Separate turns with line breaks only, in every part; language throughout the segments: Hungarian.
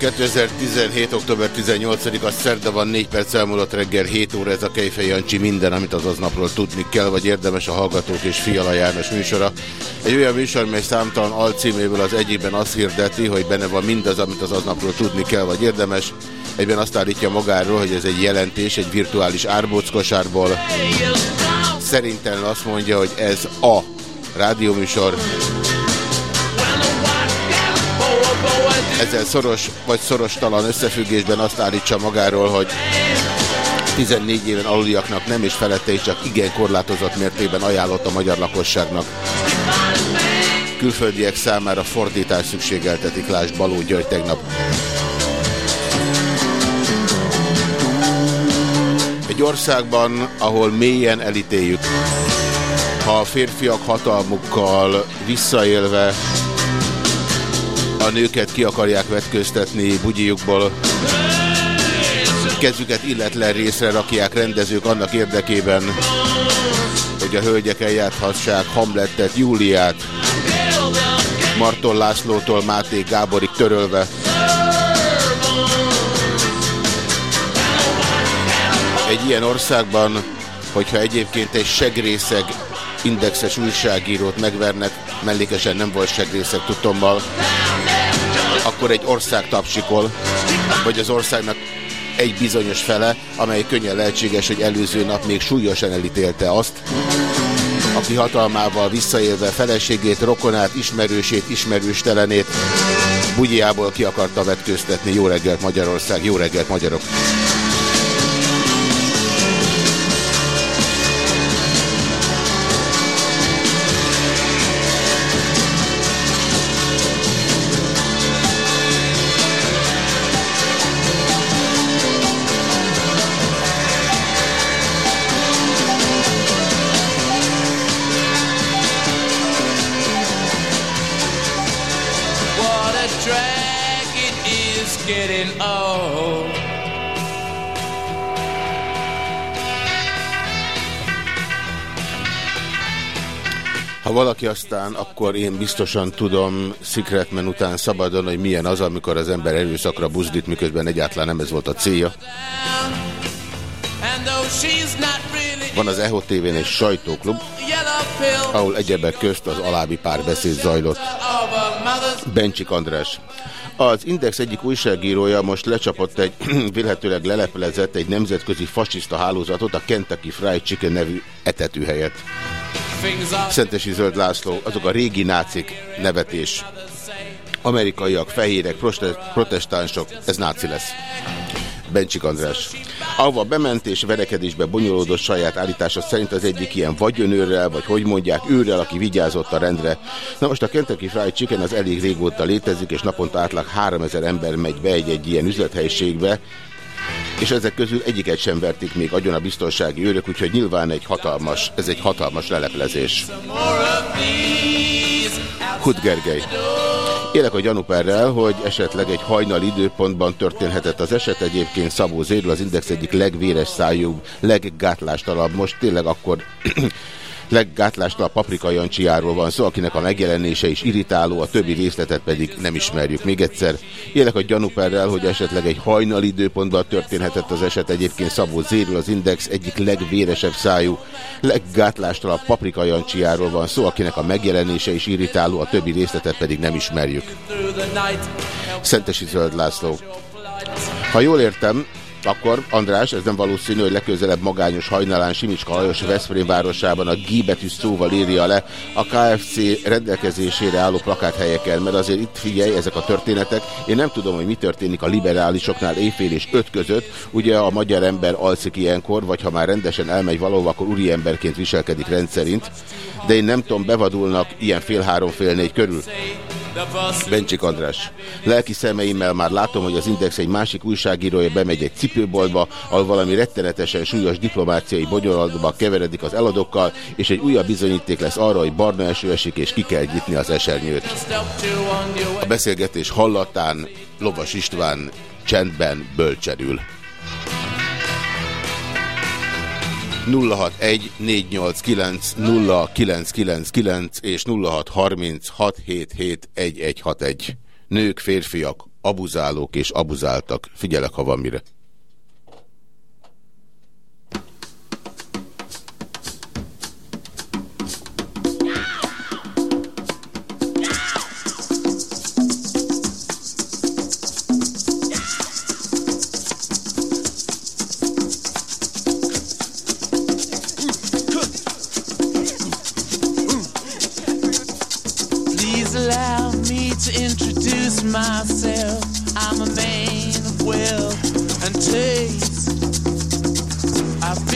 2017. október 18-a szerda van 4 perc elmúlott reggel 7 óra ez a Kejfej Jancsi minden, amit az aznapról tudni kell, vagy érdemes a Hallgatók és Fiala János műsora. Egy olyan műsor, mely számtalan alcíméből az egyikben azt hirdeti, hogy benne van mindaz, amit az aznapról tudni kell, vagy érdemes. Egyben azt állítja magáról, hogy ez egy jelentés, egy virtuális árbóckosárból. Szerintem azt mondja, hogy ez a rádióműsor. Ezzel szoros vagy szorostalan összefüggésben azt állítsa magáról, hogy 14 éven aluliaknak nem és felette is csak igen korlátozott mértékben ajánlott a magyar lakosságnak. Külföldiek számára fordítás szükségeltetik, lásd Baló György tegnap. Egy országban, ahol mélyen elítéljük, ha a férfiak hatalmukkal visszaélve a nőket ki akarják vetköztetni bugyijukból, kezüket illetlen részre rakják rendezők annak érdekében, hogy a hölgyek eljáthassák Hamlettet, Júliát, Marton Lászlótól Máté Gáborig törölve. Egy ilyen országban, hogyha egyébként egy segrészeg indexes újságírót megvernek, mellékesen nem volt segrészeg tudtommal, akkor egy ország tapsikol, vagy az országnak egy bizonyos fele, amely könnyen lehetséges, hogy előző nap még súlyosan elítélte azt, aki hatalmával visszaélve feleségét, rokonát, ismerősét, ismerőstelenét bugyjából ki akarta vetköztetni. Jó reggelt Magyarország, jó reggelt magyarok! Valaki aztán, akkor én biztosan tudom Secretman után szabadon, hogy milyen az, amikor az ember erőszakra buzdít, miközben egyáltalán nem ez volt a célja. Van az EHO TV-n egy sajtóklub, ahol egyebek közt az alábbi párbeszéd zajlott. Bencsik András. Az Index egyik újságírója most lecsapott egy vélhetőleg leleplezett egy nemzetközi fasiszta hálózatot a Kentucky Fried Chicken nevű etetű helyett. Szentesi Zöld László, azok a régi nácik nevetés. Amerikaiak, fehérek, protestánsok, ez náci lesz. Bencsik András. Ahova bement és verekedésbe bonyolódott saját állítása szerint az egyik ilyen vagyonőrrel, vagy hogy mondják, őrrel, aki vigyázott a rendre. Na most a Kentucky Fried Chicken az elég régóta létezik, és naponta átlag 3000 ember megy be egy-egy ilyen üzlethelyiségbe, és ezek közül egyiket sem verték még agyon a biztonsági őrök, úgyhogy nyilván egy hatalmas, ez egy hatalmas leleplezés. Hud Gergely. Élek a gyanúperrel, hogy esetleg egy hajnal időpontban történhetett az eset, egyébként Szabó Zérül az Index egyik legvéres szájú, leggátlástalanabb, most tényleg akkor Leggátlástal a Paprika Jancsiáról van szó, akinek a megjelenése is irritáló, a többi részletet pedig nem ismerjük. Még egyszer, élek a gyanúperrel, hogy esetleg egy hajnal időpontban történhetett az eset. Egyébként Szabó Zéről az Index egyik legvéresebb szájú. Leggátlástal a Paprika Jancsiáról van szó, akinek a megjelenése is irritáló, a többi részletet pedig nem ismerjük. Szentesi Zöld László. Ha jól értem, akkor András, ez nem valószínű, hogy legközelebb magányos hajnalán Simicska Lajos Veszprém városában a G betűs szóval írja le a KFC rendelkezésére álló plakáthelyeken, mert azért itt figyelj, ezek a történetek. Én nem tudom, hogy mi történik a liberálisoknál éjfél és öt között. Ugye a magyar ember alszik ilyenkor, vagy ha már rendesen elmegy valahova, akkor úri emberként viselkedik rendszerint. De én nem tudom, bevadulnak ilyen fél-három, fél-négy körül. Bencsik András. Lelki szemeimmel már látom, hogy az Index egy másik újságírója bemegy egy cipőboltba, ahol valami rettenetesen súlyos diplomáciai bogyolatba keveredik az eladókkal, és egy újabb bizonyíték lesz arra, hogy barna eső esik, és ki kell nyitni az esernyőt. A beszélgetés hallatán Lovas István csendben bölcserül. 061 489 0999 és 0630 677 1161. Nők, férfiak, abuzálók és abuzáltak. Figyelek, ha van mire.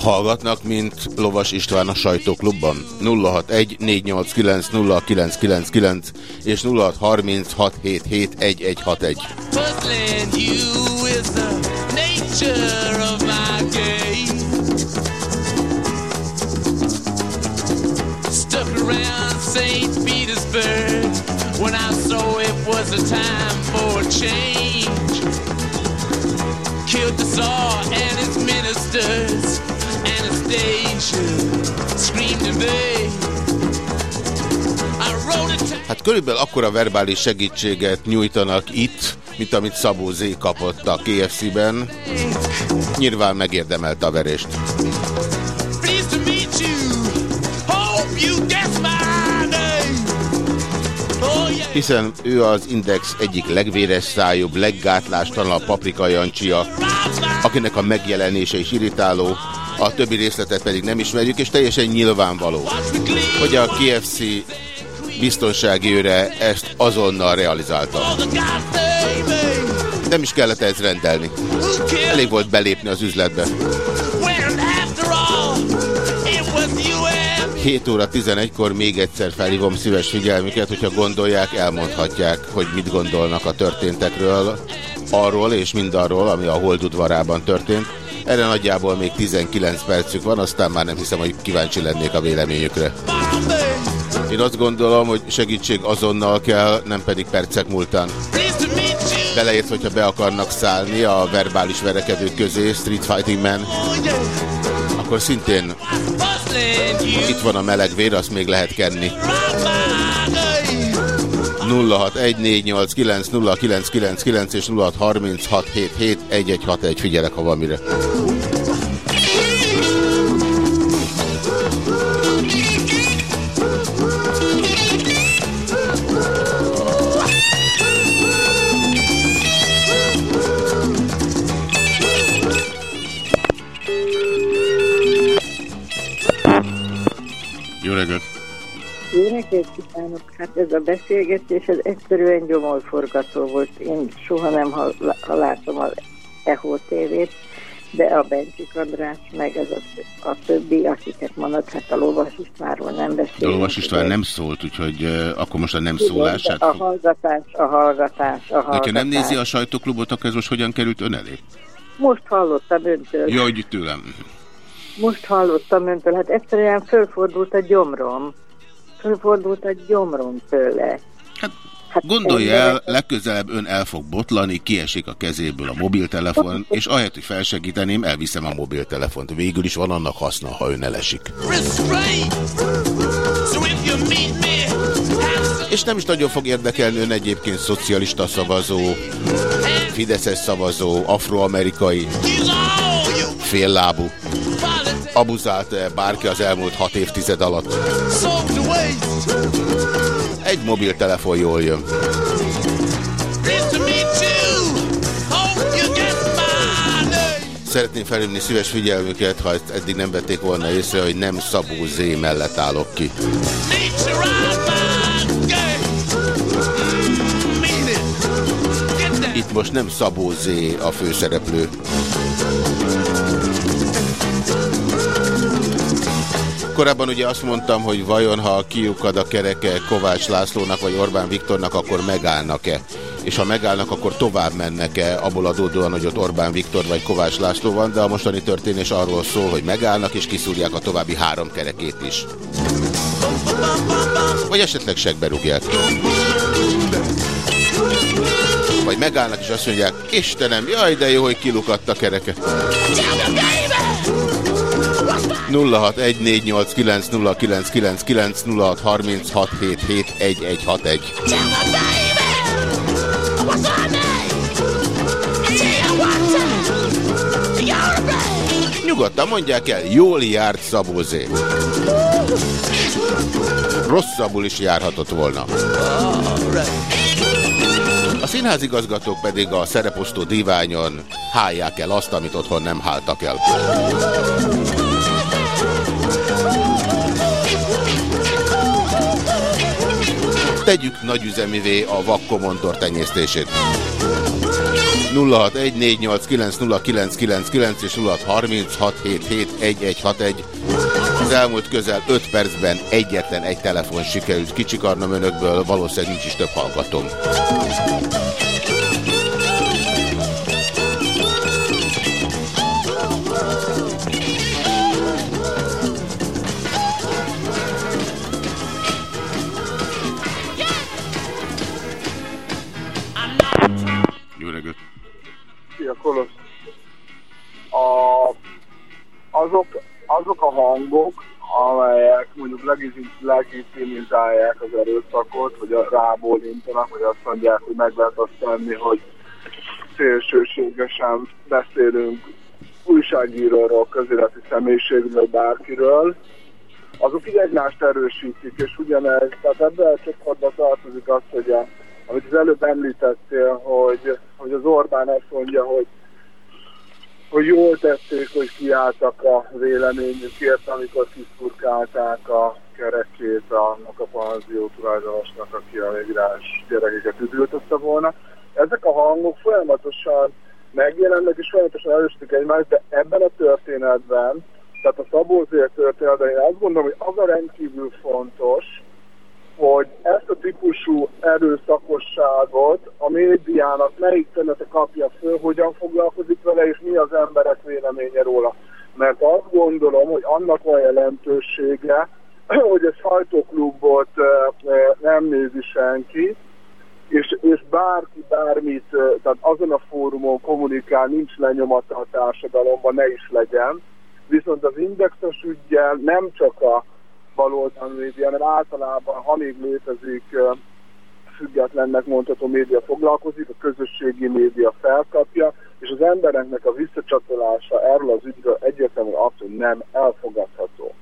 Hallgatnak, mint Lovas István a sajtóklubban. 061 489 0999 és 0630 677 1161.
Puzzling you is the nature of my game. Stuck around St. Petersburg when I saw it was a time for a change. Killed the Tsar and his ministers.
Hát körülbelül akkora verbális segítséget nyújtanak itt, mint amit Szabó Z kapott a KFC-ben. Nyilván megérdemelt a verést.
Oh.
Hiszen ő az Index egyik legvéres szájúbb, leggátlástalan paprika Jancsia, akinek a megjelenése is irritáló, a többi részletet pedig nem ismerjük, és teljesen nyilvánvaló, hogy a KFC biztonsági őre ezt azonnal realizálta. Nem is kellett ez rendelni. Elég volt belépni az üzletbe.
when after all it was you and me.
7 óra 11-kor még egyszer felhívom szíves figyelmüket, hogyha gondolják, elmondhatják, hogy mit gondolnak a történtekről, arról és mindarról, ami a Hold udvarában történt. Erre nagyjából még 19 percük van, aztán már nem hiszem, hogy kíváncsi lennék a véleményükre. Én azt gondolom, hogy segítség azonnal kell, nem pedig percek múltán. Beleért, hogyha be akarnak szállni a verbális verekedők közé, Street Fighting Man, akkor szintén itt van a meleg vér, azt még lehet kenni.
Right my name.
0614890999 és 0636771161. Figyelek, ha van mire. Reggelt
kívánok! Hát ez a beszélgetés, ez egyszerűen gyomorforgató volt. Én soha nem hall- ha látom az Echo TV-t, de a Bencsik András, meg ez a, a többi, akiket mondod, hát a Lovas Istvánról nem beszélünk.
De Lovas István nem szólt, úgyhogy uh, akkor most a nem
Igen,
szólását
de A hallgatás, a hallgatás, a
De
hallgatás.
ha nem nézi a sajtóklubot, akkor ez most hogyan került ön elé?
Most hallottam öntől.
Hogy tőlem.
Most hallottam öntől, hát egyszerűen fölfordult a gyomrom. Fölfordult a gyomrom tőle.
Hát
Hát
Gondolja el, legközelebb ön el fog botlani, kiesik a kezéből a mobiltelefon, és ahelyett, hogy felsegíteném, elviszem a mobiltelefont. Végül is van annak haszna, ha ön elesik. És nem is nagyon fog érdekelni ön egyébként szocialista szavazó, fideszes szavazó, afroamerikai, féllábú,
politics.
abuzált-e bárki az elmúlt hat évtized alatt. Egy mobiltelefon jól jön. Szeretném felhívni szíves figyelmüket, ha ezt eddig nem vették volna észre, hogy nem Szabó Z mellett állok ki. Itt most nem Szabó Z a főszereplő. Korábban ugye azt mondtam, hogy vajon ha kiukad a kereke Kovács Lászlónak vagy Orbán Viktornak, akkor megállnak-e? És ha megállnak, akkor tovább mennek-e abból adódóan, hogy ott Orbán Viktor vagy Kovács László van, de a mostani történés arról szól, hogy megállnak és kiszúrják a további három kerekét is. Vagy esetleg segbe rúgják. Vagy megállnak és azt mondják, Istenem, jaj, de jó, hogy kilukadt a kereke. 0614890999 0636771161. Nyugodtan mondják el, jól járt Szabózé. Rosszabbul is járhatott volna. A színházigazgatók pedig a szereposztó diványon hálják el azt, amit otthon nem háltak el. Tegyük nagyüzemivé a vakkomontor tenyésztését. 0614890999 és 0636771161. Az elmúlt közel 5 percben egyetlen egy telefon sikerült kicsikarnom önökből, valószínűleg nincs is több hallgatom.
Szia, Kolosz. A, azok, azok a hangok, amelyek mondjuk legit- legitimizálják az erőszakot, vagy rábólintanak, vagy azt mondják, hogy meg lehet azt tenni, hogy szélsőségesen beszélünk újságíróról, közéleti személyiségről, bárkiről, azok így egymást erősítik, és ugyanez, tehát ebben a csoportba tartozik az, hogy a, amit az előbb említettél, hogy, hogy az Orbán azt mondja, hogy hogy jól tették, hogy kiálltak a véleményükért, amikor kiszurkálták a kerekét annak a panzió tulajdonosnak, aki a migráns gyerekeket üdültötte volna. Ezek a hangok folyamatosan megjelennek és folyamatosan erősítik egymást, de ebben a történetben, tehát a Szabózér történetben én azt gondolom, hogy az a rendkívül fontos, hogy ezt a típusú erőszakosságot a médiának melyik területe kapja föl, hogyan foglalkozik vele, és mi az emberek véleménye róla. Mert azt gondolom, hogy annak van jelentősége, hogy a sajtóklubot nem nézi senki, és, és bárki bármit, eh, tehát azon a fórumon kommunikál, nincs lenyomata a társadalomban, ne is legyen. Viszont az indexes ügyjel nem csak a baloldali média, hanem általában, ha még létezik függetlennek mondható média foglalkozik, a közösségi média felkapja, és az embereknek a visszacsatolása erről az ügyről egyértelműen az, hogy nem elfogadható.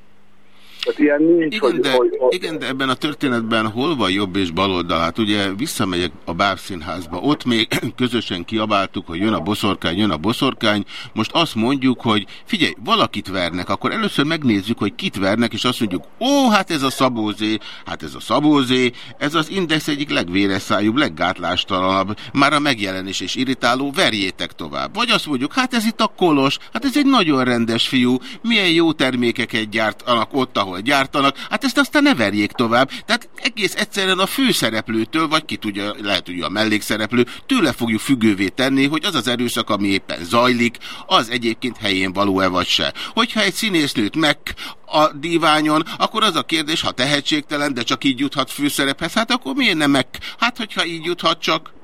Tehát ilyen nincs,
Igen
hogy,
de,
hogy, hogy...
igen, de ebben a történetben hol van jobb és baloldal? Hát ugye visszamegyek a bábszínházba, ott még közösen kiabáltuk, hogy jön a boszorkány, jön a boszorkány. Most azt mondjuk, hogy figyelj, valakit vernek, akkor először megnézzük, hogy kit vernek, és azt mondjuk, ó, hát ez a szabózé, hát ez a szabózé, ez az index egyik legvéreszájúbb, leggátlástalanabb, már a megjelenés és irritáló, verjétek tovább. Vagy azt mondjuk, hát ez itt a kolos, hát ez egy nagyon rendes fiú, milyen jó termékeket gyártanak ott, ahol gyártanak, hát ezt aztán ne verjék tovább. Tehát egész egyszerűen a főszereplőtől, vagy ki tudja, lehet tudja a mellékszereplő, tőle fogjuk függővé tenni, hogy az az erőszak, ami éppen zajlik, az egyébként helyén való-e vagy se. Hogyha egy színésznőt meg a díványon, akkor az a kérdés, ha tehetségtelen, de csak így juthat főszerephez, hát akkor miért nem meg? Hát, hogyha így juthat csak.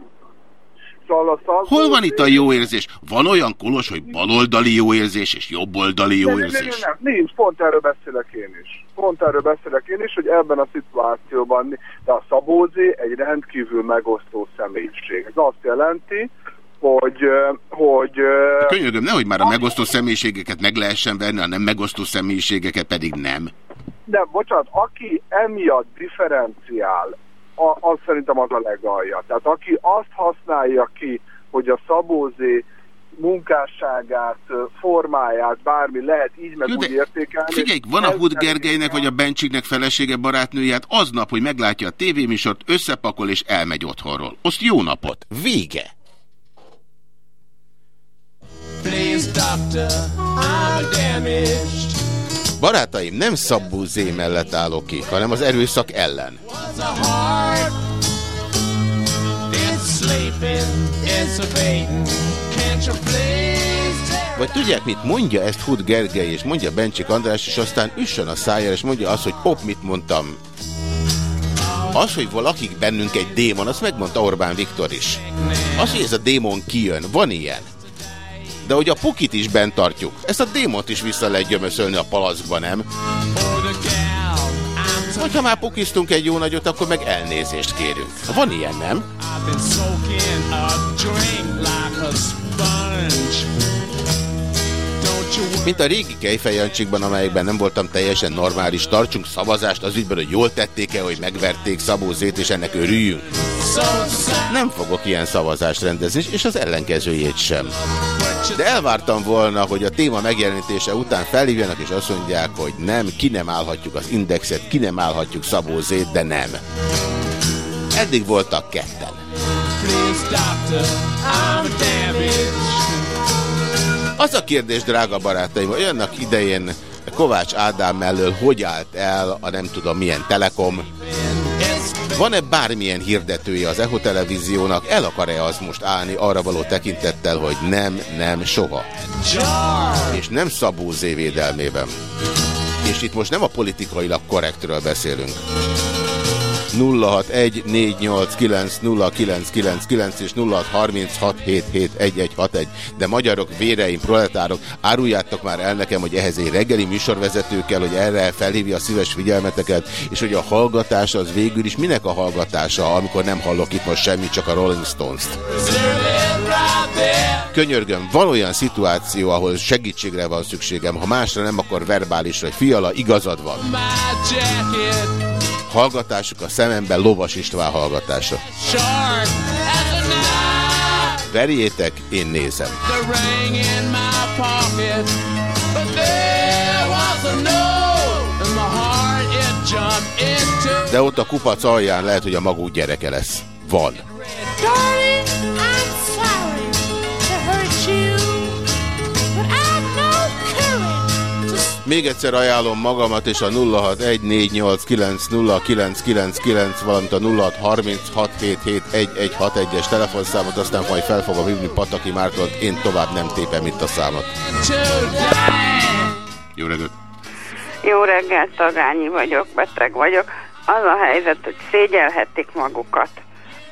Szabózé...
Hol van itt a jó érzés? Van olyan kolos, hogy baloldali jó érzés és jobboldali jó
Nem, nem, nem,
érzés?
nincs, pont erről beszélek én is. Pont erről beszélek én is, hogy ebben a szituációban, de a Szabózé egy rendkívül megosztó személyiség. Ez azt jelenti, hogy, hogy ö,
Könyörgöm, nehogy már a megosztó személyiségeket meg lehessen venni, a nem megosztó személyiségeket pedig nem.
de bocsánat, aki emiatt differenciál, a, az szerintem az a legalja. Tehát aki azt használja ki, hogy a Szabózé munkásságát, formáját, bármi lehet így meg
Jó,
úgy értékelni.
Figyelj, van a Hud Gergelynek vagy a Bencsiknek felesége barátnőjét aznap, hogy meglátja a tévéműsort, összepakol és elmegy otthonról. Azt jó napot. Vége.
Please, doctor, I'm damaged.
Barátaim, nem Szabó Zé mellett állok ki, hanem az erőszak ellen. Vagy tudják mit? Mondja ezt Hud Gergely, és mondja Bencsik András, és aztán üssön a szájára, és mondja azt, hogy op, mit mondtam. Az, hogy valakik bennünk egy démon, azt megmondta Orbán Viktor is. Az, hogy ez a démon kijön, van ilyen. De hogy a pukit is bent tartjuk, ezt a démont is vissza lehet gyömöszölni a palackba, nem? Hogyha már pukiztunk egy jó nagyot, akkor meg elnézést kérünk. Van ilyen, nem? Mint a régi kejfejancsikban, amelyekben nem voltam teljesen normális, tartsunk szavazást az ügyben, hogy jól tették-e, hogy megverték Szabó Zét, és ennek örüljünk. Nem fogok ilyen szavazást rendezni, és az ellenkezőjét sem. De elvártam volna, hogy a téma megjelenítése után felhívjanak, és azt mondják, hogy nem, ki nem állhatjuk az indexet, ki nem állhatjuk Szabó Zét, de nem. Eddig voltak ketten. Az a kérdés, drága barátaim, hogy annak idején Kovács Ádám mellől hogy állt el a nem tudom milyen Telekom, van-e bármilyen hirdetője az EHO televíziónak, el akar-e az most állni arra való tekintettel, hogy nem, nem, soha. És nem Szabó Z védelmében. És itt most nem a politikailag korrektről beszélünk. 0614890999 és 0636771161. De magyarok, véreim, proletárok, áruljátok már el nekem, hogy ehhez egy reggeli műsorvezető kell, hogy erre felhívja a szíves figyelmeteket, és hogy a hallgatás az végül is minek a hallgatása, amikor nem hallok itt most semmit, csak a Rolling Stones-t. Könyörgöm, van olyan szituáció, ahol segítségre van szükségem, ha másra nem, akkor verbálisra, hogy fiala, igazad van. Hallgatásuk a szememben Lovas István hallgatása. Verjétek, én nézem. De ott a kupac alján lehet, hogy a maguk gyereke lesz. Van.
Darling,
Még egyszer ajánlom magamat és a 0614890999, valamint a 0636771161-es telefonszámot, aztán majd fel fogom hívni Pataki Mártont, én tovább nem tépem itt a számot. Jó reggelt!
Jó reggelt, Tagányi vagyok, beteg vagyok. Az a helyzet, hogy szégyelhetik magukat.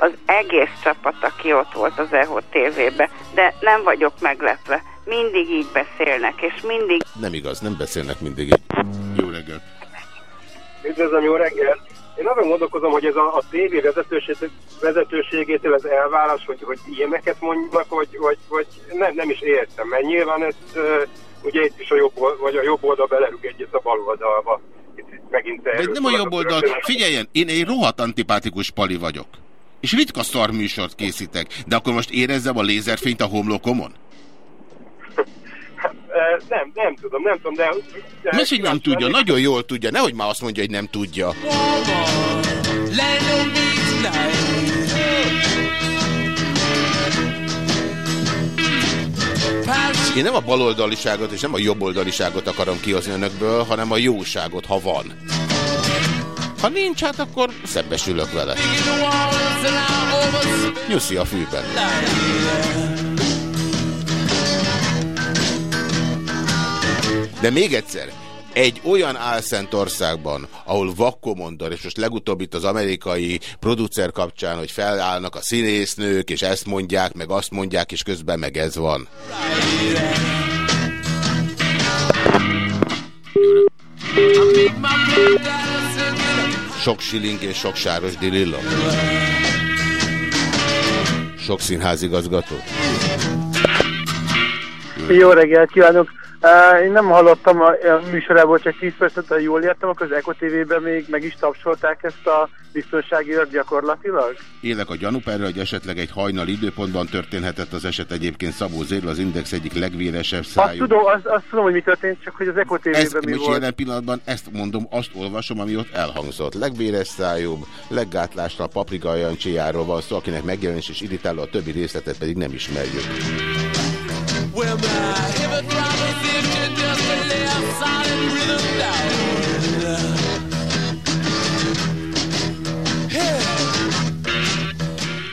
Az egész csapat, aki ott volt az EHO TV-be, de nem vagyok meglepve. Mindig így beszélnek, és mindig
Nem igaz, nem beszélnek mindig így. Jó reggelt!
Üdvözlöm, jó reggelt! Én azon gondolkozom, hogy ez a, a tévé vezetőség, vezetőségétől ez elvárás, hogy, hogy ilyeneket mondjanak, vagy, vagy, vagy nem, nem is értem, mert nyilván ez uh, ugye itt is a jobb, vagy a jobb oldal belerúg egyet a bal oldalba. Itt, itt
Vagy nem a jobb oldal. Figyeljen, én egy rohadt antipátikus pali vagyok. És ritka szarműsort készítek. De akkor most érezzem a lézerfényt a homlokomon?
Ö, Nem, nem tudom, nem tudom, de... de
Most így nem tudja, nagyon jól tudja. Nehogy már azt mondja, hogy nem tudja. Én nem a baloldaliságot és nem a jobboldaliságot akarom kihozni önökből, hanem a jóságot, ha van. Ha nincs, hát akkor szembesülök vele. Nyuszi a fűben. De még egyszer, egy olyan álszent országban, ahol vakkomondor, és most legutóbb itt az amerikai producer kapcsán, hogy felállnak a színésznők, és ezt mondják, meg azt mondják, és közben meg ez van. Sok siling és sok sáros dililla. Sok színházigazgató.
Jó reggelt kívánok! Uh, én nem hallottam a, a műsorából csak 10 percet, ha jól értem, akkor az Eko TV-ben még meg is tapsolták ezt a biztonsági őrt gyakorlatilag?
Élek a gyanúperre, hogy esetleg egy hajnal időpontban történhetett az eset egyébként Szabó Zérl, az Index egyik legvéresebb
Azt
szájú.
tudom, azt, azt tudom, hogy mi történt, csak hogy az Eko TV-ben mi
most
volt.
jelen pillanatban ezt mondom, azt olvasom, ami ott elhangzott. Legvéres szájúbb, leggátlástal paprika jancsijáról van szó, akinek megjelenés és irritáló, a többi részletet pedig nem ismerjük.
Well, my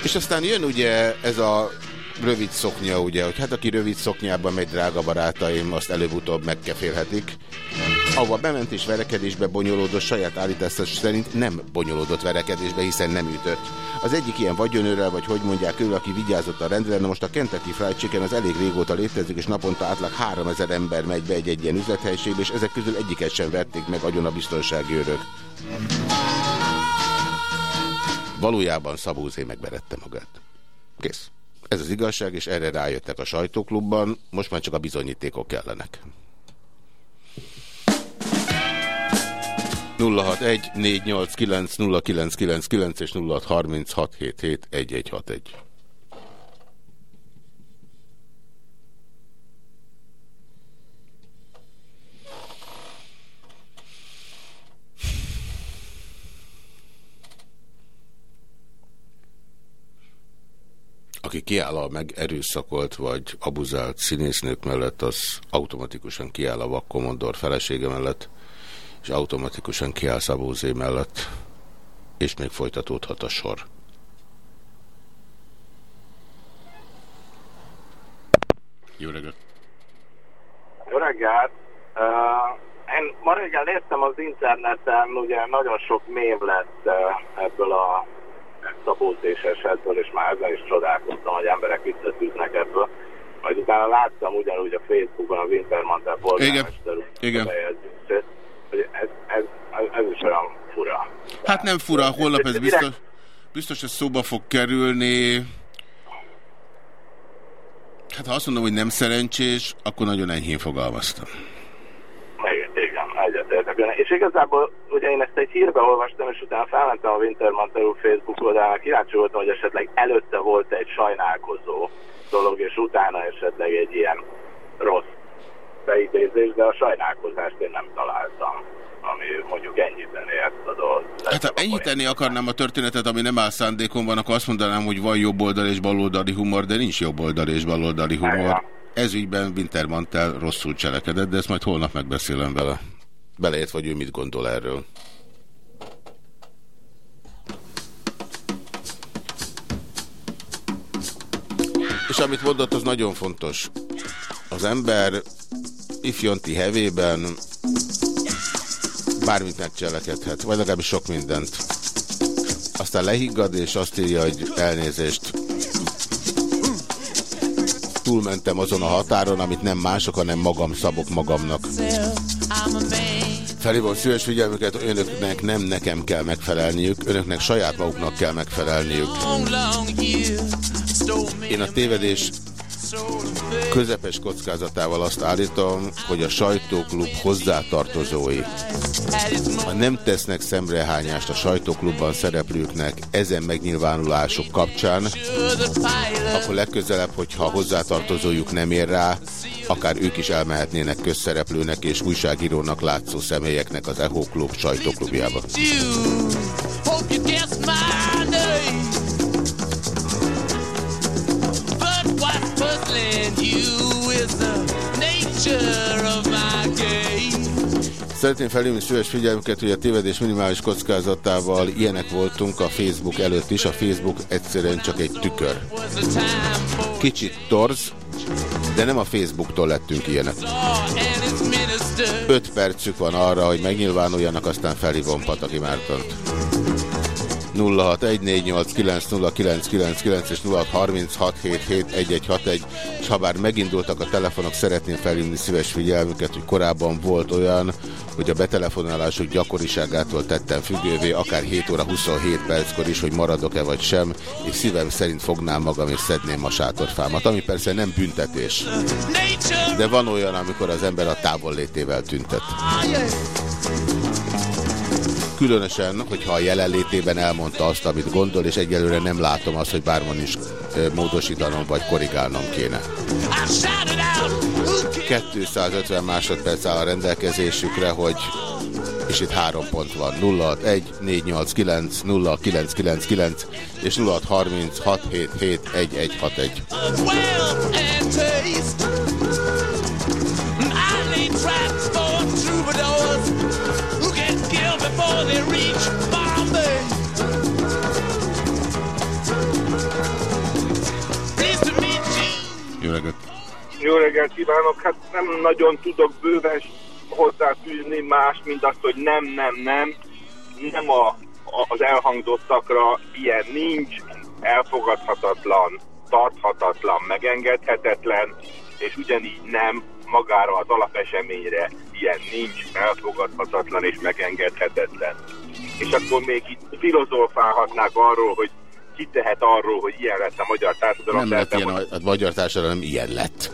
És aztán jön ugye ez a rövid szoknya, ugye, hogy hát aki rövid szoknyában megy, drága barátaim, azt előbb-utóbb megkefélhetik. Ahova bement és verekedésbe bonyolódott, saját állítása szerint nem bonyolódott verekedésbe, hiszen nem ütött. Az egyik ilyen vagyonőrrel, vagy hogy mondják ő, aki vigyázott a rendre, na most a Kentucky Fried Chicken az elég régóta létezik, és naponta átlag 3000 ember megy be egy-egy ilyen üzlethelyiségbe, és ezek közül egyiket sem vették meg agyon a biztonsági őrök. Valójában Szabózé megverette magát. Kész. Ez az igazság, és erre rájöttek a sajtóklubban, most már csak a bizonyítékok kellenek. 061 489 0999 és 0636771161. Aki kiáll a megerőszakolt vagy abuzált színésznők mellett, az automatikusan kiáll a vakkomondor felesége mellett, és automatikusan kiáll Szabózé mellett, és még folytatódhat a sor. Jó reggelt!
Jó reggelt! Uh, én ma reggel néztem az interneten, ugye nagyon sok mém lett uh, ebből a szabózés esetből, és már ezen is csodálkoztam, hogy emberek visszatűznek ebből. Majd utána láttam ugyanúgy a Facebookon a Wintermantel polgármester
Igen.
bejegyzését, hogy ez, ez, ez, is olyan fura.
Hát nem fura, holnap ez biztos, biztos ez szóba fog kerülni. Hát ha azt mondom, hogy nem szerencsés, akkor nagyon enyhén fogalmaztam.
Igen, igen, egyetértek. önnel. És igazából ugye én ezt egy hírbe olvastam, és utána felmentem a Wintermantel Facebook oldalára, kíváncsi voltam, hogy esetleg előtte volt egy sajnálkozó dolog, és utána esetleg egy ilyen rossz beidézés, de a sajnálkozást én nem találtam, ami mondjuk ennyiteni ezt a dolgot.
Hát ha enyhíteni akarnám a történetet, ami nem áll szándékomban, akkor azt mondanám, hogy van jobboldali és baloldali humor, de nincs jobboldali és baloldali humor. Ez ügyben Wintermantel rosszul cselekedett, de ezt majd holnap megbeszélem vele. Beleért, vagy ő mit gondol erről. És amit mondott, az nagyon fontos. Az ember ifjonti hevében bármit megcselekedhet, vagy legalábbis sok mindent. Aztán lehiggad, és azt írja, hogy elnézést. Túlmentem azon a határon, amit nem mások, hanem magam szabok magamnak. Felhívom szíves figyelmüket, önöknek nem nekem kell megfelelniük, önöknek saját maguknak kell megfelelniük. Én a tévedés közepes kockázatával azt állítom, hogy a sajtóklub hozzátartozói, ha nem tesznek szemrehányást a sajtóklubban szereplőknek ezen megnyilvánulások kapcsán, akkor legközelebb, hogyha hozzátartozójuk nem ér rá, akár ők is elmehetnének közszereplőnek és újságírónak látszó személyeknek az EHO Klub sajtóklubjába. Szeretném felhívni szíves figyelmüket, hogy a tévedés minimális kockázatával ilyenek voltunk a Facebook előtt is. A Facebook egyszerűen csak egy tükör. Kicsit torz, de nem a Facebooktól lettünk ilyenek.
law and its ministers.
5 percük van arra, hogy megnyilvánuljanak, aztán felhívom Pataki Mártont. 0614890999 és 0636771161 és ha bár megindultak a telefonok, szeretném felhívni szíves figyelmüket, hogy korábban volt olyan, hogy a betelefonálások gyakoriságától tettem függővé, akár 7 óra 27 perckor is, hogy maradok-e vagy sem, és szívem szerint fognám magam és szedném a sátorfámat, ami persze nem büntetés. De van olyan, amikor az ember a távollétével tüntet. Különösen, hogyha a jelenlétében elmondta azt, amit gondol, és egyelőre nem látom azt, hogy bármon is módosítanom vagy korrigálnom kéne. 250 másodperc áll a rendelkezésükre, hogy és itt három pont van. 061 489 0999 és 0630
before they reach Bombay.
Jó reggelt!
Jó reggelt kívánok! Hát nem nagyon tudok bőven hozzáfűzni más, mint azt, hogy nem, nem, nem. Nem a, a, az elhangzottakra ilyen nincs, elfogadhatatlan, tarthatatlan, megengedhetetlen, és ugyanígy nem magára az alapeseményre ilyen nincs, elfogadhatatlan és megengedhetetlen. És akkor még itt filozófálhatnák arról, hogy ki tehet arról, hogy ilyen lett a magyar társadalom.
Nem lett ilyen a, magyar társadalom, ilyen lett.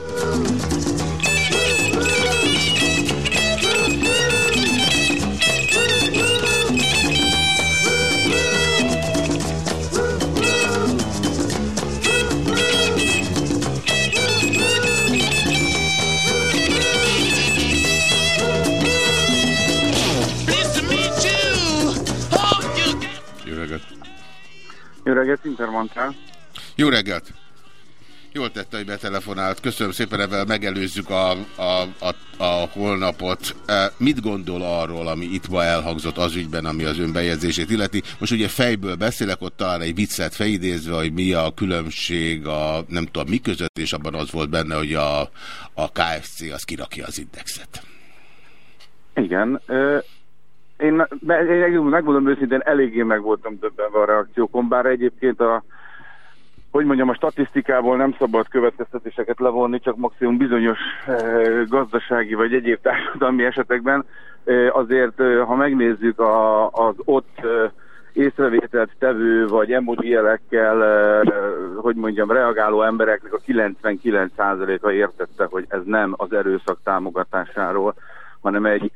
Jó reggelt,
Intermontál.
Jó reggelt! Jól tette, hogy betelefonált. Köszönöm szépen, ebben megelőzzük a, a, a, a holnapot. E, Mit gondol arról, ami itt ma elhangzott az ügyben, ami az ön bejegyzését illeti? Most ugye fejből beszélek, ott talán egy viccet felidézve, hogy mi a különbség a nem tudom mi között, és abban az volt benne, hogy a, a KFC az kirakja az indexet.
Igen. Én, én megmondom őszintén, eléggé meg voltam döbbenve a reakciókon, bár egyébként a hogy mondjam, a statisztikából nem szabad következtetéseket levonni, csak maximum bizonyos e, gazdasági vagy egyéb társadalmi esetekben. E, azért, e, ha megnézzük a, az ott észrevételt tevő vagy emoji jelekkel, e, e, hogy mondjam, reagáló embereknek a 99%-a értette, hogy ez nem az erőszak támogatásáról, hanem egy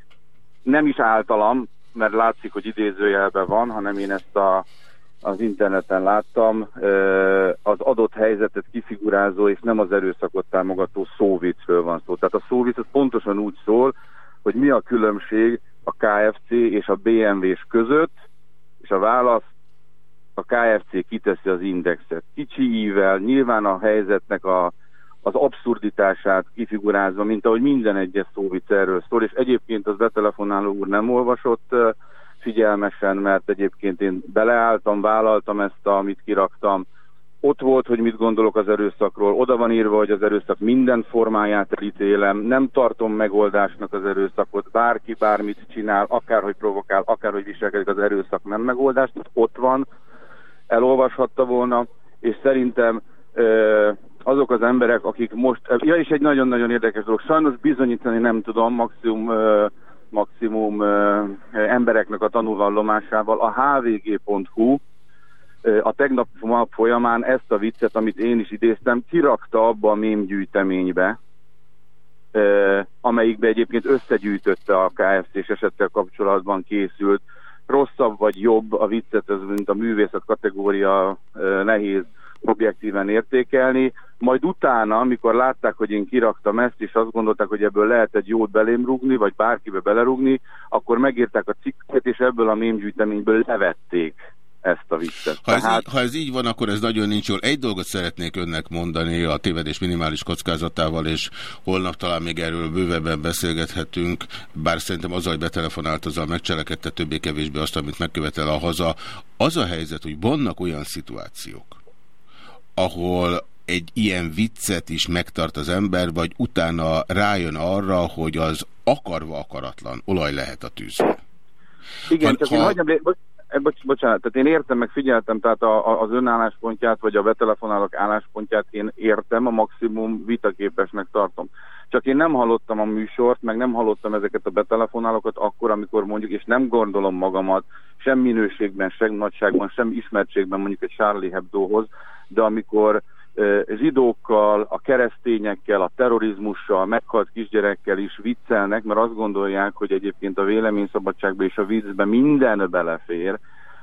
nem is általam, mert látszik, hogy idézőjelben van, hanem én ezt a, az interneten láttam, az adott helyzetet kifigurázó és nem az erőszakot támogató szóvicről van szó. Tehát a szóvic az pontosan úgy szól, hogy mi a különbség a KFC és a BMW-s között, és a válasz a KFC kiteszi az indexet. Kicsi ível, nyilván a helyzetnek a, az abszurditását kifigurázva, mint ahogy minden egyes szóvic erről szól, és egyébként az betelefonáló úr nem olvasott figyelmesen, mert egyébként én beleálltam, vállaltam ezt, amit kiraktam. Ott volt, hogy mit gondolok az erőszakról, oda van írva, hogy az erőszak minden formáját elítélem, nem tartom megoldásnak az erőszakot, bárki bármit csinál, akárhogy provokál, akárhogy viselkedik az erőszak nem megoldás, tehát ott van, elolvashatta volna, és szerintem azok az emberek, akik most, ja és egy nagyon-nagyon érdekes dolog, sajnos bizonyítani nem tudom, maximum, ö, maximum ö, embereknek a tanulvallomásával, a hvg.hu a tegnap nap folyamán ezt a viccet, amit én is idéztem, kirakta abba a mém gyűjteménybe, ö, amelyikbe egyébként összegyűjtötte a KFC-s esettel kapcsolatban készült. Rosszabb vagy jobb a viccet, ez mint a művészet kategória nehéz objektíven értékelni, majd utána, amikor látták, hogy én kiraktam ezt, és azt gondolták, hogy ebből lehet egy jót belém rúgni, vagy bárkibe belerúgni, akkor megírták a cikket, és ebből a mémgyűjteményből levették ezt a viccet.
Ha ez, így, ha ez így van, akkor ez nagyon nincs jól. Egy dolgot szeretnék önnek mondani a tévedés minimális kockázatával, és holnap talán még erről bővebben beszélgethetünk, bár szerintem azzal, hogy betelefonált, azzal megcselekedte többé-kevésbé azt, amit megkövetel a haza. Az a helyzet, hogy vannak olyan szituációk, ahol egy ilyen viccet is megtart az ember, vagy utána rájön arra, hogy az akarva akaratlan olaj lehet a tűzre.
Igen,
Ha-
csak
ha-
én hagyjam, bo eh, bocs, bocsánat, tehát én értem, meg figyeltem, tehát a, a, az önálláspontját, vagy a betelefonálók álláspontját én értem, a maximum vitaképesnek tartom. Csak én nem hallottam a műsort, meg nem hallottam ezeket a betelefonálókat akkor, amikor mondjuk, és nem gondolom magamat sem minőségben, sem nagyságban, sem ismertségben mondjuk egy Charlie Hebdohoz, de amikor zsidókkal, a keresztényekkel, a terrorizmussal, meghalt kisgyerekkel is viccelnek, mert azt gondolják, hogy egyébként a véleményszabadságban és a viccben minden belefér,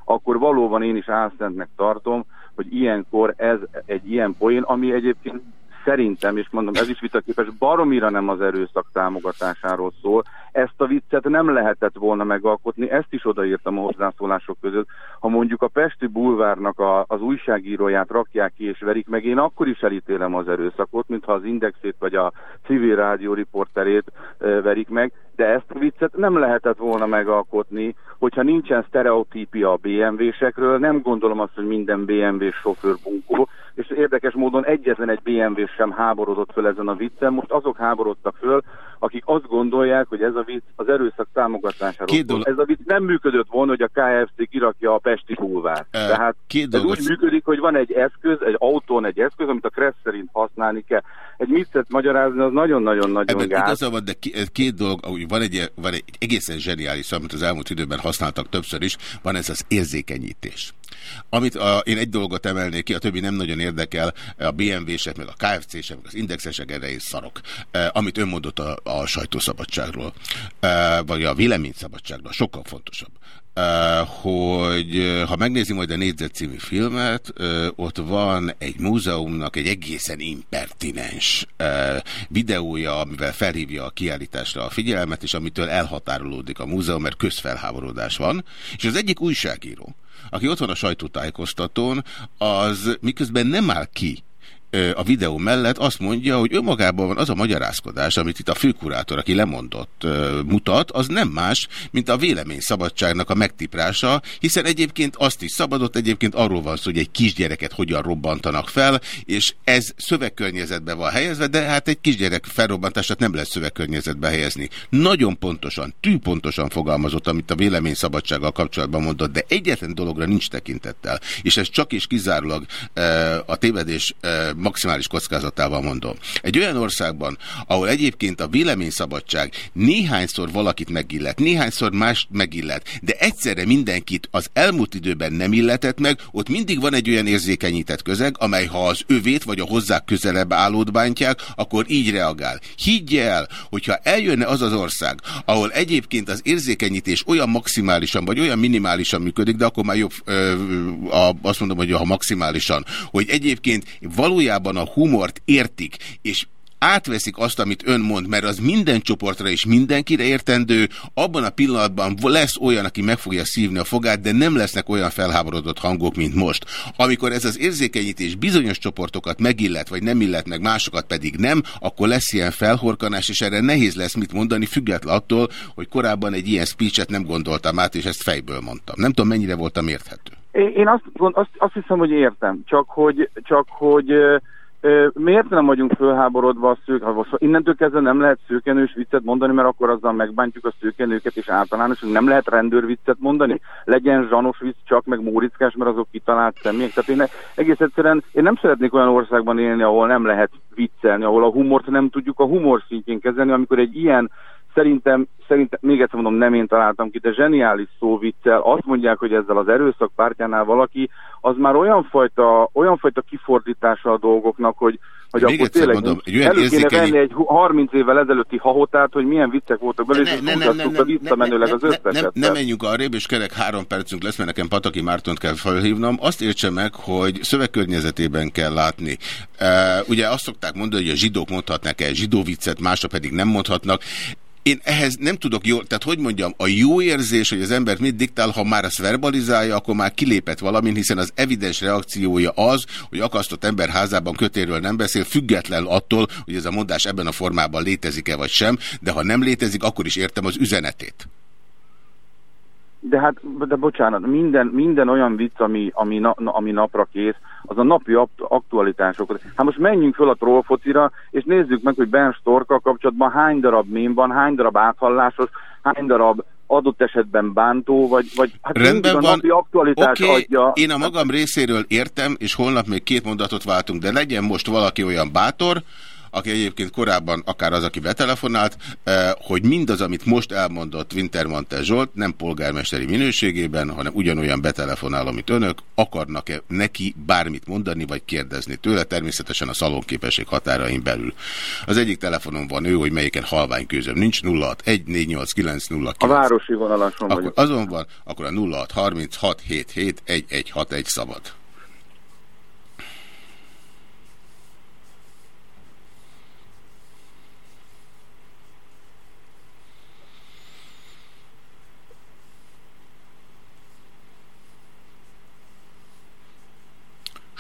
akkor valóban én is álszentnek tartom, hogy ilyenkor ez egy ilyen poén, ami egyébként szerintem, és mondom, ez is vitaképes, baromira nem az erőszak támogatásáról szól. Ezt a viccet nem lehetett volna megalkotni, ezt is odaírtam a hozzászólások között. Ha mondjuk a Pesti Bulvárnak a, az újságíróját rakják ki és verik meg, én akkor is elítélem az erőszakot, mintha az Indexét vagy a civil rádió riporterét verik meg, de ezt a viccet nem lehetett volna megalkotni, hogyha nincsen sztereotípia a BMW-sekről, nem gondolom azt, hogy minden BMW sofőr bunkó, és érdekes módon egyetlen egy BMW sem háborodott föl ezen a viccen, most azok háborodtak föl, akik azt gondolják, hogy ez a vicc az erőszak támogatásáról
Két dolog-
Ez a vicc nem működött volna, hogy a KFC kirakja a Pesti bulvár.
Eh,
Tehát
két
ez
dolgot-
úgy működik, hogy van egy eszköz, egy autón egy eszköz, amit a Kressz szerint használni kell. Egy viccet magyarázni az nagyon-nagyon-nagyon gáz.
igaza van, de két dolog, ahogy van egy, van egy egészen zseniális szó, amit az elmúlt időben használtak többször is, van ez az érzékenyítés. Amit a, én egy dolgot emelnék ki, a többi nem nagyon érdekel, a BMW-sek, meg a KFC-sek, meg az indexesek, erre is szarok. Eh, amit ön mondott a, a sajtószabadságról, eh, vagy a véleményszabadságról, sokkal fontosabb. Uh, hogy uh, ha megnézi majd a Négyzet című filmet, uh, ott van egy múzeumnak egy egészen impertinens uh, videója, amivel felhívja a kiállításra a figyelmet, és amitől elhatárolódik a múzeum, mert közfelháborodás van. És az egyik újságíró, aki ott van a sajtótájékoztatón, az miközben nem áll ki a videó mellett azt mondja, hogy önmagában van az a magyarázkodás, amit itt a főkurátor, aki lemondott, mutat, az nem más, mint a véleményszabadságnak a megtiprása, hiszen egyébként azt is szabadott, egyébként arról van szó, hogy egy kisgyereket hogyan robbantanak fel, és ez szövegkörnyezetbe van helyezve, de hát egy kisgyerek felrobbantását nem lehet szövegkörnyezetbe helyezni. Nagyon pontosan, tűpontosan fogalmazott, amit a véleményszabadsággal kapcsolatban mondott, de egyetlen dologra nincs tekintettel, és ez csak és kizárólag e, a tévedés e, maximális kockázatával mondom. Egy olyan országban, ahol egyébként a véleményszabadság néhányszor valakit megillet, néhányszor más megillet, de egyszerre mindenkit az elmúlt időben nem illetett meg, ott mindig van egy olyan érzékenyített közeg, amely ha az övét vagy a hozzá közelebb állót bántják, akkor így reagál. Higgy el, hogyha eljönne az az ország, ahol egyébként az érzékenyítés olyan maximálisan vagy olyan minimálisan működik, de akkor már jobb, ö, a, azt mondom, hogy ha maximálisan, hogy egyébként valójában a humort értik, és átveszik azt, amit ön mond, mert az minden csoportra és mindenkire értendő, abban a pillanatban lesz olyan, aki meg fogja szívni a fogát, de nem lesznek olyan felháborodott hangok, mint most. Amikor ez az érzékenyítés bizonyos csoportokat megillet, vagy nem illet meg, másokat pedig nem, akkor lesz ilyen felhorkanás, és erre nehéz lesz mit mondani, független attól, hogy korábban egy ilyen speechet nem gondoltam át, és ezt fejből mondtam. Nem tudom, mennyire voltam érthető.
Én azt, azt, azt hiszem, hogy értem, csak hogy, csak hogy miért nem vagyunk fölháborodva a szők, innentől kezdve nem lehet szőkenős viccet mondani, mert akkor azzal megbántjuk a szőkenőket, és általánosan nem lehet rendőrviccet mondani, legyen zsanos vicc csak, meg mórickás, mert azok kitalált személyek. Tehát én egész egyszerűen, én nem szeretnék olyan országban élni, ahol nem lehet viccelni, ahol a humort nem tudjuk a humor szintjén kezelni, amikor egy ilyen Szerintem, szerintem, még egyszer mondom, nem én találtam ki, de zseniális szóviccel. Azt mondják, hogy ezzel az erőszak pártjánál valaki, az már olyan fajta, olyan fajta kifordítása a dolgoknak, hogy, hogy
Még
akkor tényleg
mondom, egy olyan
elő kéne
érzékeny-
venni egy hu- 30 évvel ezelőtti hahotát, hogy milyen viccek voltak belőle, és
ne, ne,
ne,
ne,
visszamenőleg az összeset.
nem menjünk arrébb, és kerek három percünk lesz, mert nekem Pataki Mártont kell felhívnom. Azt értse meg, hogy szövegkörnyezetében kell látni. Uh, ugye azt szokták mondani, hogy a zsidók mondhatnak el zsidó viccet, mások pedig nem mondhatnak. Én ehhez nem tudok jól, tehát hogy mondjam, a jó érzés, hogy az ember mit diktál, ha már azt verbalizálja, akkor már kilépett valamin, hiszen az evidens reakciója az, hogy akasztott ember házában kötéről nem beszél, független attól, hogy ez a mondás ebben a formában létezik-e vagy sem, de ha nem létezik, akkor is értem az üzenetét.
De hát, de bocsánat, minden, minden olyan vicc, ami, ami, na, ami napra kész, az a napi akt- aktualitásokhoz. Hát most menjünk föl a trollfocira, és nézzük meg, hogy Ben Storkkal kapcsolatban hány darab mém van, hány darab áthallásos, hány darab adott esetben bántó, vagy, vagy hát
Rendben
a
van.
napi aktualitás
Oké,
adja.
Én a magam részéről értem, és holnap még két mondatot váltunk, de legyen most valaki olyan bátor, aki egyébként korábban akár az, aki betelefonált, eh, hogy mindaz, amit most elmondott Wintermantel Zsolt, nem polgármesteri minőségében, hanem ugyanolyan betelefonál, amit önök, akarnak-e neki bármit mondani, vagy kérdezni tőle, természetesen a szalonképesség határain belül. Az egyik telefonon van ő, hogy melyiken halvány közöm nincs, 06148909.
A városi vonalason
Akkor
vagyok.
azon van, akkor a 0636771161 szabad.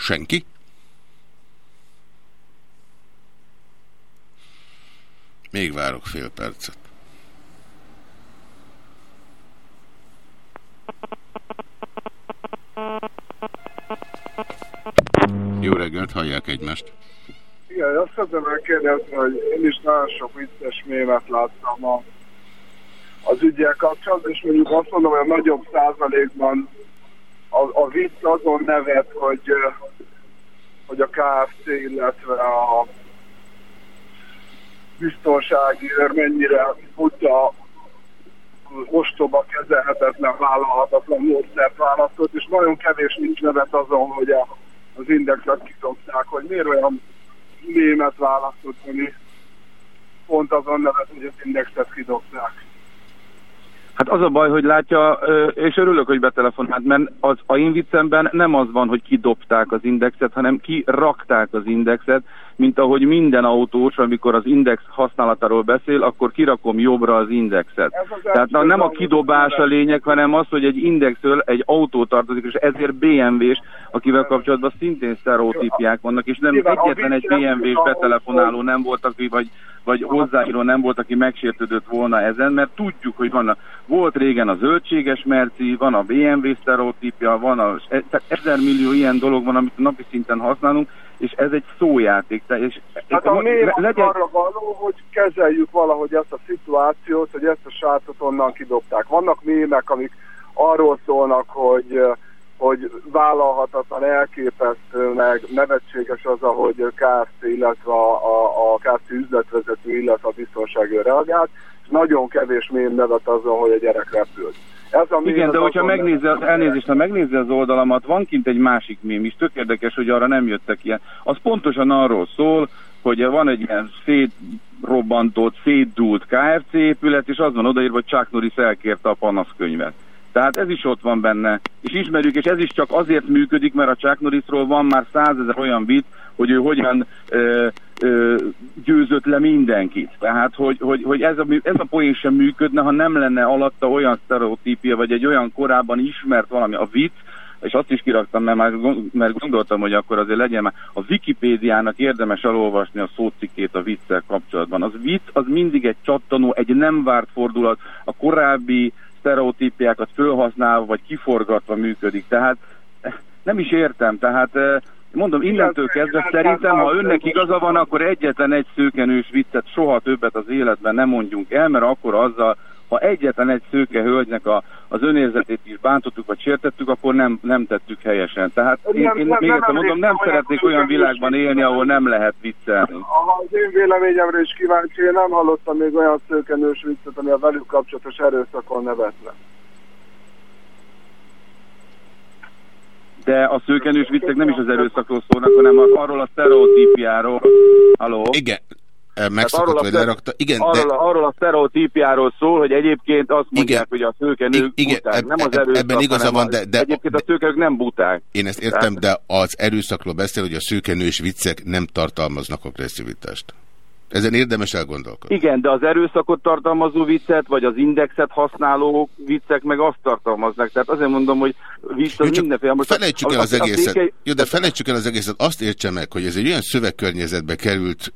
Senki? Még várok fél percet. Jó reggelt, hallják egymást.
Igen, azt szeretném megkérdezni, hogy én is nagyon sok vicces mémet láttam a, az ügyel kapcsolatban, és mondjuk azt mondom, hogy a nagyobb százalékban a, a vicc azon nevet, hogy, hogy a KFC, illetve a biztonsági őr mennyire buta, ostoba, kezelhetetlen, vállalhatatlan módszert választott, és nagyon kevés nincs nevet azon, hogy a, az indexet kidobták, hogy miért olyan német választott, ami pont azon nevet, hogy az indexet kidobták.
Hát az a baj, hogy látja, és örülök, hogy betelefonált, mert az, a én viccemben nem az van, hogy kidobták az indexet, hanem kirakták az indexet, mint ahogy minden autós, amikor az index használatáról beszél, akkor kirakom jobbra az indexet. Tehát na, nem a kidobás a lényeg, hanem az, hogy egy indexről egy autó tartozik, és ezért BMW-s, akivel kapcsolatban szintén sztereotípiák vannak, és nem egyetlen egy BMW-s betelefonáló nem volt, aki, vagy, vagy hozzáíró nem volt, aki megsértődött volna ezen, mert tudjuk, hogy van a, volt régen a zöldséges merci, van a BMW sztereotípia, van a, ezer millió ilyen dolog van, amit napi szinten használunk, és ez egy szójáték. te- És,
Hát a az
legyen,
arra való, hogy kezeljük valahogy ezt a szituációt, hogy ezt a srácot onnan kidobták. Vannak mémek, amik arról szólnak, hogy hogy vállalhatatlan, elképesztő, meg nevetséges az, ahogy KFC, illetve a, a, a KFC üzletvezető, illetve a biztonságőr reagált, és nagyon kevés mém nevet azon, hogy a gyerek repült. Ez a
Igen, de hogyha
azon
megnézze, az, elnézést, ha megnézze az oldalamat, van kint egy másik mém is, tök érdekes, hogy arra nem jöttek ilyen. Az pontosan arról szól, hogy van egy ilyen szétrobbantott, szétdúlt KFC épület, és az van odaírva, hogy Chuck Norris elkérte a panaszkönyvet. Tehát ez is ott van benne, és ismerjük, és ez is csak azért működik, mert a Chuck Norrisról van már százezer olyan vicc, hogy ő hogyan ö, ö, győzött le mindenkit. Tehát, hogy, hogy, hogy ez, a, ez a poén sem működne, ha nem lenne alatta olyan sztereotípia, vagy egy olyan korábban ismert valami, a vicc, és azt is kiraktam, mert, már, mert gondoltam, hogy akkor azért legyen már. A Wikipédiának érdemes elolvasni a szócikkét a viccel kapcsolatban. Az vicc az mindig egy csattanó, egy nem várt fordulat, a korábbi sztereotípiákat fölhasználva vagy kiforgatva működik. Tehát eh, nem is értem, tehát eh, mondom, innentől kezdve szerintem, ha önnek igaza van, akkor egyetlen egy szőkenős viccet soha többet az életben nem mondjunk el, mert akkor azzal ha egyetlen egy szőke hölgynek a, az önérzetét is bántottuk, vagy sértettük, akkor nem, nem tettük helyesen. Tehát én,
Nem,
én
nem,
még egyszer mondom, nem szeretnék
olyan
világban élni, ahol nem lehet viccelni.
Aha, az én véleményemre is kíváncsi, én nem hallottam még olyan szőkenős viccet, ami a velük kapcsolatos erőszakon nevetne.
De a szőkenős viccek nem is az erőszakról szólnak, hanem arról a sztereotípiáról. Halló?
Igen. Megszakadt, vagy lerakta. Igen,
arról,
de...
arról a sztereotípiáról szól, hogy egyébként azt mondják, hogy a szőkenők
igen,
buták,
eb-
nem az erőszak,
ebben igaza van, de- de-
egyébként a szőkenők nem buták.
Én ezt értem, de az erőszakról beszél, hogy a szőkenős viccek nem tartalmaznak agresszivitást. Ezen érdemes elgondolkodni.
Igen, de az erőszakot tartalmazó viccet, vagy az indexet használó viccek meg azt tartalmaznak. Tehát azért mondom, hogy vicc az mindenféle. Most
Felejtsük el az
a
egészet.
székely-
Jó, de felejtsük el az egészet. Azt értse meg, hogy ez egy olyan szövegkörnyezetbe került,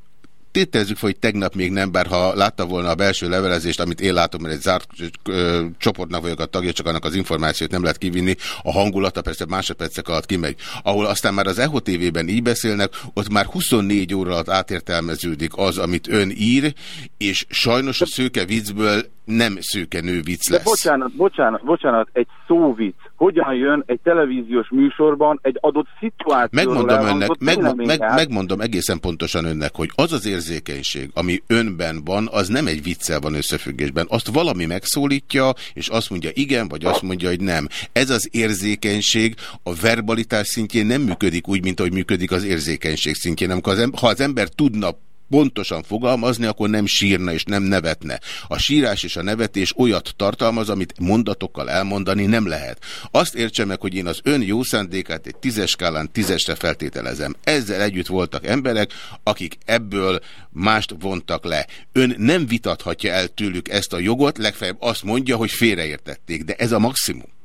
tételezzük fel, hogy tegnap még nem, bár ha látta volna a belső levelezést, amit én látom, mert egy zárt ö, csoportnak vagyok a tagja, csak annak az információt nem lehet kivinni, a hangulata persze másodpercek alatt kimegy. Ahol aztán már az EHO TV-ben így beszélnek, ott már 24 óra alatt átértelmeződik az, amit ön ír, és sajnos a szőke viccből nem szőke nő vicc
De
lesz.
bocsánat, bocsánat, bocsánat, egy szóvic. Hogyan jön egy televíziós műsorban egy adott szituációról
Megmondom önnek, meg, megmondom egészen pontosan önnek, hogy az az érzékenység, ami önben van, az nem egy viccel van összefüggésben. Azt valami megszólítja, és azt mondja igen, vagy azt mondja, hogy nem. Ez az érzékenység a verbalitás szintjén nem működik úgy, mint ahogy működik az érzékenység szintjén. Amikor az em- ha az ember tudna pontosan fogalmazni, akkor nem sírna és nem nevetne. A sírás és a nevetés olyat tartalmaz, amit mondatokkal elmondani nem lehet. Azt értse meg, hogy én az ön jó szándékát egy tízes skálán tízesre feltételezem. Ezzel együtt voltak emberek, akik ebből mást vontak le. Ön nem vitathatja el tőlük ezt a jogot, legfeljebb azt mondja, hogy félreértették, de ez a maximum.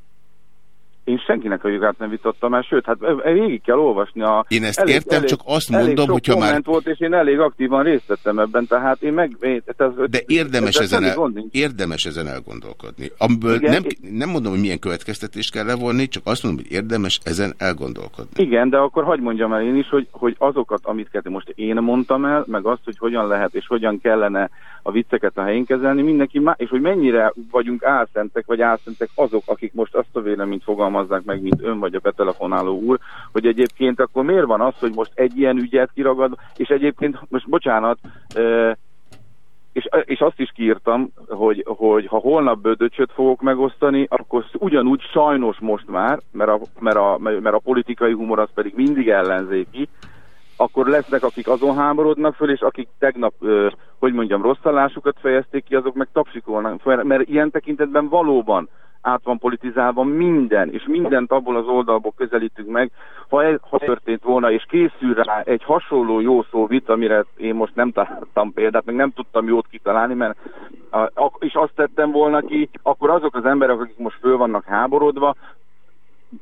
Én senkinek a jogát nem vitattam el, sőt, hát végig kell olvasni a...
Én ezt értem, csak azt mondom,
elég
hogyha már-
volt, és én elég aktívan részt vettem ebben, tehát én meg... Én, ez,
De érdemes
ez
ezen, el, érdemes ezen elgondolkodni. Amiből
Igen,
nem, nem mondom, hogy milyen következtetést kell levonni, csak azt mondom, hogy érdemes ezen elgondolkodni.
Igen, de akkor hagyd mondjam el én is, hogy, hogy azokat, amit most én mondtam el, meg azt, hogy hogyan lehet és hogyan kellene a vicceket a helyén kezelni, mindenki má, és hogy mennyire vagyunk álszentek, vagy álszentek azok, akik most azt a véleményt fogalmazzák meg, mint ön vagy a betelefonáló úr, hogy egyébként akkor miért van az, hogy most egy ilyen ügyet kiragad, és egyébként, most bocsánat, és, és azt is kiírtam, hogy, hogy ha holnap bödöcsöt fogok megosztani, akkor ugyanúgy sajnos most már, mert a, mert a, mert a politikai humor az pedig mindig ellenzéki, akkor lesznek, akik azon háborodnak föl, és akik tegnap, hogy mondjam, rosszallásukat fejezték ki, azok meg tapsikolnak, mert ilyen tekintetben valóban át van politizálva minden, és mindent abból az oldalból közelítünk meg. Ha ez ha történt volna, és készül rá egy hasonló jó szó vita, amire én most nem találtam példát, meg nem tudtam jót kitalálni, mert és azt tettem volna ki, akkor azok az emberek, akik most föl vannak háborodva,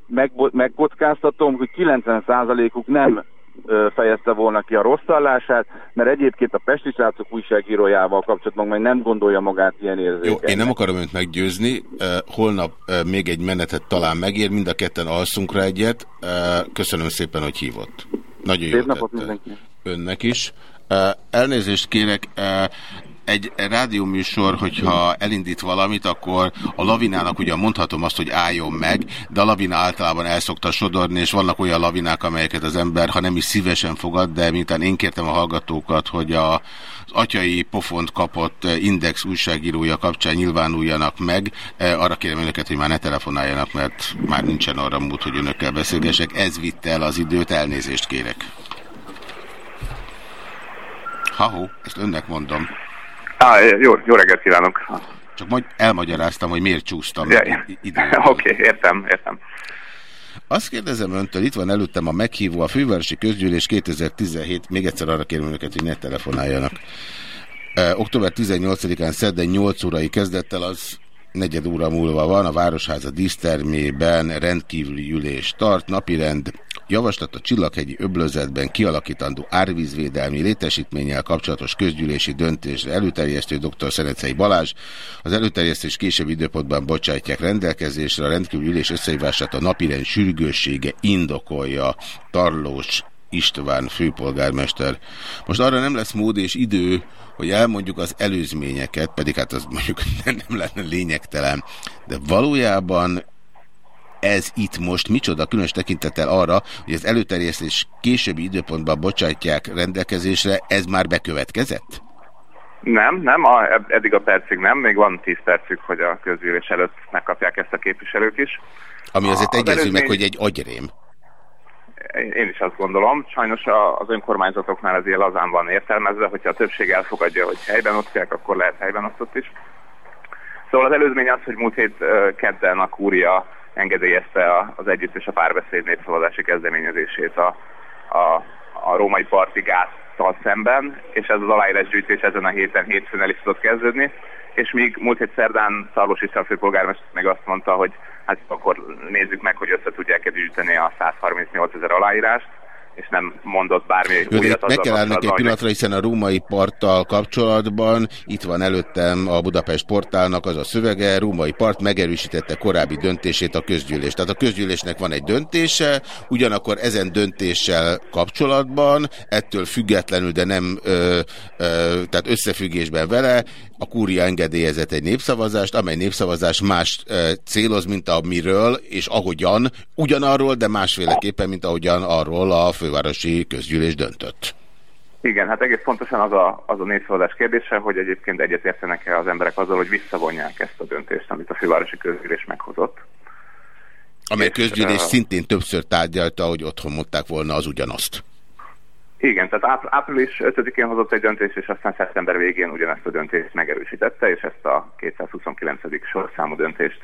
meg, megkockáztatom, hogy 90%-uk nem fejezte volna ki a rosszallását, mert egyébként a Pesti Srácok újságírójával kapcsolatban meg nem gondolja magát ilyen
Jó,
érzékeny.
én nem akarom önt meggyőzni, holnap még egy menetet talán megér, mind a ketten alszunk rá egyet. Köszönöm szépen, hogy hívott. Nagyon jó
Szép napot
tette.
mindenkinek.
Önnek is. Elnézést kérek, egy rádióműsor, hogyha elindít valamit, akkor a lavinának ugyan mondhatom azt, hogy álljon meg, de a lavina általában el szokta sodorni, és vannak olyan lavinák, amelyeket az ember, ha nem is szívesen fogad, de miután én kértem a hallgatókat, hogy a, az atyai pofont kapott eh, Index újságírója kapcsán nyilvánuljanak meg, eh, arra kérem önöket, hogy már ne telefonáljanak, mert már nincsen arra mód, hogy önökkel beszélgessek. Ez vitte el az időt, elnézést kérek. Ha-ho, ezt önnek mondom.
Á, jó, jó reggelt kívánok.
Csak majd elmagyaráztam, hogy miért csúsztam
Ja. Oké, okay, értem, értem.
Azt kérdezem öntől, itt van előttem a meghívó, a Fővárosi Közgyűlés 2017, még egyszer arra kérem önöket, hogy ne telefonáljanak. Október 18-án szedden 8 órai kezdettel az negyed óra múlva van, a Városháza dísztermében rendkívüli ülés tart, napirend javaslat a Csillaghegyi öblözetben kialakítandó árvízvédelmi létesítménnyel kapcsolatos közgyűlési döntésre előterjesztő dr. Szenecei Balázs. Az előterjesztés később időpontban bocsátják rendelkezésre, a rendkívüli ülés összehívását a napirend sürgőssége indokolja Tarlós István főpolgármester. Most arra nem lesz mód és idő, hogy elmondjuk az előzményeket, pedig hát az mondjuk nem, nem lenne lényegtelen, de valójában ez itt most micsoda, különös tekintettel arra, hogy az előterjesztés későbbi időpontban bocsátják rendelkezésre, ez már bekövetkezett?
Nem, nem, a, eddig a percig nem, még van 10 percük, hogy a közgyűlés előtt megkapják ezt a képviselők is.
Ami azért
Az
egyezünk meg,
előzmény-
hogy egy agyrém.
Én is azt gondolom. Sajnos az önkormányzatoknál ez ilyen lazán van értelmezve, hogyha a többség elfogadja, hogy helyben osztják, akkor lehet helyben osztott is. Szóval az előzmény az, hogy múlt hét kedden a kúria engedélyezte az együtt és a párbeszéd népszavazási kezdeményezését a, a, a római parti gáztal szemben, és ez az aláírásgyűjtés ezen a héten hétfőn el is tudott kezdődni, és míg múlt hét szerdán Szarvos István főpolgármester még azt mondta, hogy hát akkor nézzük meg, hogy össze tudják-e gyűjteni a 138 ezer aláírást, és nem mondott bármi
Jó,
újat
itt meg
azzal
kell állnunk egy pillanatra, hiszen a római parttal kapcsolatban itt van előttem a Budapest portálnak az a szövege, római part megerősítette korábbi döntését a közgyűlés. Tehát a közgyűlésnek van egy döntése, ugyanakkor ezen döntéssel kapcsolatban, ettől függetlenül, de nem ö, ö, tehát összefüggésben vele, a kúria engedélyezett egy népszavazást, amely népszavazás más ö, céloz, mint amiről, és ahogyan, ugyanarról, de másféleképpen, mint ahogyan arról a fővárosi közgyűlés döntött.
Igen, hát egész pontosan az a, az a népszavazás kérdése, hogy egyébként egyetértenek-e az emberek azzal, hogy visszavonják ezt a döntést, amit a fővárosi közgyűlés meghozott.
Amely
És,
közgyűlés
ö,
szintén többször tárgyalta, hogy otthon mondták volna az ugyanazt.
Igen, tehát áp- április 5-én hozott egy döntést, és aztán szeptember végén ugyanezt a döntést megerősítette, és ezt a 229. sorszámú döntést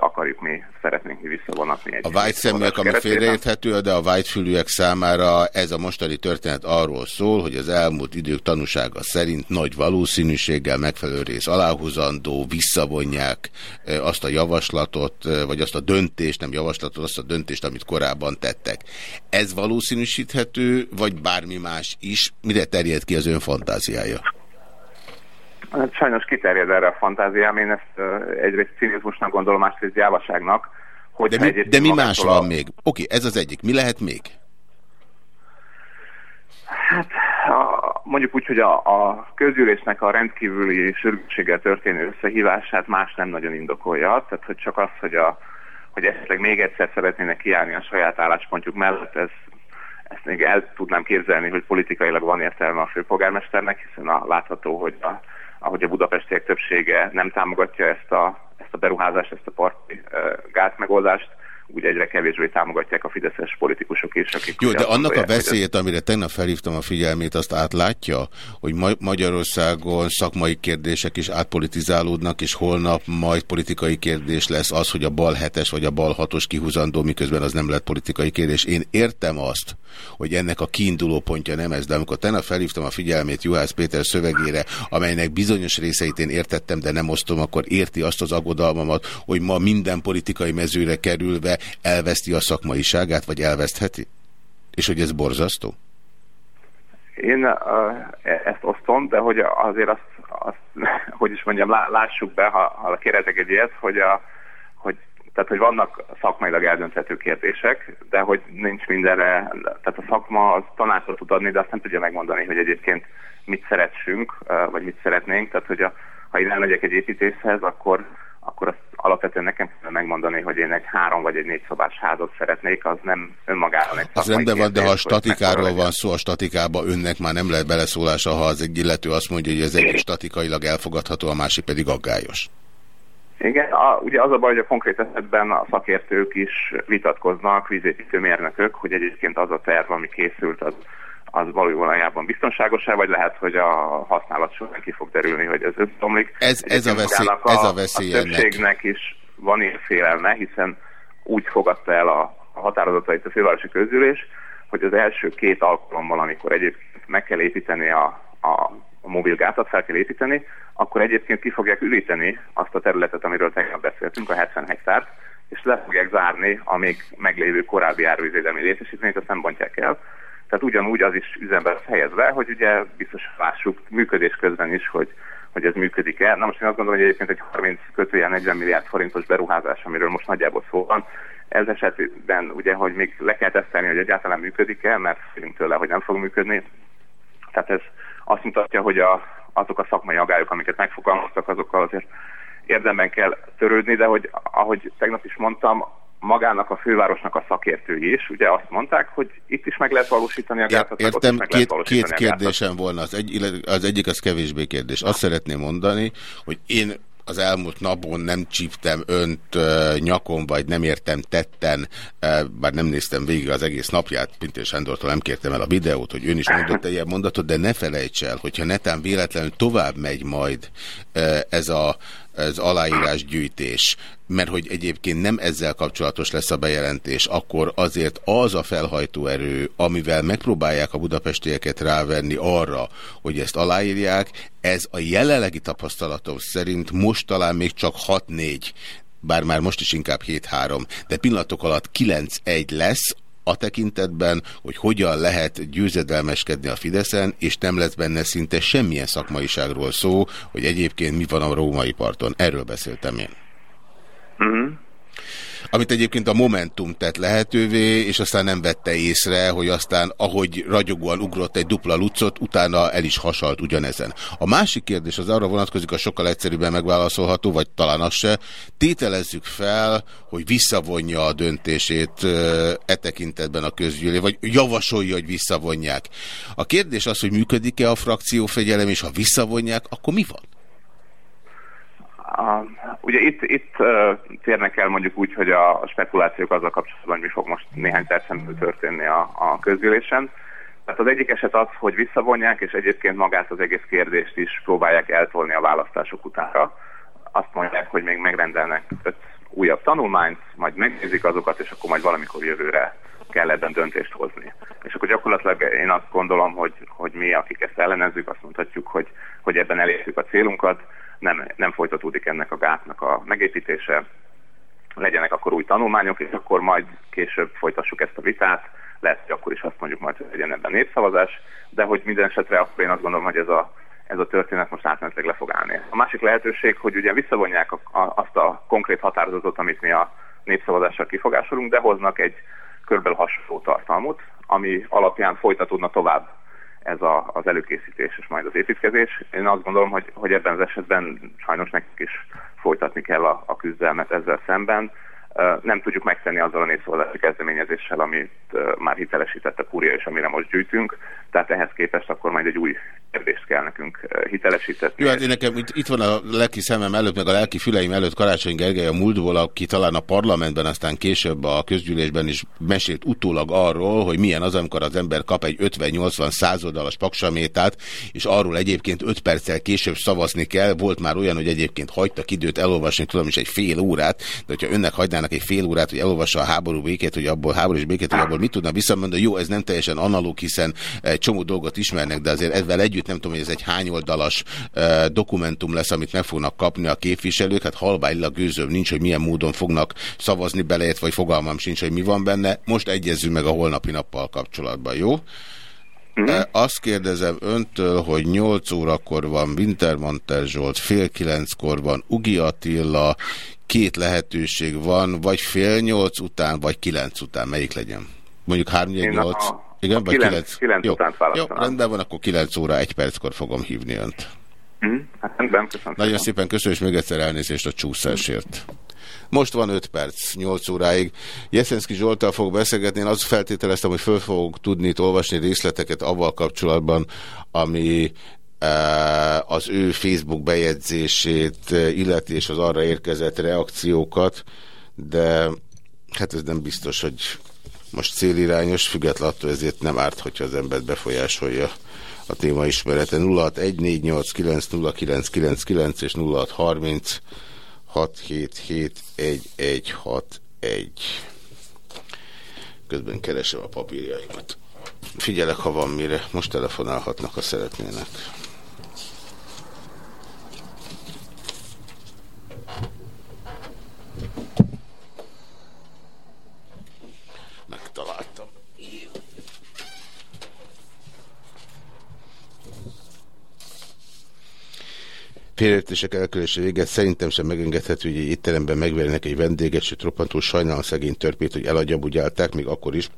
akarjuk mi, szeretnénk mi visszavonatni. Egy
A white szeműek, ami félreérthető, de a white fülűek számára ez a mostani történet arról szól, hogy az elmúlt idők tanúsága szerint nagy valószínűséggel megfelelő rész aláhúzandó, visszavonják eh, azt a javaslatot, eh, vagy azt a döntést, nem javaslatot, azt a döntést, amit korábban tettek. Ez valószínűsíthető, vagy bármi más is? Mire terjed ki az ön fantáziája?
Hát sajnos kiterjed erre a fantáziám, én ezt egyrészt cinizmusnak gondolom, másrészt gyávaságnak. Hogyha
De mi, de mi más
a-
van még? Oké, ez az egyik. Mi lehet még?
Hát a, mondjuk úgy, hogy a, a közgyűlésnek a rendkívüli sürgősséggel történő összehívását más nem nagyon indokolja. Tehát, hogy csak az, hogy, a, hogy esetleg még egyszer szeretnének kiállni a saját álláspontjuk mellett, ez, ezt még el tudnám képzelni, hogy politikailag van értelme a főpolgármesternek, hiszen a, látható, hogy a, ahogy a budapestiek többsége nem támogatja ezt a, ezt a beruházást, ezt a parti gátmegoldást, úgy egyre kevésbé támogatják a fideszes politikusok is, akik
Jó, de annak a veszélyét, amire tegnap felhívtam a figyelmét, azt átlátja, hogy Ma Magyarországon szakmai kérdések is átpolitizálódnak, és holnap majd politikai kérdés lesz az, hogy a bal hetes vagy a bal hatos kihúzandó, miközben az nem lett politikai kérdés. Én értem azt, hogy ennek a kiinduló pontja nem ez, de amikor tegnap felhívtam a figyelmét Juhász Péter szövegére, amelynek bizonyos részeit én értettem, de nem osztom, akkor érti azt az aggodalmamat, hogy ma minden politikai mezőre kerülve elveszti a szakmaiságát, vagy elvesztheti? És hogy ez borzasztó?
Én uh, ezt osztom, de hogy azért azt, azt hogy is mondjam, lá- lássuk be, ha, ha kérdezek egy ilyet, hogy, a, hogy, tehát, hogy vannak szakmailag eldönthető kérdések, de hogy nincs mindenre, tehát a szakma az tanácsot tud adni, de azt nem tudja megmondani, hogy egyébként mit szeretsünk, vagy mit szeretnénk, tehát hogy a, ha én elmegyek egy építészhez, akkor akkor azt alapvetően nekem kell megmondani, hogy én egy három vagy egy négy szobás házat szeretnék, az nem önmagában egy
Az rendben van, de ha a statikáról van szó, a statikába önnek már nem lehet beleszólása, ha az egy illető azt mondja, hogy az egyik statikailag elfogadható, a másik pedig aggályos.
Igen, a, ugye az a baj, hogy a konkrét esetben a szakértők is vitatkoznak, vízépítőmérnökök, hogy egyébként az a terv, ami készült, az, az valójában biztonságos-e, vagy lehet, hogy a használat során ki fog derülni, hogy ez összeomlik.
Ez- ez a veszély- ez a veszély
a többségnek is van ilyen félelme, hiszen úgy fogadta el a, a határozatait a fővárosi közgyűlés, hogy az első két alkalommal, amikor egyébként meg kell építeni a, a, a mobil gátat, fel kell építeni, akkor egyébként ki fogják üríteni azt a területet, amiről tegnap beszéltünk, a 70 hektárt, és le fogják zárni a még meglévő korábbi árvízvédelmi létesítményt, azt nem bontják el. Tehát ugyanúgy az is üzembe lesz helyezve, hogy ugye biztos lássuk működés közben is, hogy, hogy ez működik-e. Na most én azt gondolom, hogy egyébként egy 30 kötőjel 40 milliárd forintos beruházás, amiről most nagyjából szó van, ez esetben ugye, hogy még le kell tesztelni, hogy egyáltalán működik-e, mert félünk tőle, hogy nem fog működni. Tehát ez azt mutatja, hogy a, azok a szakmai agályok, amiket megfogalmaztak, azokkal azért érdemben kell törődni, de hogy ahogy tegnap is mondtam, magának a fővárosnak a szakértői is, ugye azt mondták, hogy itt is meg lehet valósítani a gátat,
Értem,
meg lehet
két,
valósítani
két kérdésem volna. Az, egy, az egyik az kevésbé kérdés. Azt szeretném mondani, hogy én az elmúlt napon nem csíptem önt uh, nyakon, vagy nem értem tetten, uh, bár nem néztem végig az egész napját, Pintér Sándortól nem kértem el a videót, hogy ön is mondott egy ilyen mondatot, de ne felejts el, hogyha netán véletlenül tovább megy majd uh, ez a az aláírásgyűjtés, mert hogy egyébként nem ezzel kapcsolatos lesz a bejelentés, akkor azért az a felhajtóerő, amivel megpróbálják a budapestieket rávenni arra, hogy ezt aláírják, ez a jelenlegi tapasztalatom szerint most talán még csak 6-4, bár már most is inkább 7-3, de pillanatok alatt 9-1 lesz, a tekintetben, hogy hogyan lehet győzedelmeskedni a Fideszen, és nem lesz benne szinte semmilyen szakmaiságról szó, hogy egyébként mi van a római parton. Erről beszéltem én.
Mhm.
Amit egyébként a Momentum tett lehetővé, és aztán nem vette észre, hogy aztán, ahogy ragyogóan ugrott egy dupla lucot, utána el is hasalt ugyanezen. A másik kérdés az arra vonatkozik, a sokkal egyszerűbben megválaszolható, vagy talán az se. Tételezzük fel, hogy visszavonja a döntését e tekintetben a közgyűlés, vagy javasolja, hogy visszavonják. A kérdés az, hogy működik-e a frakciófegyelem, és ha visszavonják, akkor mi van?
A, ugye itt, itt térnek el mondjuk úgy, hogy a, a spekulációk azzal kapcsolatban, hogy mi fog most néhány percen történni a, a közgyűlésen. Tehát az egyik eset az, hogy visszavonják, és egyébként magát az egész kérdést is próbálják eltolni a választások utánra. Azt mondják, hogy még megrendelnek öt újabb tanulmányt, majd megnézik azokat, és akkor majd valamikor jövőre kell ebben döntést hozni. És akkor gyakorlatilag én azt gondolom, hogy, hogy mi, akik ezt ellenezzük, azt mondhatjuk, hogy, hogy ebben elérjük a célunkat, nem, nem folytatódik ennek a gátnak a megépítése, legyenek akkor új tanulmányok, és akkor majd később folytassuk ezt a vitát, lehet, hogy akkor is azt mondjuk majd, hogy legyen ebben népszavazás, de hogy minden esetre akkor én azt gondolom, hogy ez a, ez a történet most átmenetileg le fog állni. A másik lehetőség, hogy ugye visszavonják a, a, azt a konkrét határozatot, amit mi a népszavazással kifogásolunk, de hoznak egy körülbelül hasonló tartalmut, ami alapján folytatódna tovább ez a, az előkészítés és majd az építkezés. Én azt gondolom, hogy, hogy ebben az esetben sajnos nekik is folytatni kell a, a küzdelmet ezzel szemben. Nem tudjuk megtenni azzal a népszavazási kezdeményezéssel, amit már hitelesített a Kúria és amire most gyűjtünk, tehát ehhez képest akkor majd egy új kérdést kell nekünk ö, hitelesítetni.
Jó, hát én nekem itt, van a lelki szemem előtt, meg a lelki füleim előtt Karácsony Gergely a múltból, aki talán a parlamentben, aztán később a közgyűlésben is mesélt utólag arról, hogy milyen az, amikor az ember kap egy 50-80 századolas paksamétát, és arról egyébként 5 perccel később szavazni kell. Volt már olyan, hogy egyébként hagytak időt elolvasni, tudom is egy fél órát, de hogyha önnek hagynának egy fél órát, hogy elolvassa a háború békét, hogy abból háborús békét, hogy abból mit tudna visszamondani, jó, ez nem teljesen analóg, hiszen egy csomó dolgot ismernek, de azért ezzel együtt nem tudom, hogy ez egy hányoldalas uh, dokumentum lesz, amit meg fognak kapni a képviselők, hát halványlag gőzöm nincs, hogy milyen módon fognak szavazni beleért, vagy fogalmam sincs, hogy mi van benne. Most egyezzünk meg a holnapi nappal kapcsolatban, jó? Eh, Azt kérdezem öntől, hogy 8 órakor van Wintermantel Zsolt, fél kilenckor van Ugi Attila, két lehetőség van, vagy fél nyolc után, vagy kilenc után, melyik legyen? Mondjuk 3
Én
8
a-
igen, vagy
kilenc-
9?
kilenc
jó,
utánt
jó,
választanám.
rendben van, akkor 9 óra, 1 perckor fogom hívni önt.
Hát rendben, köszönöm.
Nagyon szépen köszönöm, és még egyszer elnézést a csúszásért. Most van 5 perc, 8 óráig. Jeszenszki Zsoltal fog beszélgetni. Én azt feltételeztem, hogy föl fogok tudni itt olvasni részleteket avval kapcsolatban, ami eh, az ő Facebook bejegyzését eh, illeti, és az arra érkezett reakciókat, de hát ez nem biztos, hogy most célirányos, függetlenül attól ezért nem árt, hogyha az embert befolyásolja a téma ismerete. 0614890999 és 0630 6771161. Közben keresem a papírjaimat. Figyelek, ha van mire. Most telefonálhatnak, ha szeretnének. Megtaláltam. Félreértések elkerülése véget szerintem sem megengedhető, hogy egy étteremben megverjenek egy vendéget, sőt roppantól sajnálom szegény törpét, hogy eladjabudjálták, még akkor is,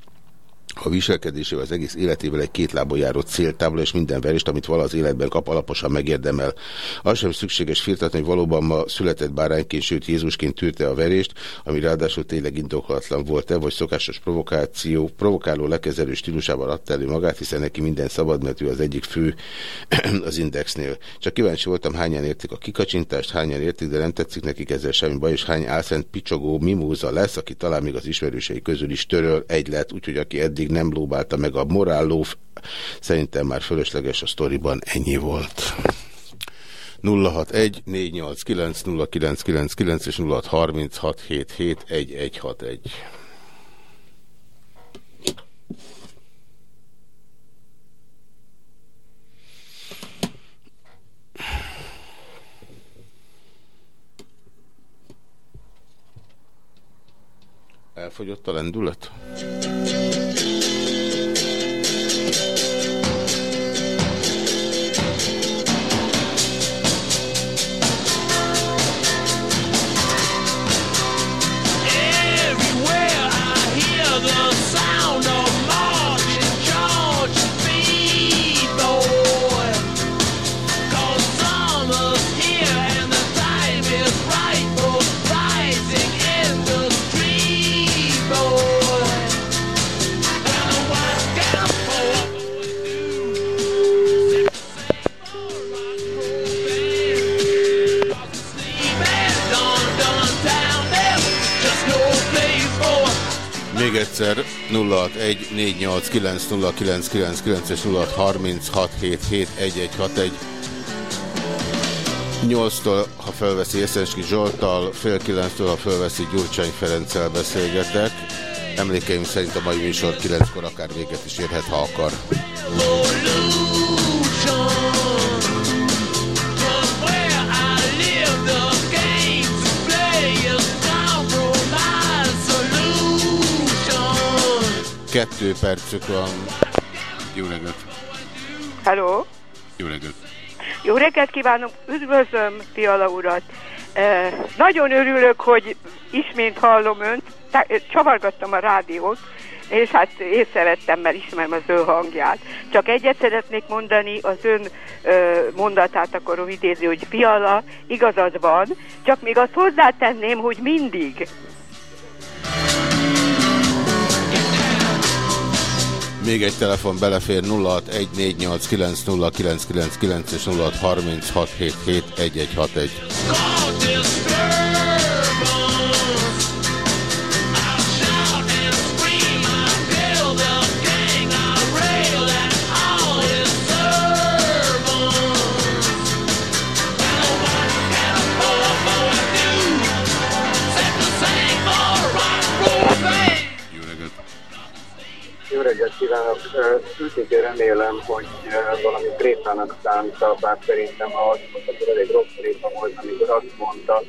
a viselkedésével az egész életével egy két lábon járó céltábla és minden verést, amit vala az életben kap, alaposan megérdemel. Az sem szükséges firtatni, hogy valóban ma született bárányként, sőt Jézusként tűrte a verést, ami ráadásul tényleg indokolatlan volt-e, vagy szokásos provokáció, provokáló lekezelő stílusával adta elő magát, hiszen neki minden szabad, mert ő az egyik fő az indexnél. Csak kíváncsi voltam, hányan értik a kikacsintást, hányan értik, de nem tetszik nekik ezzel semmi baj, és hány álszent picsogó mimóza lesz, aki talán még az ismerősei közül is töröl, egy lett, úgyhogy aki eddig nem lóbálta meg a morállóf, szerintem már fölösleges a sztoriban ennyi volt. 061 489 0999 és 0636 77 1161. Elfogyott a lendület? 061 489 és 0636771161. 8-tól, ha felveszi Eszenski Zsoltal, fél 9-től, ha felveszi Gyurcsány Ferenccel beszélgetek. Emlékeim szerint a mai műsor 9-kor akár véget is érhet, ha akar. Kettő percük van. Jó reggelt!
Hello!
Jó reggelt!
Jó reggelt kívánok, üdvözlöm Fiala urat. E, nagyon örülök, hogy ismét hallom önt, csavargattam a rádiót, és hát észrevettem, mert ismerem az ő hangját. Csak egyet szeretnék mondani, az ön ö, mondatát akarom idézni, hogy Fiala, igazad van, csak még azt hozzátenném, hogy mindig.
Még egy telefon belefér 0614890999 és 0636771161.
Jó reggelt kívánok! Őszintén remélem, hogy valami tréfának számítta, bár szerintem mondta, akkor elég rossz tréfa volt, amikor azt mondta,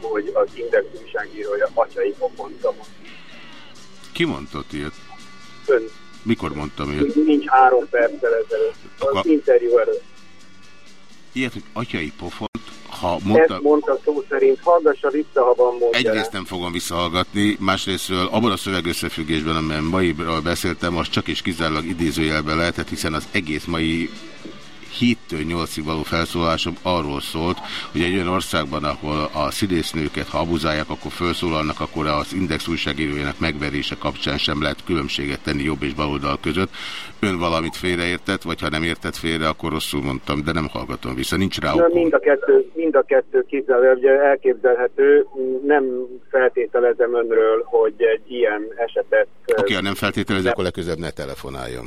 hogy az Index újságírója atyai pofonta van.
Ki mondott ilyet?
Ön
Mikor mondtam ilyet?
nincs három perccel ezelőtt. Az interjú előtt.
Ilyet, hogy atyai pofont, ha
Ezt
mondta...
mondta szó szerint, hallgassa vissza, ha van mondja.
Egyrészt nem fogom visszahallgatni, másrésztről abban a szövegösszefüggésben, amiben mairól beszéltem, az csak és kizárólag idézőjelben lehetett, hiszen az egész mai 7-től 8-ig való felszólalásom arról szólt, hogy egy olyan országban, ahol a színésznőket, ha abuzálják, akkor felszólalnak, akkor az Index újságírójának megverése kapcsán sem lehet különbséget tenni jobb és baloldal között. Ön valamit félreértett, vagy ha nem értett félre, akkor rosszul mondtam, de nem hallgatom vissza, nincs rá okom.
mind a kettő, mind a kettő ugye elképzelhető. Nem feltételezem önről, hogy egy ilyen esetet...
Oké, okay, ha nem feltételező, akkor legközelebb ne telefonáljon.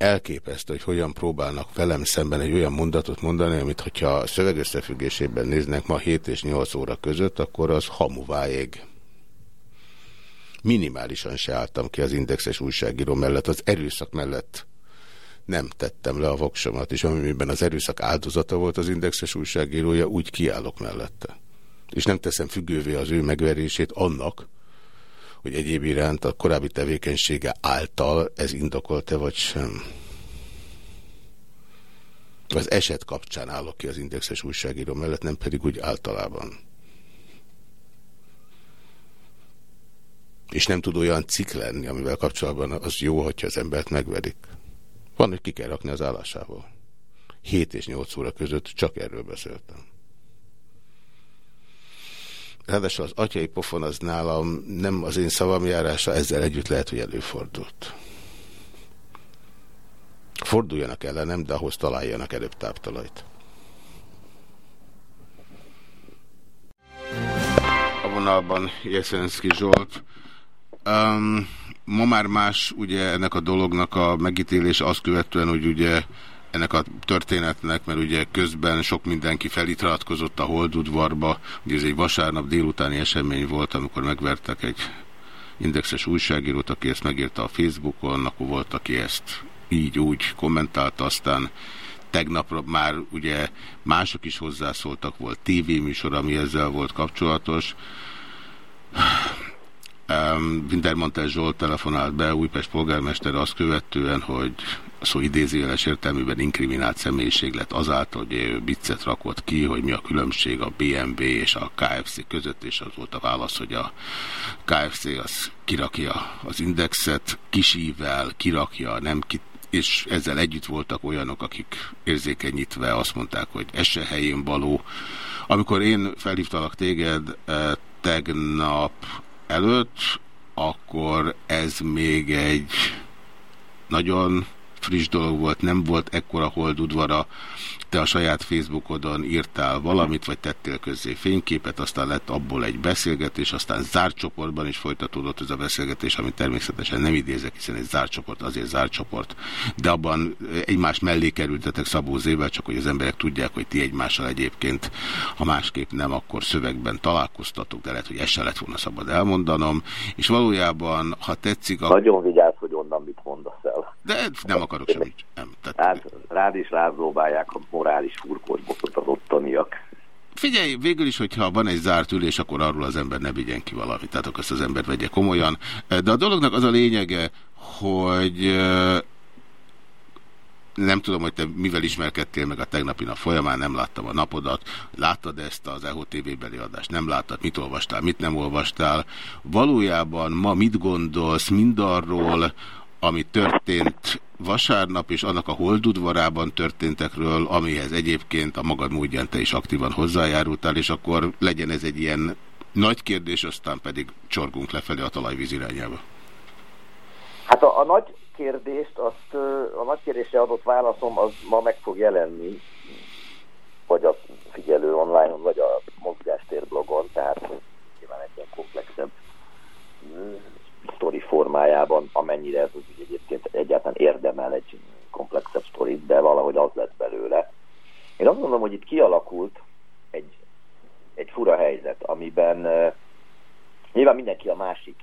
Elképesztő, hogy hogyan próbálnak velem szemben egy olyan mondatot mondani, amit hogyha a szövegösszefüggésében néznek ma 7 és 8 óra között, akkor az hamuvá ég. Minimálisan se álltam ki az indexes újságíró mellett, az erőszak mellett nem tettem le a voksomat, és amiben az erőszak áldozata volt az indexes újságírója, úgy kiállok mellette. És nem teszem függővé az ő megverését annak, hogy egyéb iránt a korábbi tevékenysége által ez indokolt-e vagy sem. Az eset kapcsán állok ki az indexes újságíró mellett, nem pedig úgy általában. És nem tud olyan cikk lenni, amivel kapcsolatban az jó, hogyha az embert megverik. Van, hogy ki kell rakni az állásából. 7 és 8 óra között csak erről beszéltem. Ráadásul az atyai pofon az nálam nem az én szavamjárása, ezzel együtt lehet, hogy előfordult. Forduljanak ellenem, de ahhoz találjanak előbb táptalajt. A vonalban Jeszenszki Zsolt. Um, ma már más ugye ennek a dolognak a megítélése azt követően, hogy ugye ennek a történetnek, mert ugye közben sok mindenki felitratkozott a Holdudvarba, ugye ez egy vasárnap délutáni esemény volt, amikor megvertek egy indexes újságírót, aki ezt megírta a Facebookon, akkor volt, aki ezt így úgy kommentálta, aztán tegnapra már ugye mások is hozzászóltak, volt tévéműsor, ami ezzel volt kapcsolatos. Wintermantel Zsolt telefonált be, Újpest polgármester azt követően, hogy szó idézőjeles értelműben inkriminált személyiség lett azáltal, hogy ő rakott ki, hogy mi a különbség a BNB és a KFC között, és az volt a válasz, hogy a KFC az kirakja az indexet, kisível, kirakja, nem ki, és ezzel együtt voltak olyanok, akik érzékenyítve azt mondták, hogy ez se helyén való. Amikor én felhívtalak téged eh, tegnap előtt, akkor ez még egy nagyon friss dolog volt, nem volt ekkora holdudvara, te a saját Facebookodon írtál valamit, vagy tettél közzé fényképet, aztán lett abból egy beszélgetés, aztán zárt csoportban is folytatódott ez a beszélgetés, amit természetesen nem idézek, hiszen egy zárt csoport azért zárt csoport, de abban egymás mellé kerültetek Szabó Zével, csak hogy az emberek tudják, hogy ti egymással egyébként, ha másképp nem, akkor szövegben találkoztatok, de lehet, hogy ezt se lett volna szabad elmondanom, és valójában, ha tetszik... A...
Nagyon vigyázz, hogy onnan mit mondasz el.
De nem akarok semmit. Nem. Tehát...
Hát rád is rázóbálják a morális furkósbotot az ottaniak.
Figyelj, végül is, hogyha van egy zárt ülés, akkor arról az ember ne vigyen ki valamit, tehát akkor ezt az ember vegye komolyan. De a dolognak az a lényege, hogy nem tudom, hogy te mivel ismerkedtél meg a tegnapi nap folyamán, nem láttam a napodat. Láttad ezt az EHO TV beli adást? Nem láttad? Mit olvastál? Mit nem olvastál? Valójában ma mit gondolsz mindarról, ami történt vasárnap, és annak a holdudvarában történtekről, amihez egyébként a magad módján te is aktívan hozzájárultál, és akkor legyen ez egy ilyen nagy kérdés, aztán pedig csorgunk lefelé a talajvíz irányába.
Hát a, a nagy kérdést, azt a nagy kérdésre adott válaszom az ma meg fog jelenni, vagy a figyelő online vagy a mozgástér blogon, tehát nyilván egy ilyen komplexebb sztori formájában, amennyire ez úgy egyébként egyáltalán érdemel egy komplexebb sztorit, de valahogy az lett belőle. Én azt gondolom, hogy itt kialakult egy, egy fura helyzet, amiben uh, nyilván mindenki a másik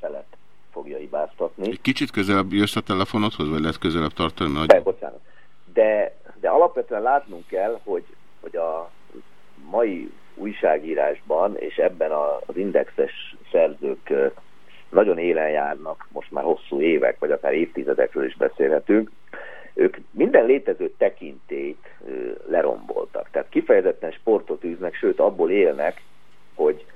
felet fogja hibáztatni.
Egy kicsit közelebb jössz a telefonodhoz, vagy lehet közelebb tartani? Nagy...
De, bocsánat. De, de alapvetően látnunk kell, hogy, hogy a mai újságírásban és ebben az indexes szerzők nagyon élen járnak, most már hosszú évek, vagy akár évtizedekről is beszélhetünk, ők minden létező tekintélyt leromboltak. Tehát kifejezetten sportot űznek, sőt abból élnek, hogy,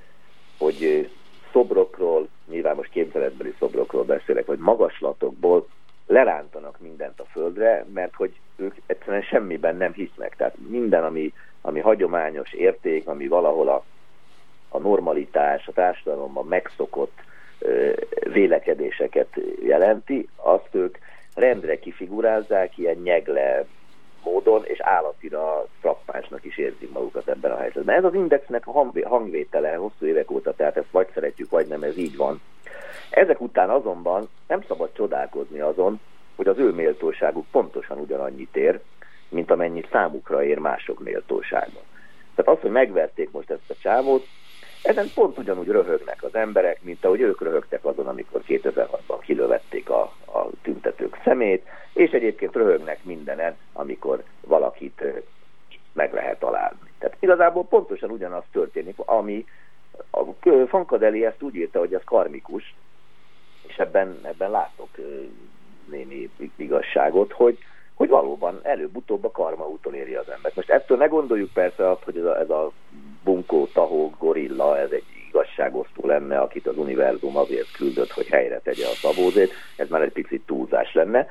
hogy szobrokról, nyilván most képzeletbeli szobrokról beszélek, vagy magaslatokból lerántanak mindent a földre, mert hogy ők egyszerűen semmiben nem hisznek. Tehát minden, ami, ami hagyományos érték, ami valahol a, a normalitás, a társadalomban megszokott vélekedéseket jelenti, azt ők rendre kifigurázzák ilyen nyegle módon, és állatira frappánsnak is érzik magukat ebben a helyzetben. Ez az indexnek a hangvétele hosszú évek óta, tehát ezt vagy szeretjük, vagy nem, ez így van. Ezek után azonban nem szabad csodálkozni azon, hogy az ő méltóságuk pontosan ugyanannyit ér, mint amennyi számukra ér mások méltósága. Tehát az, hogy megverték most ezt a csávót, ezen pont ugyanúgy röhögnek az emberek, mint ahogy ők röhögtek azon, amikor 2006-ban kilövették a, a tüntetők szemét, és egyébként röhögnek mindenen, amikor valakit meg lehet találni. Tehát igazából pontosan ugyanaz történik, ami A Fankadeli ezt úgy írta, hogy ez karmikus, és ebben, ebben látok némi igazságot, hogy, hogy valóban előbb-utóbb a karma úton éri az embert. Most ettől ne gondoljuk persze azt, hogy ez a, ez a bunkó, tahó, gorilla, ez egy igazságosztó lenne, akit az univerzum azért küldött, hogy helyre tegye a szabózét, ez már egy picit túlzás lenne.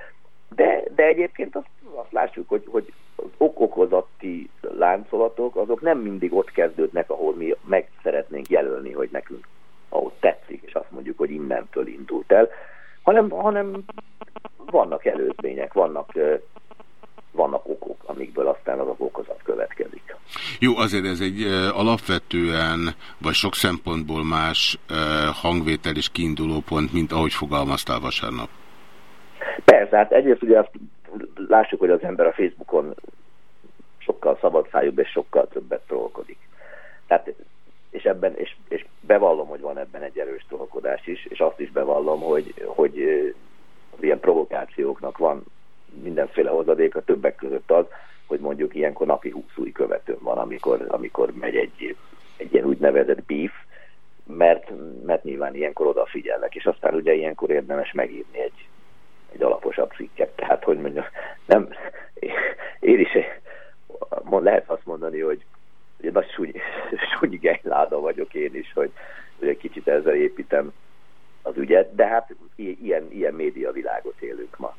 De, de egyébként azt, azt lássuk, hogy, hogy az okokozati láncolatok, azok nem mindig ott kezdődnek, ahol mi meg szeretnénk jelölni, hogy nekünk ahol tetszik, és azt mondjuk, hogy innentől indult el, hanem, hanem vannak előzmények, vannak, vannak okok, amikből aztán az okozat következik.
Jó, azért ez egy ö, alapvetően, vagy sok szempontból más ö, hangvétel és kiinduló pont, mint ahogy fogalmaztál vasárnap.
Persze, hát egyrészt ugye azt lássuk, hogy az ember a Facebookon sokkal szabadfájúbb és sokkal többet trollkodik. Tehát, és ebben, és, és bevallom, hogy van ebben egy erős trollkodás is, és azt is bevallom, hogy, hogy ilyen provokációknak van mindenféle hozadéka, többek között az, hogy mondjuk ilyenkor napi 20 új követőm van, amikor, amikor megy egy, egy ilyen úgynevezett beef, mert, mert nyilván ilyenkor odafigyelnek, és aztán ugye ilyenkor érdemes megírni egy, egy alaposabb cikket. Tehát, hogy mondjam, nem, én is lehet azt mondani, hogy, egy nagy súny, súnygejláda vagyok én is, hogy, hogy egy kicsit ezzel építem az ügyet, de hát ilyen, ilyen médiavilágot élünk ma.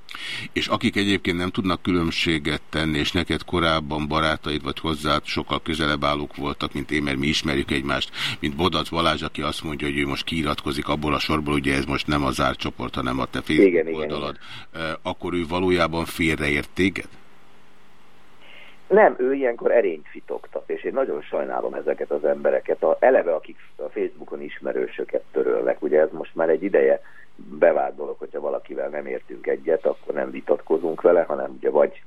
És akik egyébként nem tudnak különbséget tenni, és neked korábban barátaid vagy hozzád sokkal közelebb állók voltak, mint én, mert mi ismerjük egymást, mint Bodac Balázs, aki azt mondja, hogy ő most kiiratkozik abból a sorból, ugye ez most nem a zárt csoport, hanem a te Facebook
Igen, igen,
oldalad, Eh, akkor ő valójában félreért téged?
Nem, ő ilyenkor erényt fitoktat, és én nagyon sajnálom ezeket az embereket, a, eleve akik a Facebookon ismerősöket törölnek, ugye ez most már egy ideje bevált dolog, hogyha valakivel nem értünk egyet, akkor nem vitatkozunk vele, hanem ugye vagy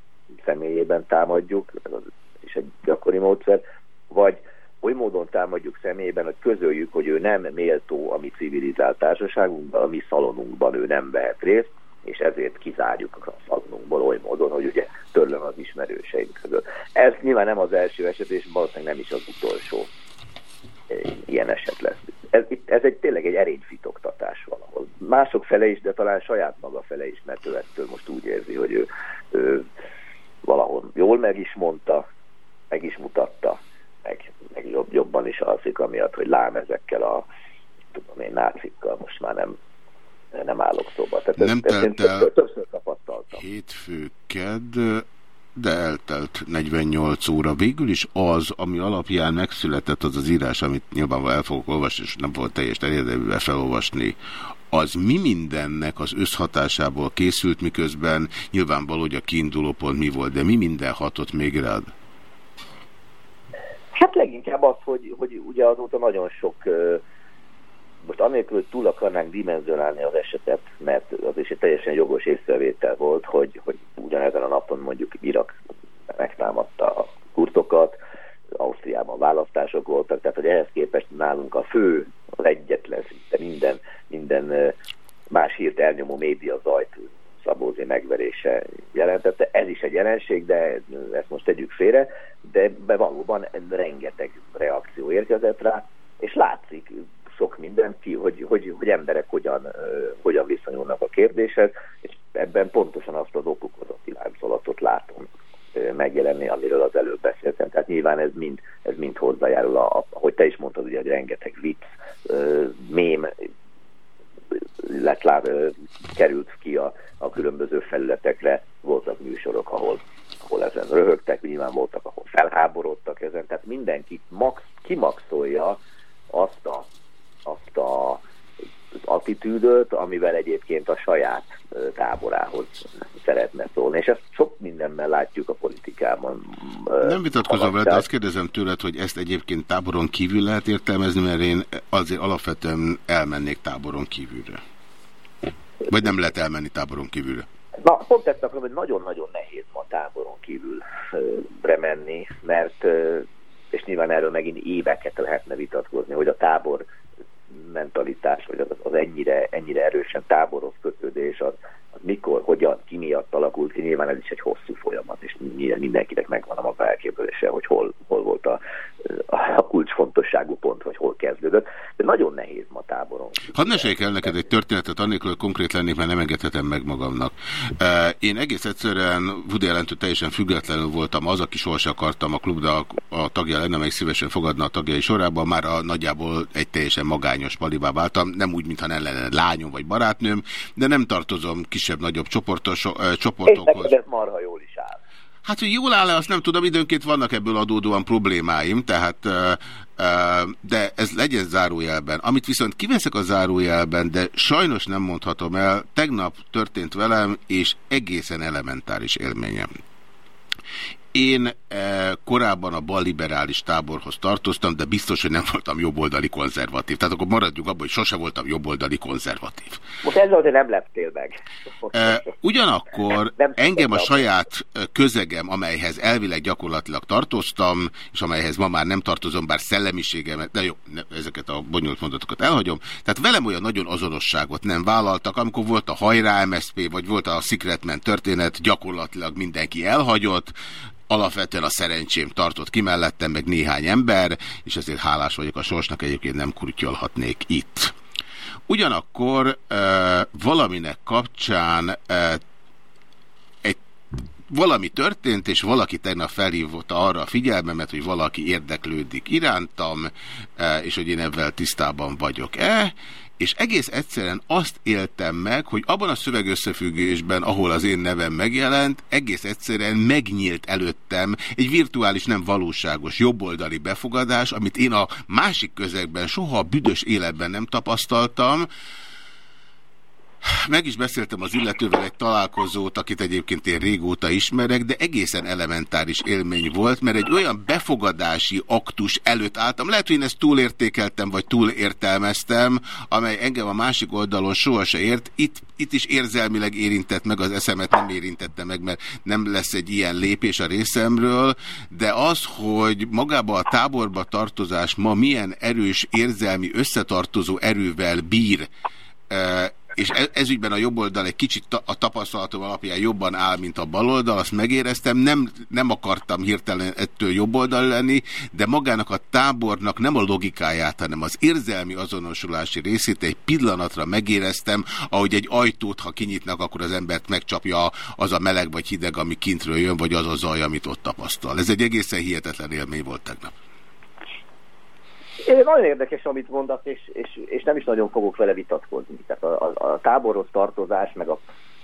személyében támadjuk, ez az is egy gyakori módszer, vagy oly módon támadjuk személyében, hogy közöljük, hogy ő nem méltó a mi civilizált társaságunkban, a mi szalonunkban ő nem vehet részt, és ezért kizárjuk a szalonunkból oly módon, hogy ugye törlöm az ismerőseim közül. Ez nyilván nem az első eset, és valószínűleg nem is az utolsó eh, ilyen eset lesz. Ez, ez egy tényleg egy erényfitoktatás valahol. Mások fele is, de talán saját maga fele is, mert ő ettől most úgy érzi, hogy ő, ő valahol jól meg is mondta, meg is mutatta, meg, meg jobb, jobban is alszik, amiatt, hogy lám ezekkel a tudom én, nácikkal most már nem, nem állok szóba. Tehát
Nem
ezt, ezt
telt el-
többször, tapasztaltam.
Hétfő, kedd, de eltelt 48 óra. Végül is az, ami alapján megszületett az az írás, amit nyilvánvalóan el fogok olvasni, és nem volt teljes terjedelművel felolvasni, az mi mindennek az összhatásából készült, miközben nyilvánvaló, hogy a kiinduló pont mi volt, de mi minden hatott még rád?
Hát leginkább az, hogy, hogy ugye azóta nagyon sok, ö, most annélkül, hogy túl akarnánk dimenzionálni az esetet, mert az is egy teljesen jogos észrevétel volt, hogy, hogy ugyanezen a napon mondjuk Irak megtámadta a kurtokat, Ausztriában választások voltak, tehát hogy ehhez képest nálunk a fő, az egyetlen szinte minden, minden más hírt elnyomó média zajt Szabózé megverése jelentette. Ez is egy jelenség, de ezt most tegyük félre, de be valóban rengeteg reakció érkezett rá, és látszik sok minden ki, hogy, hogy, hogy emberek hogyan, hogyan viszonyulnak a kérdéshez, és ebben pontosan azt az okokozati láncolatot látom megjelenni, amiről az előbb beszéltem. Tehát nyilván ez mind, ez mind hozzájárul, a, a, ahogy te is mondtad, ugye, hogy rengeteg vicc, mém, lett került ki a, a különböző felületekre, voltak műsorok, ahol, ahol ezen röhögtek, nyilván voltak, ahol felháborodtak ezen, tehát mindenki max, kimaxolja azt a, azt a az attitűdöt, amivel egyébként a saját táborához szeretne szólni. És ezt sok mindenben látjuk a politikában.
Nem vitatkozom veled, de azt kérdezem tőled, hogy ezt egyébként táboron kívül lehet értelmezni, mert én azért alapvetően elmennék táboron kívülre. Vagy nem lehet elmenni táboron kívülre.
Na, pont ezt akarom, hogy nagyon-nagyon nehéz ma táboron kívül menni, mert, és nyilván erről megint éveket lehetne vitatkozni, hogy a tábor mentalitás, vagy az, az ennyire, ennyire erősen táborhoz kötődés, az, mikor, hogyan, ki miatt alakult ki, nyilván ez is egy hosszú folyamat, és mindenkinek megvan a maga elképzelése, hogy hol, hol volt a, a kulcsfontosságú pont, vagy hol kezdődött.
Hadd meséljek el neked egy történetet, annélkül konkrét lennék, mert nem engedhetem meg magamnak. Eh, Én egész egyszerűen Woody Allentől teljesen függetlenül voltam az, aki sohasem akartam a klubda a tagja lenne, amelyik szívesen fogadna a tagjai sorában, már a nagyjából egy teljesen magányos palibá váltam, nem úgy, mintha ne lenne lányom vagy barátnőm, de nem tartozom kisebb-nagyobb csoportos, eh,
És neked ez marha jól is áll.
Hát, hogy jól áll-e, azt nem tudom, időnként vannak ebből adódóan problémáim, tehát, de ez legyen zárójelben. Amit viszont kiveszek a zárójelben, de sajnos nem mondhatom el, tegnap történt velem, és egészen elementáris élményem. Én eh, korábban a balliberális táborhoz tartoztam, de biztos, hogy nem voltam jobboldali konzervatív. Tehát akkor maradjunk abban, hogy sose voltam jobboldali konzervatív.
Most ezzel azért nem leptél meg.
E, ugyanakkor engem a saját e, közegem, amelyhez elvileg gyakorlatilag tartoztam, és amelyhez ma már nem tartozom, bár szellemiségemet, de jó, ne, ezeket a bonyolult mondatokat elhagyom. Tehát velem olyan nagyon azonosságot nem vállaltak, amikor volt a hajrá MSZP, vagy volt a Secretman történet, gyakorlatilag mindenki elhagyott, alapvetően a szerencsém tartott ki mellettem, meg néhány ember, és ezért hálás vagyok a sorsnak, egyébként nem kurtyolhatnék itt. Ugyanakkor e, valaminek kapcsán e, egy valami történt, és valaki tegnap felhívott arra a figyelmemet, hogy valaki érdeklődik irántam, e, és hogy én ebben tisztában vagyok-e, és egész egyszerűen azt éltem meg, hogy abban a szövegösszefüggésben, ahol az én nevem megjelent, egész egyszerűen megnyílt előttem egy virtuális, nem valóságos jobboldali befogadás, amit én a másik közegben soha büdös életben nem tapasztaltam, meg is beszéltem az illetővel egy találkozót, akit egyébként én régóta ismerek, de egészen elementáris élmény volt, mert egy olyan befogadási aktus előtt álltam, lehet, hogy én ezt túlértékeltem, vagy túlértelmeztem, amely engem a másik oldalon sohasem ért. Itt, itt is érzelmileg érintett meg, az eszemet nem érintette meg, mert nem lesz egy ilyen lépés a részemről, de az, hogy magába a táborba tartozás ma milyen erős érzelmi összetartozó erővel bír, eh, és ez, ezügyben a jobb oldal egy kicsit a tapasztalatom alapján jobban áll, mint a bal oldal, azt megéreztem, nem, nem akartam hirtelen ettől jobb oldal lenni, de magának a tábornak nem a logikáját, hanem az érzelmi azonosulási részét egy pillanatra megéreztem, ahogy egy ajtót, ha kinyitnak, akkor az embert megcsapja az a meleg vagy hideg, ami kintről jön, vagy az a zaj, amit ott tapasztal. Ez egy egészen hihetetlen élmény volt tegnap.
É, Nagyon érdekes, amit mondasz, és, és, és nem is nagyon fogok vele vitatkozni. Tehát a, a, a táborhoz tartozás, meg a,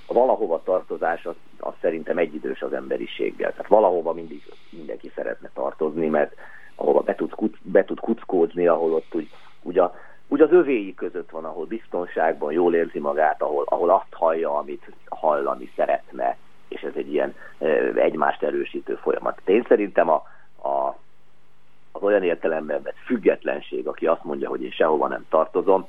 a valahova tartozás, az, az szerintem egyidős az emberiséggel. Tehát valahova mindig mindenki szeretne tartozni, mert ahova be tud, kuc, be tud kuckódni, ahol ott úgy, úgy, a, úgy az övéi között van, ahol biztonságban jól érzi magát, ahol, ahol azt hallja, amit hallani szeretne, és ez egy ilyen e, egymást erősítő folyamat. Én szerintem a, a az olyan értelemben vett függetlenség, aki azt mondja, hogy én sehova nem tartozom,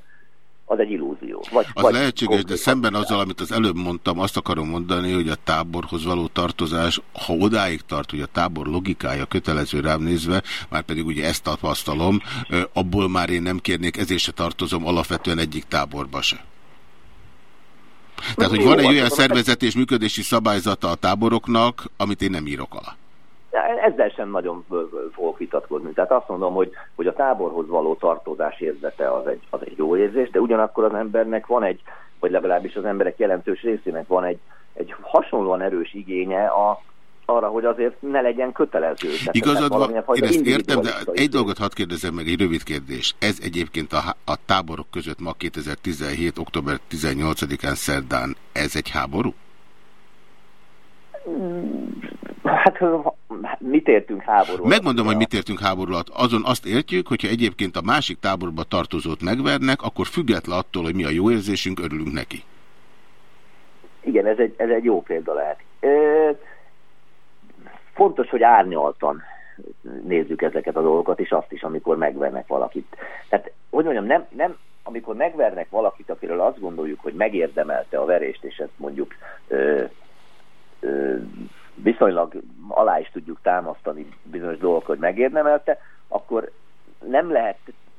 az egy illúzió. Vagy,
Az
vagy
lehetséges, de szemben azzal, amit az előbb mondtam, azt akarom mondani, hogy a táborhoz való tartozás, ha odáig tart, hogy a tábor logikája kötelező rám nézve, már pedig ugye ezt tapasztalom, abból már én nem kérnék, ezért se tartozom alapvetően egyik táborba se. Tehát, hogy van egy olyan szervezeti és működési szabályzata a táboroknak, amit én nem írok alá.
Ezzel sem nagyon fogok vitatkozni. Tehát azt mondom, hogy, hogy a táborhoz való tartozás érzete az egy, az egy jó érzés, de ugyanakkor az embernek van egy, vagy legalábbis az emberek jelentős részének van egy, egy hasonlóan erős igénye a, arra, hogy azért ne legyen kötelező. Tehát
Igazad
ennek
van, én ezt értem, de egy dolgot hadd kérdezem meg, egy rövid kérdés. Ez egyébként a, a táborok között ma 2017. október 18-án szerdán, ez egy háború?
Hát mit értünk háború?
Megmondom, hogy mit értünk háború alatt. Azon azt értjük, hogyha egyébként a másik táborba tartozót megvernek, akkor független attól, hogy mi a jó érzésünk, örülünk neki.
Igen, ez egy, ez egy jó példa lehet. Ö, fontos, hogy árnyaltan nézzük ezeket a dolgokat, és azt is, amikor megvernek valakit. Tehát, hogy mondjam, nem, nem amikor megvernek valakit, akiről azt gondoljuk, hogy megérdemelte a verést, és ezt mondjuk ö, viszonylag alá is tudjuk támasztani bizonyos dolgok, hogy megérdemelte, akkor nem lehet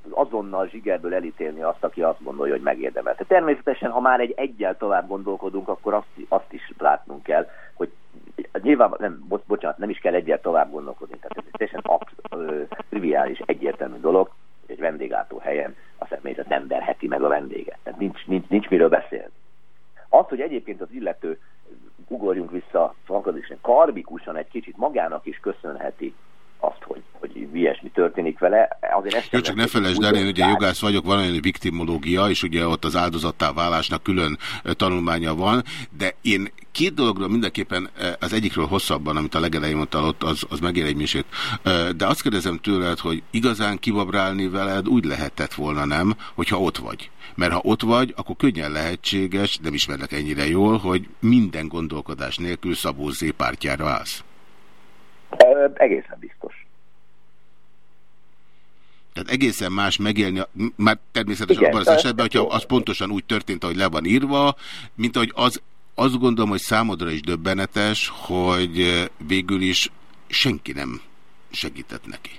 azonnal zsigerből elítélni azt, aki azt gondolja, hogy megérdemelte. Természetesen, ha már egy egyel tovább gondolkodunk, akkor azt, azt is látnunk kell, hogy nyilván, nem, bo bocsánat, nem is kell egyel tovább gondolkodni, tehát ez teljesen absz, triviális, egyértelmű dolog, egy vendéglátó helyen a személyzet nem verheti meg a vendéget. Tehát nincs, nincs, nincs miről beszélni. Az, hogy egyébként az illető vissza fakadésen, karbikusan egy kicsit magának is köszönheti azt, hogy, hogy ilyesmi történik vele. Azért ezt
Jó, csak ne felejtsd el, én ugye jogász vagyok, van olyan viktimológia, és ugye ott az áldozattá válásnak külön tanulmánya van, de én két dologról mindenképpen az egyikről hosszabban, amit a legelején mondtál, ott az, az megér egy misét. De azt kérdezem tőled, hogy igazán kibabrálni veled úgy lehetett volna, nem, hogyha ott vagy. Mert ha ott vagy, akkor könnyen lehetséges, nem ismerlek ennyire jól, hogy minden gondolkodás nélkül Szabó Z pártjára állsz.
Egészen biztos.
Tehát egészen más megélni, m- már természetesen
Igen,
abban az esetben, hogyha az pontosan úgy történt, ahogy le van írva, mint ahogy az, azt gondolom, hogy számodra is döbbenetes, hogy végül is senki nem segített neki.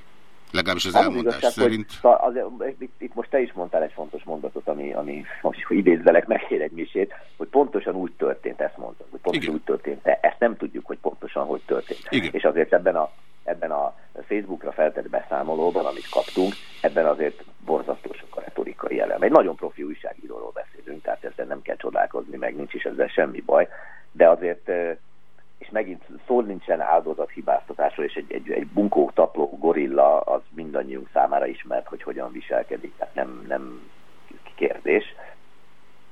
Legalábbis az
Az
elmondás
igazság,
szerint.
Hogy, szóval azért, itt, itt most te is mondtál egy fontos mondatot, ami, ami most hogy idézzelek meg egy misét, hogy pontosan úgy történt, ezt mondtad, hogy pontosan
Igen.
úgy történt, de ezt nem tudjuk, hogy pontosan hogy történt.
Igen.
És azért ebben a, ebben a Facebookra feltett beszámolóban, amit kaptunk, ebben azért borzasztó sok a retorikai elem. Egy nagyon profi újságíróról beszélünk, tehát ezzel nem kell csodálkozni, meg nincs is ezzel semmi baj, de azért eh, és megint szó nincsen áldozathibáztatásról, és egy, egy, egy bunkó, tapló gorilla az mindannyiunk számára ismert, hogy hogyan viselkedik, tehát nem, nem kérdés.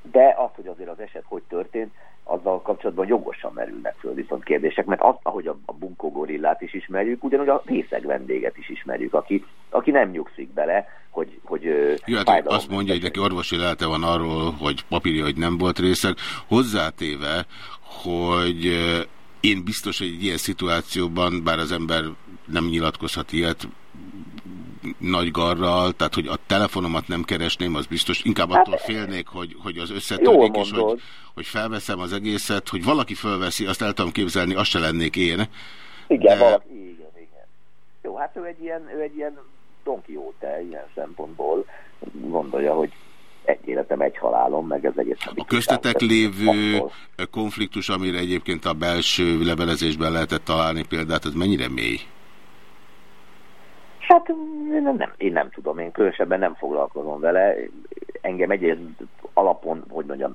De az, hogy azért az eset hogy történt, azzal kapcsolatban jogosan merülnek föl viszont kérdések, mert az, ahogy a, a bunkó gorillát is ismerjük, ugyanúgy a részeg vendéget is ismerjük, aki, aki nem nyugszik bele, hogy, hogy
Jó, hát azt mondja, hogy neki orvosi lelete van arról, hogy papírja, hogy nem volt részeg. Hozzátéve, hogy én biztos, hogy egy ilyen szituációban, bár az ember nem nyilatkozhat ilyet, nagy garral, tehát hogy a telefonomat nem keresném, az biztos, inkább attól félnék, hogy, hogy az összetörik, és hogy, hogy felveszem az egészet, hogy valaki felveszi, azt el tudom képzelni, azt se lennék én.
Igen,
De-
valaki, igen, igen. Jó, hát ő egy ilyen, ő egy ilyen Don Quixote ilyen szempontból gondolja, hogy egy életem, egy halálom, meg ez egész.
A köztetek lévő konfliktus, amire egyébként a belső levelezésben lehetett találni példát, az mennyire mély?
Hát én nem, nem, én nem tudom, én különösebben nem foglalkozom vele. Engem egy alapon, hogy mondjam,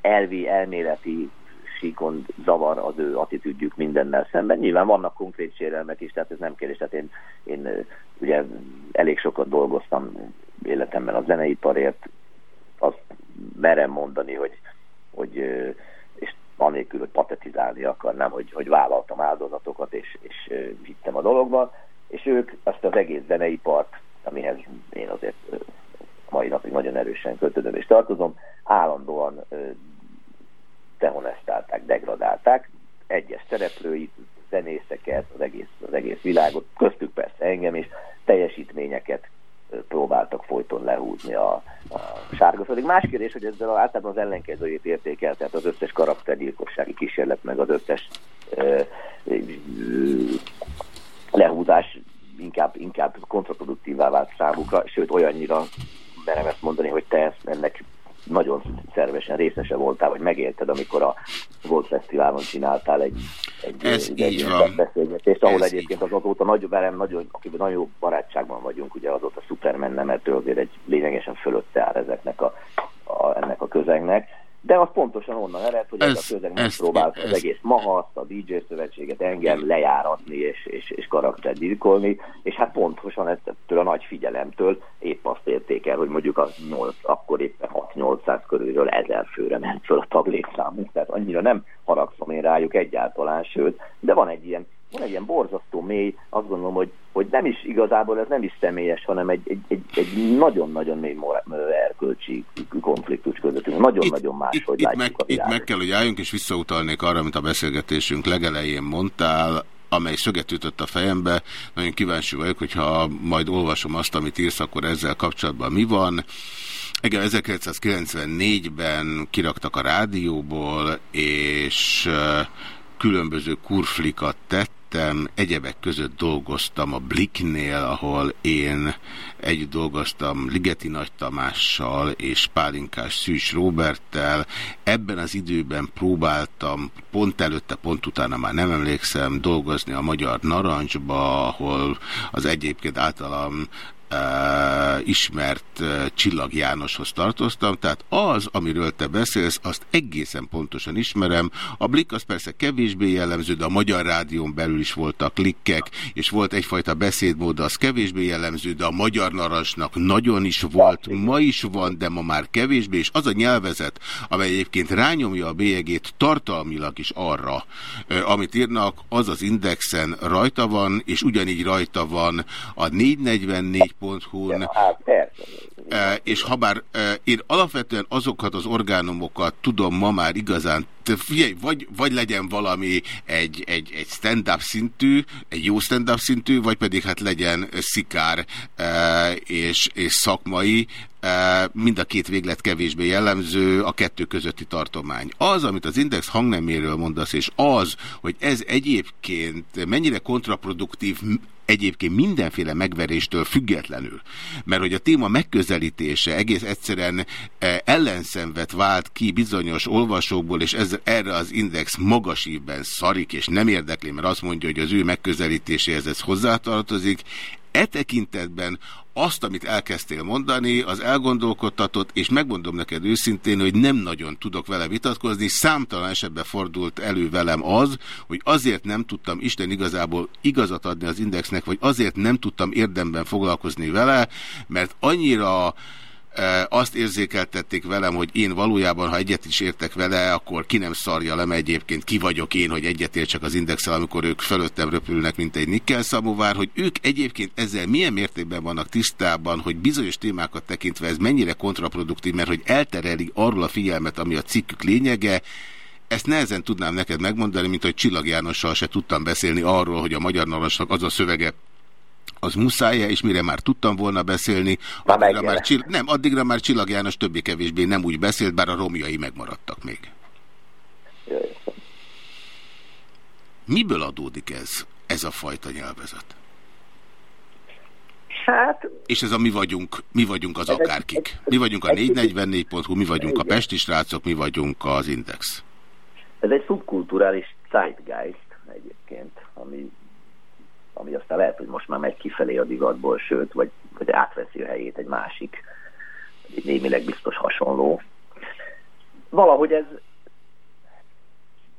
elvi, elméleti síkon zavar az ő attitűdjük mindennel szemben. Nyilván vannak konkrét sérelmek is, tehát ez nem kérdés. Tehát én, én ugye elég sokat dolgoztam életemben a zeneiparért, merem mondani, hogy, hogy és anélkül, hogy patetizálni akarnám, hogy, hogy vállaltam áldozatokat, és, és hittem a dologba, és ők azt az egész zeneipart, amihez én azért mai napig nagyon erősen kötődöm és tartozom, állandóan dehonestálták, degradálták. Egyes szereplőit, zenészeket, az egész, az egész világot, köztük persze engem is, teljesítményeket próbáltak folyton lehúzni a, a sárga földig. Más kérdés, hogy ezzel általában az ellenkezőjét értékel, tehát az összes karaktergyilkossági kísérlet, meg az összes ö, lehúzás inkább, inkább kontraproduktívá vált számukra, sőt olyannyira merem ezt mondani, hogy te ezt ennek nagyon szervesen részese voltál, vagy megélted, amikor a Volt Fesztiválon csináltál egy, egy,
Ez
egy,
így
beszélgetést, ahol
Ez
egyébként az azóta nagy, velem nagyon, akivel nagyon jó barátságban vagyunk, ugye azóta Superman nemető azért egy lényegesen fölötte áll ezeknek a, a, ennek a közegnek, de az pontosan onnan ered, hogy ez,
Ez-
a közeg megpróbált az egész Mahaszt, a DJ szövetséget engem lejáratni és, és, és karaktert gyilkolni, és hát pontosan ettől a nagy figyelemtől épp azt érték el, hogy mondjuk a 8, akkor éppen 6-800 körülről 1000 főre ment föl a taglékszámunk, tehát annyira nem haragszom én rájuk egyáltalán, sőt, de van egy ilyen van egy ilyen borzasztó mély, azt gondolom, hogy, hogy nem is igazából ez nem is személyes, hanem egy, egy, egy, egy nagyon-nagyon mély erkölcsi konfliktus közöttünk. Nagyon-nagyon máshogy
Itt
látjuk
meg,
a
itt meg kell, hogy álljunk, és visszautalnék arra, amit a beszélgetésünk legelején mondtál, amely szöget ütött a fejembe. Nagyon kíváncsi vagyok, hogyha majd olvasom azt, amit írsz, akkor ezzel kapcsolatban mi van. Engem 1994-ben kiraktak a rádióból, és különböző kurflikat tettem, egyebek között dolgoztam a Blicknél, ahol én együtt dolgoztam Ligeti Nagy Tamással és Pálinkás Szűs Roberttel. Ebben az időben próbáltam, pont előtte, pont utána már nem emlékszem, dolgozni a Magyar Narancsba, ahol az egyébként általam ismert Csillag Jánoshoz tartoztam, tehát az, amiről te beszélsz, azt egészen pontosan ismerem. A Blik az persze kevésbé jellemző, de a Magyar Rádión belül is voltak klikkek, és volt egyfajta beszédmód, az kevésbé jellemző, de a Magyar Narancsnak nagyon is volt, ma is van, de ma már kevésbé, és az a nyelvezet, amely egyébként rányomja a bélyegét tartalmilag is arra, amit írnak, az az indexen rajta van, és ugyanígy rajta van a 444.hu-n, E, és ha bár e, én alapvetően azokat az orgánumokat tudom ma már igazán, figyelj, vagy, vagy legyen valami egy, egy, egy stand-up szintű, egy jó stand-up szintű, vagy pedig hát legyen szikár e, és, és szakmai, e, mind a két véglet kevésbé jellemző, a kettő közötti tartomány. Az, amit az Index hangneméről mondasz, és az, hogy ez egyébként mennyire kontraproduktív egyébként mindenféle megveréstől függetlenül, mert hogy a téma megközelítése egész egyszerűen eh, ellenszenvet vált ki bizonyos olvasókból, és ez, erre az index magas ívben szarik, és nem érdekli, mert azt mondja, hogy az ő megközelítéséhez ez hozzátartozik, E tekintetben azt, amit elkezdtél mondani, az elgondolkodtatott, és megmondom neked őszintén, hogy nem nagyon tudok vele vitatkozni. Számtalan esetben fordult elő velem az, hogy azért nem tudtam Isten igazából igazat adni az indexnek, vagy azért nem tudtam érdemben foglalkozni vele, mert annyira azt érzékeltették velem, hogy én valójában, ha egyet is értek vele, akkor ki nem szarja le, egyébként ki vagyok én, hogy egyetértsek az indexel, amikor ők fölöttem röpülnek, mint egy nikkel szamovár, hogy ők egyébként ezzel milyen mértékben vannak tisztában, hogy bizonyos témákat tekintve ez mennyire kontraproduktív, mert hogy eltereli arról a figyelmet, ami a cikkük lényege, ezt nehezen tudnám neked megmondani, mint hogy Csillag Jánossal se tudtam beszélni arról, hogy a Magyar Narancsnak az a szövege, az muszáj -e, és mire már tudtam volna beszélni, addigra már, nem, addigra már Csillag János többé-kevésbé nem úgy beszélt, bár a romjai megmaradtak még. Miből adódik ez, ez a fajta nyelvezet?
Hát...
És ez a mi vagyunk, mi vagyunk az akárkik. Mi vagyunk a 444.hu, mi vagyunk a Pesti srácok, mi vagyunk az Index.
Ez egy szubkulturális zeitgeist egyébként, ami ami aztán lehet, hogy most már megy kifelé a divatból, sőt, vagy, vagy átveszi a helyét egy másik, egy némileg biztos hasonló. Valahogy ez,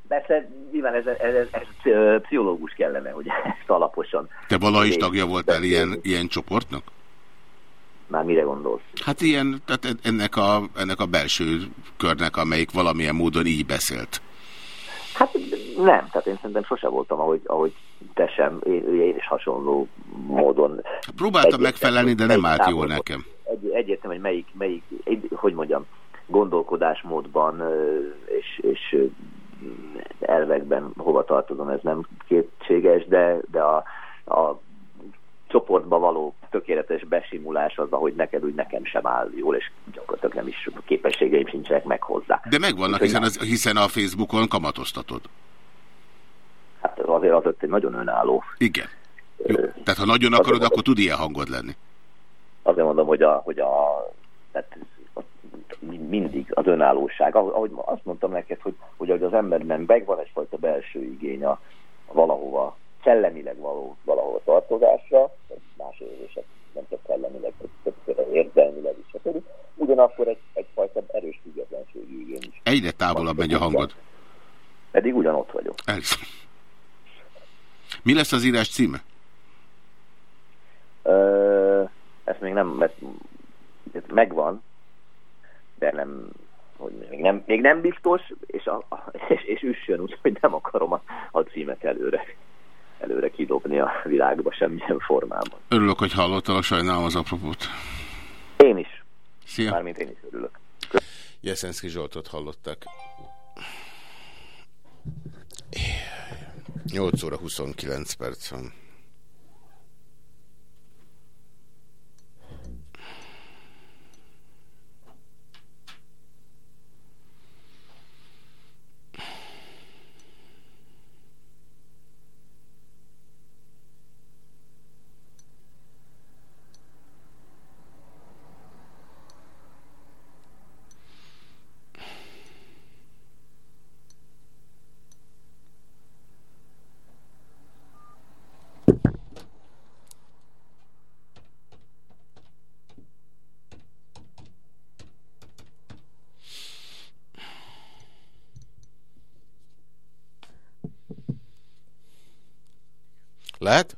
persze nyilván ez, ez, ez, ez pszichológus kellene, hogy ezt alaposan...
Te valaha is tagja voltál ilyen, ilyen csoportnak?
Már mire gondolsz?
Hát ilyen, tehát ennek a, ennek a belső körnek, amelyik valamilyen módon így beszélt.
Hát nem, tehát én szerintem sose voltam, ahogy, ahogy te sem, én, én is hasonló módon.
Próbáltam megfelelni, de nem állt jól nekem.
Egy, egyértelmű, hogy melyik, melyik, egy, hogy mondjam, gondolkodásmódban és, és elvekben hova tartozom, ez nem kétséges, de, de a, a csoportba való tökéletes besimulás az, ahogy neked úgy nekem sem áll jól, és gyakorlatilag nem is képességeim sincsenek meg hozzá.
De megvannak, hiszen, az, hiszen a Facebookon kamatoztatod.
Hát azért az ott egy nagyon önálló.
Igen. Jó. Tehát ha nagyon akarod, akkor tud ilyen hangod lenni.
Azért mondom, hogy a, hogy a tehát mindig az önállóság. Ahogy azt mondtam neked, hogy, hogy az emberben megvan egyfajta belső igény a, a valahova szellemileg való, valahova tartozásra, más érzések nem csak szellemileg, többször érzelmileg is, stb. Ugyanakkor egy, egyfajta erős függetlenségi igény is.
Egyre távolabb megy a hangod.
Pedig ugyanott vagyok.
Elhiszem. Mi lesz az írás címe?
Ö, ezt még nem, mert ez megvan, de nem, hogy még nem, még nem biztos, és, a, és, és üssön, úgyhogy nem akarom a, a címet előre előre kidobni a világba semmilyen formában.
Örülök, hogy hallottalak, sajnálom az apropót.
Én is.
Szia.
Mármint én is örülök.
Jeszenszki Zsoltot hallottak. 8 óra 29 perc van. Lehet?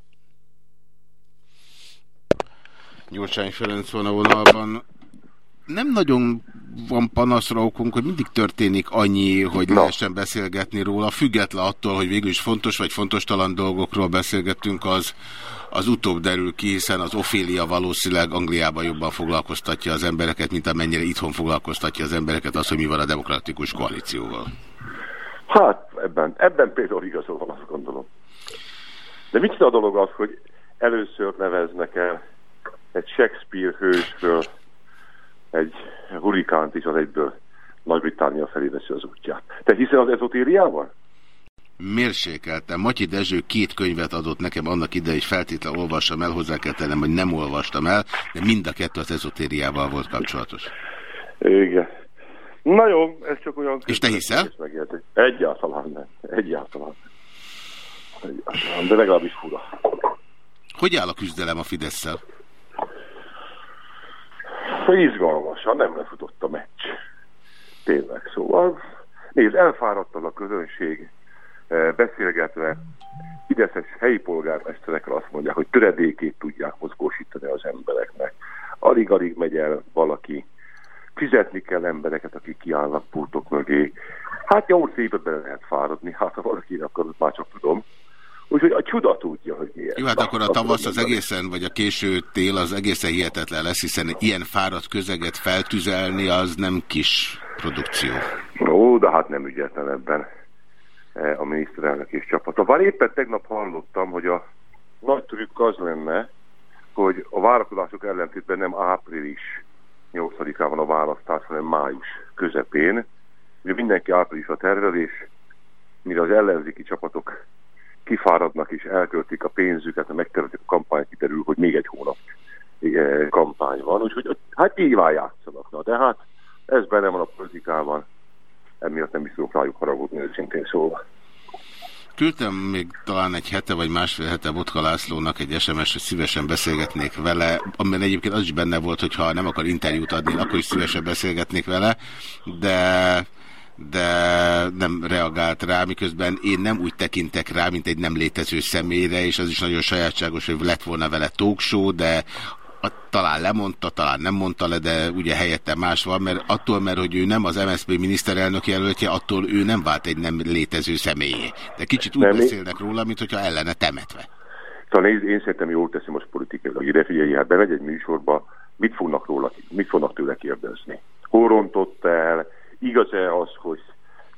Gyurcsány Ferenc van a vonalban. Nem nagyon van panaszra okunk, hogy mindig történik annyi, hogy lehessen beszélgetni róla, független attól, hogy végül is fontos vagy fontos talan dolgokról beszélgettünk, az, az utóbb derül ki, hiszen az Ophélia valószínűleg Angliában jobban foglalkoztatja az embereket, mint amennyire itthon foglalkoztatja az embereket az, hogy mi van a demokratikus koalícióval.
Hát ebben, ebben például igazol van, azt gondolom. De mit a dolog az, hogy először neveznek el egy Shakespeare hősről egy hurikánt is az egyből Nagy-Britannia felé veszi az útját. Te hiszel az ezotériával?
Mérsékeltem. Matyi Dezső két könyvet adott nekem annak ide, hogy feltétlenül olvassam el, hozzá kell tennem, hogy nem olvastam el, de mind a kettő az ezotériával volt kapcsolatos.
Igen. Na jó, ez csak olyan...
És te hiszel?
Egyáltalán nem. Egyáltalán, de legalábbis fura.
Hogy áll a küzdelem a Fidesz-szel?
Izgalmasan, nem lefutott a meccs. Tényleg, szóval. Nézd, elfáradtan a közönség eh, beszélgetve Fideszes helyi polgármesterekre azt mondják, hogy töredékét tudják mozgósítani az embereknek. Alig-alig megy el valaki, fizetni kell embereket, akik kiállnak pultok mögé. Hát nyolc éve bele lehet fáradni, hát ha valaki akar, már csak tudom. Úgyhogy a csuda tudja, hogy miért.
Jó, hát akkor a tavasz az egészen, vagy a késő tél az egészen hihetetlen lesz, hiszen ilyen fáradt közeget feltüzelni az nem kis produkció.
Ó, de hát nem ügyetlen ebben eh, a miniszterelnök és csapata. Bár éppen tegnap hallottam, hogy a nagy trükk az lenne, hogy a várakozások ellentétben nem április 8-án van a választás, hanem május közepén. Ugye mindenki áprilisra tervel, és mire az ellenzéki csapatok kifáradnak és elköltik a pénzüket, megtervezik a kampány, kiderül, hogy még egy hónap eh, kampány van. Úgyhogy hát nyilván játszanak. Na, de hát ez benne van a politikában, emiatt nem is tudok rájuk haragudni, őszintén szólva.
Küldtem még talán egy hete vagy másfél hete Botka Lászlónak egy SMS, hogy szívesen beszélgetnék vele, amiben egyébként az is benne volt, hogy ha nem akar interjút adni, akkor is szívesen beszélgetnék vele, de de nem reagált rá, miközben én nem úgy tekintek rá, mint egy nem létező személyre, és az is nagyon sajátságos, hogy lett volna vele talkshow, de a, talán lemondta, talán nem mondta le, de ugye helyette más van, mert attól, mert hogy ő nem az MSZP miniszterelnök jelöltje, attól ő nem vált egy nem létező személyé. De kicsit úgy
Nem,
beszélnek róla, mint hogyha ellene temetve.
Szóval nézd, én szerintem jól teszi most politikailag. Ide figyelj, hát bemegy egy műsorba, mit fognak róla, mit fognak tőle kérdezni? Hol rontott el? Igaz-e az, hogy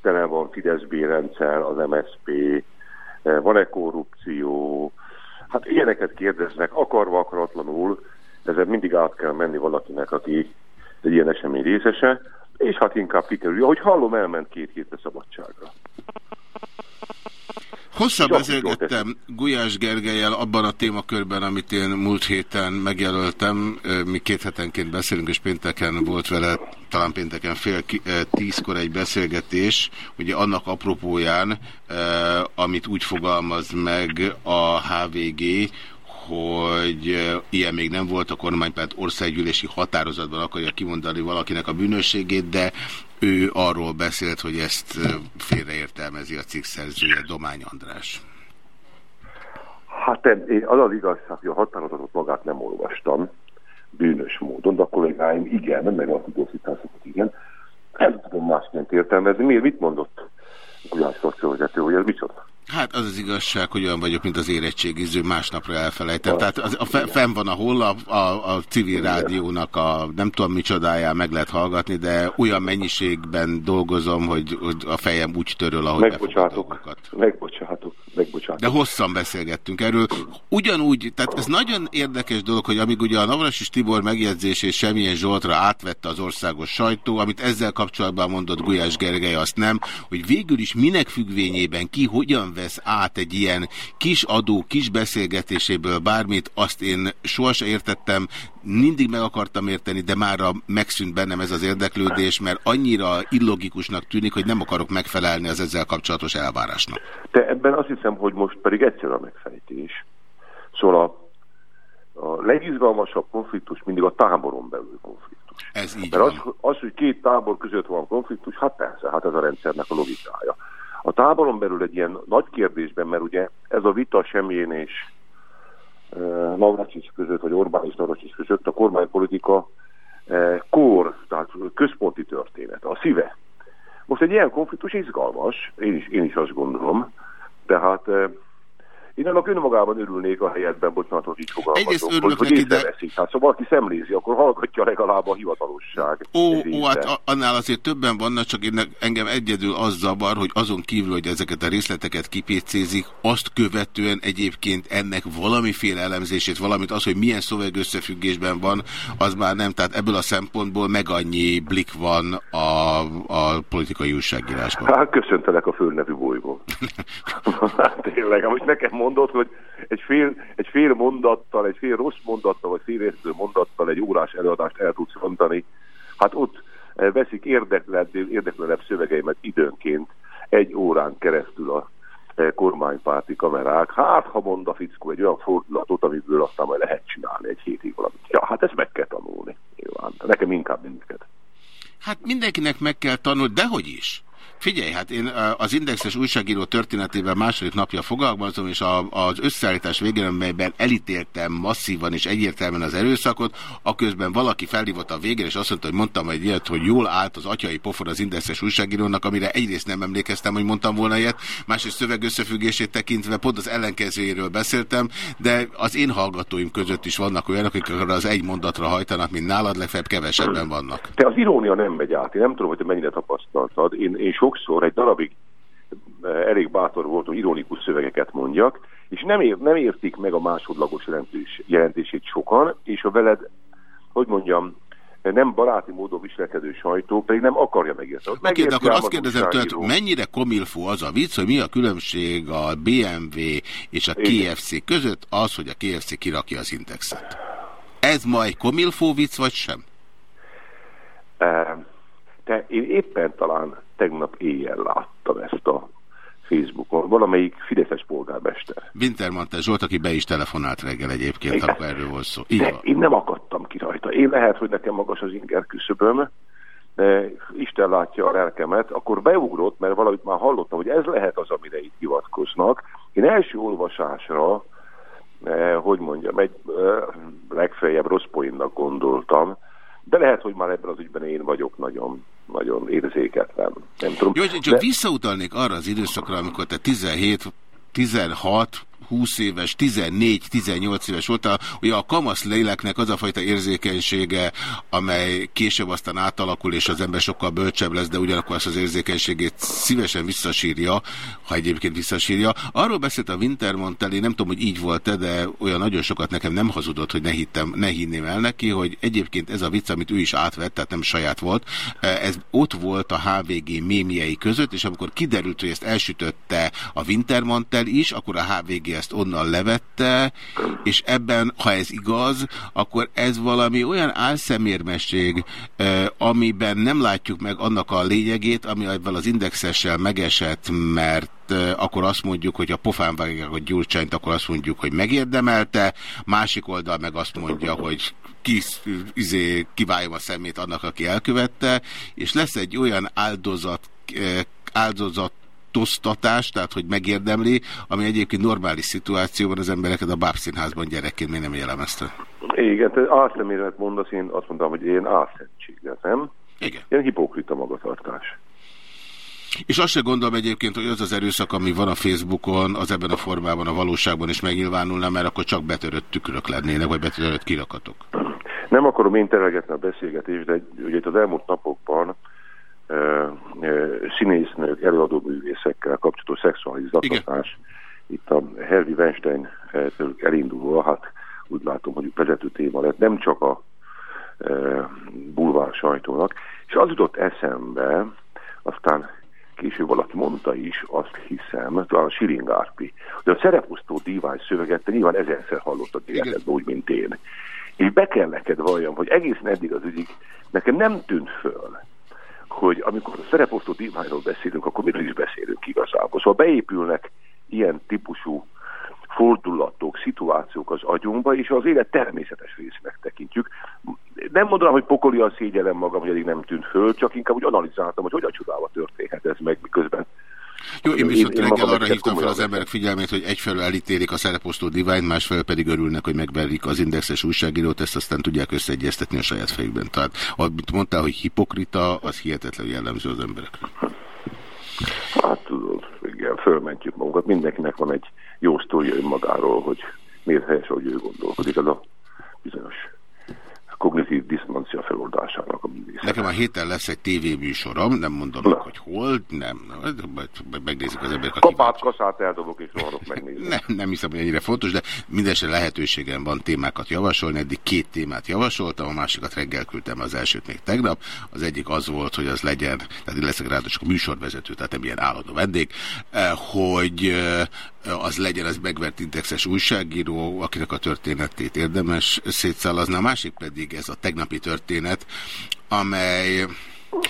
tele van Fidesz rendszer, az MSP, eh, van-e korrupció? Hát ilyeneket kérdeznek, akarva, akaratlanul, ezen mindig át kell menni valakinek, aki egy ilyen esemény részese, és hát inkább kikerülje. Ahogy hallom, elment két hétre szabadságra.
Hosszabb beszélgettem Gulyás Gergelyel abban a témakörben, amit én múlt héten megjelöltem. Mi két hetenként beszélünk, és pénteken volt vele, talán pénteken fél tízkor egy beszélgetés, ugye annak apropóján, amit úgy fogalmaz meg a HVG, hogy ilyen még nem volt a kormánypárt országgyűlési határozatban akarja kimondani valakinek a bűnösségét, de ő arról beszélt, hogy ezt félreértelmezi a cikk szerzője, Domány András.
Hát én- az az igazság, hogy a határozatot magát nem olvastam bűnös módon, de a kollégáim igen, meg a tudósításokat igen. Nem tudom másként értelmezni. Miért? Mit mondott Gulyás szociálvezető, hogy ez micsoda?
Hát az az igazság, hogy olyan vagyok, mint az érettségiző, másnapra elfelejtem. Tehát az, a, fe- fenn van a honlap, a, a civil rádiónak a nem tudom micsodáján meg lehet hallgatni, de olyan mennyiségben dolgozom, hogy, hogy a fejem úgy töröl, ahogy
Megbocsátok, megbocsátok, megbocsátok.
De hosszan beszélgettünk erről. Ugyanúgy, tehát ez nagyon érdekes dolog, hogy amíg ugye a Navrasis Tibor megjegyzését semmilyen Zsoltra átvette az országos sajtó, amit ezzel kapcsolatban mondott Gulyás Gergely, azt nem, hogy végül is minek függvényében ki hogyan vesz át egy ilyen kis adó, kis beszélgetéséből bármit, azt én sohasem értettem, mindig meg akartam érteni, de mára megszűnt bennem ez az érdeklődés, mert annyira illogikusnak tűnik, hogy nem akarok megfelelni az ezzel kapcsolatos elvárásnak.
De ebben azt hiszem, hogy most pedig egyszerű a megfejtés. Szóval a, a legizgalmasabb konfliktus mindig a táboron belül konfliktus.
Ez így
Mert az, az, hogy két tábor között van konfliktus, hát persze, hát ez a rendszernek a logikája. A táboron belül egy ilyen nagy kérdésben, mert ugye ez a vita Semjén és eh, Navracsics között, vagy Orbán és Navracsics között a kormánypolitika eh, kor, tehát központi történet, a szíve. Most egy ilyen konfliktus izgalmas, én is, én is azt gondolom, tehát eh, én annak önmagában örülnék a helyetben, bocsánat, hogy így fogalmazok,
Egyrészt örülök
hogy
neki, de-.
Hát szóval aki szemlézi, akkor hallgatja legalább a hivatalosság.
Ó, ó hát annál azért többen vannak, csak én, engem egyedül az zavar, hogy azon kívül, hogy ezeket a részleteket kipécézik, azt követően egyébként ennek valamiféle elemzését, valamit az, hogy milyen szöveg összefüggésben van, az már nem. Tehát ebből a szempontból meg annyi blik van a, a politikai újságírásban.
Hát köszöntelek a földnevű bolygón. hát tényleg, most nekem mondod, hogy egy fél, egy fél mondattal, egy fél rossz mondattal, vagy félértő mondattal egy órás előadást el tudsz mondani, hát ott eh, veszik érdeklenebb, érdeklenebb szövegeimet időnként egy órán keresztül a eh, kormánypárti kamerák. Hát, ha mond a fickó egy olyan fordulatot, amiből aztán majd lehet csinálni egy hétig valamit. Ja, hát ezt meg kell tanulni. Nyilván. Nekem inkább mindket.
Hát mindenkinek meg kell tanulni, dehogy is. Figyelj, hát én az Indexes újságíró történetében második napja foglalkozom, és a, az összeállítás végén, amelyben elítéltem masszívan és egyértelműen az erőszakot, aközben valaki felhívott a végén, és azt mondta, hogy mondtam egy ilyet, hogy jól állt az atyai pofon az Indexes újságírónak, amire egyrészt nem emlékeztem, hogy mondtam volna ilyet, másrészt szöveg összefüggését tekintve pont az ellenkezőjéről beszéltem, de az én hallgatóim között is vannak olyanok, akik arra az egy mondatra hajtanak, mint nálad, legfeljebb kevesebben vannak.
Te az irónia nem megy át. Én nem tudom, hogy te mennyire tapasztaltad. Én, én sokszor egy darabig eh, elég bátor voltam, hogy ironikus szövegeket mondjak, és nem, ér, nem értik meg a másodlagos jelentős, jelentését sokan, és a veled, hogy mondjam, nem baráti módon viselkedő sajtó pedig nem akarja megérteni. Megérti
akkor azt
az
kérdezem tőled, mennyire komilfó az a vicc, hogy mi a különbség a BMW és a KFC között az, hogy a KFC kirakja az indexet. Ez ma egy komilfó vicc, vagy sem?
Eh, Te, én éppen talán tegnap éjjel láttam ezt a Facebookon, valamelyik Fideszes polgármester.
Wintermantel Zsolt, aki be is telefonált reggel egyébként, akkor erről volt szó. Így van.
Én nem akadtam ki rajta. Én lehet, hogy nekem magas az inger küszöböm, de Isten látja a lelkemet, akkor beugrott, mert valamit már hallottam, hogy ez lehet az, amire itt hivatkoznak. Én első olvasásra, eh, hogy mondjam, egy eh, legfeljebb rossz poénnak gondoltam, de lehet, hogy már ebben az ügyben én vagyok nagyon, nagyon érzéketlen. Nem tudom.
Jó, csak
de...
visszautalnék arra az időszakra, amikor te 17, 16, 20 éves, 14, 18 éves voltál, ugye a kamasz léleknek az a fajta érzékenysége, amely később aztán átalakul, és az ember sokkal bölcsebb lesz, de ugyanakkor azt az érzékenységét szívesen visszasírja, ha egyébként visszasírja. Arról beszélt a Wintermantel, nem tudom, hogy így volt-e, de olyan nagyon sokat nekem nem hazudott, hogy ne, hittem, ne hinném el neki, hogy egyébként ez a vicc, amit ő is átvett, tehát nem saját volt, ez ott volt a HVG mémjei között, és amikor kiderült, hogy ezt elsütötte a Wintermantel is, akkor a HVG ezt onnan levette, és ebben, ha ez igaz, akkor ez valami olyan álszemérmesség, amiben nem látjuk meg annak a lényegét, ami ebben az indexessel megesett, mert akkor azt mondjuk, hogy a pofán vágják a gyurcsányt, akkor azt mondjuk, hogy megérdemelte, másik oldal meg azt mondja, hogy ki, izé, kiváljon a szemét annak, aki elkövette, és lesz egy olyan áldozat, áldozat tosztatás, tehát hogy megérdemli, ami egyébként normális szituációban az embereket a bábszínházban gyerekként még nem jellemezte.
Igen, te álszeméret mondasz, én azt mondtam, hogy én álszentséget, nem?
Igen.
Ilyen hipokrita magatartás.
És azt se gondolom egyébként, hogy az az erőszak, ami van a Facebookon, az ebben a formában a valóságban is megnyilvánulna, mert akkor csak betörött tükrök lennének, vagy betörött kirakatok.
Nem akarom én terelgetni a beszélgetést, de ugye itt az elmúlt napokban színésznők, előadó művészekkel kapcsolatos szexuális zaklatás, itt a Hervi Weinstein tőlük elindulva, hát úgy látom, hogy vezető téma lett, nem csak a ö, bulvár sajtónak, és az jutott eszembe, aztán később valaki mondta is, azt hiszem, talán a Siring Árpi, hogy a szereposztó divány szöveget te nyilván ezerszer hallottad életedben, úgy, mint én. És be kell neked valljam, hogy egészen eddig az ügyig nekem nem tűnt föl, hogy amikor a szereposztó diványról beszélünk, akkor miről is beszélünk igazából. Szóval beépülnek ilyen típusú fordulatok, szituációk az agyunkba, és az élet természetes részének tekintjük. Nem mondanám, hogy pokolian szégyellem magam, hogy eddig nem tűnt föl, csak inkább úgy analizáltam, hogy hogyan csodálva történhet ez meg, miközben
Jó, én viszont
én
reggel
magam
arra hívtam fel az emberek figyelmét, hogy egyfelől elítélik a szereposztó diványt, másfelől pedig örülnek, hogy megverik az indexes újságírót, ezt aztán tudják összeegyeztetni a saját fejükben. Tehát, amit mondtál, hogy hipokrita, az hihetetlenül jellemző az emberekre.
Hát tudod, igen, fölmentjük magunkat. Mindenkinek van egy jó sztoria önmagáról, hogy miért helyes, hogy ő gondolkodik. Ez a bizonyos kognitív diszonancia feloldásának a művészet.
Nekem a héten lesz egy tévéműsorom, nem mondom meg, hogy hol, nem, majd megnézik az emberek
Kapát, kaszát eldobok és rohanok megnézni.
Nem, nem hiszem, hogy ennyire fontos, de mindenesetre lehetőségem van témákat javasolni. Eddig két témát javasoltam, a másikat reggel küldtem, az elsőt még tegnap. Az egyik az volt, hogy az legyen, tehát én leszek ráadásul műsorvezető, tehát nem ilyen állandó vendég, eh, hogy eh, az legyen az megvert indexes újságíró, akinek a történetét érdemes szétszállazni. A másik pedig ez a tegnapi történet, amely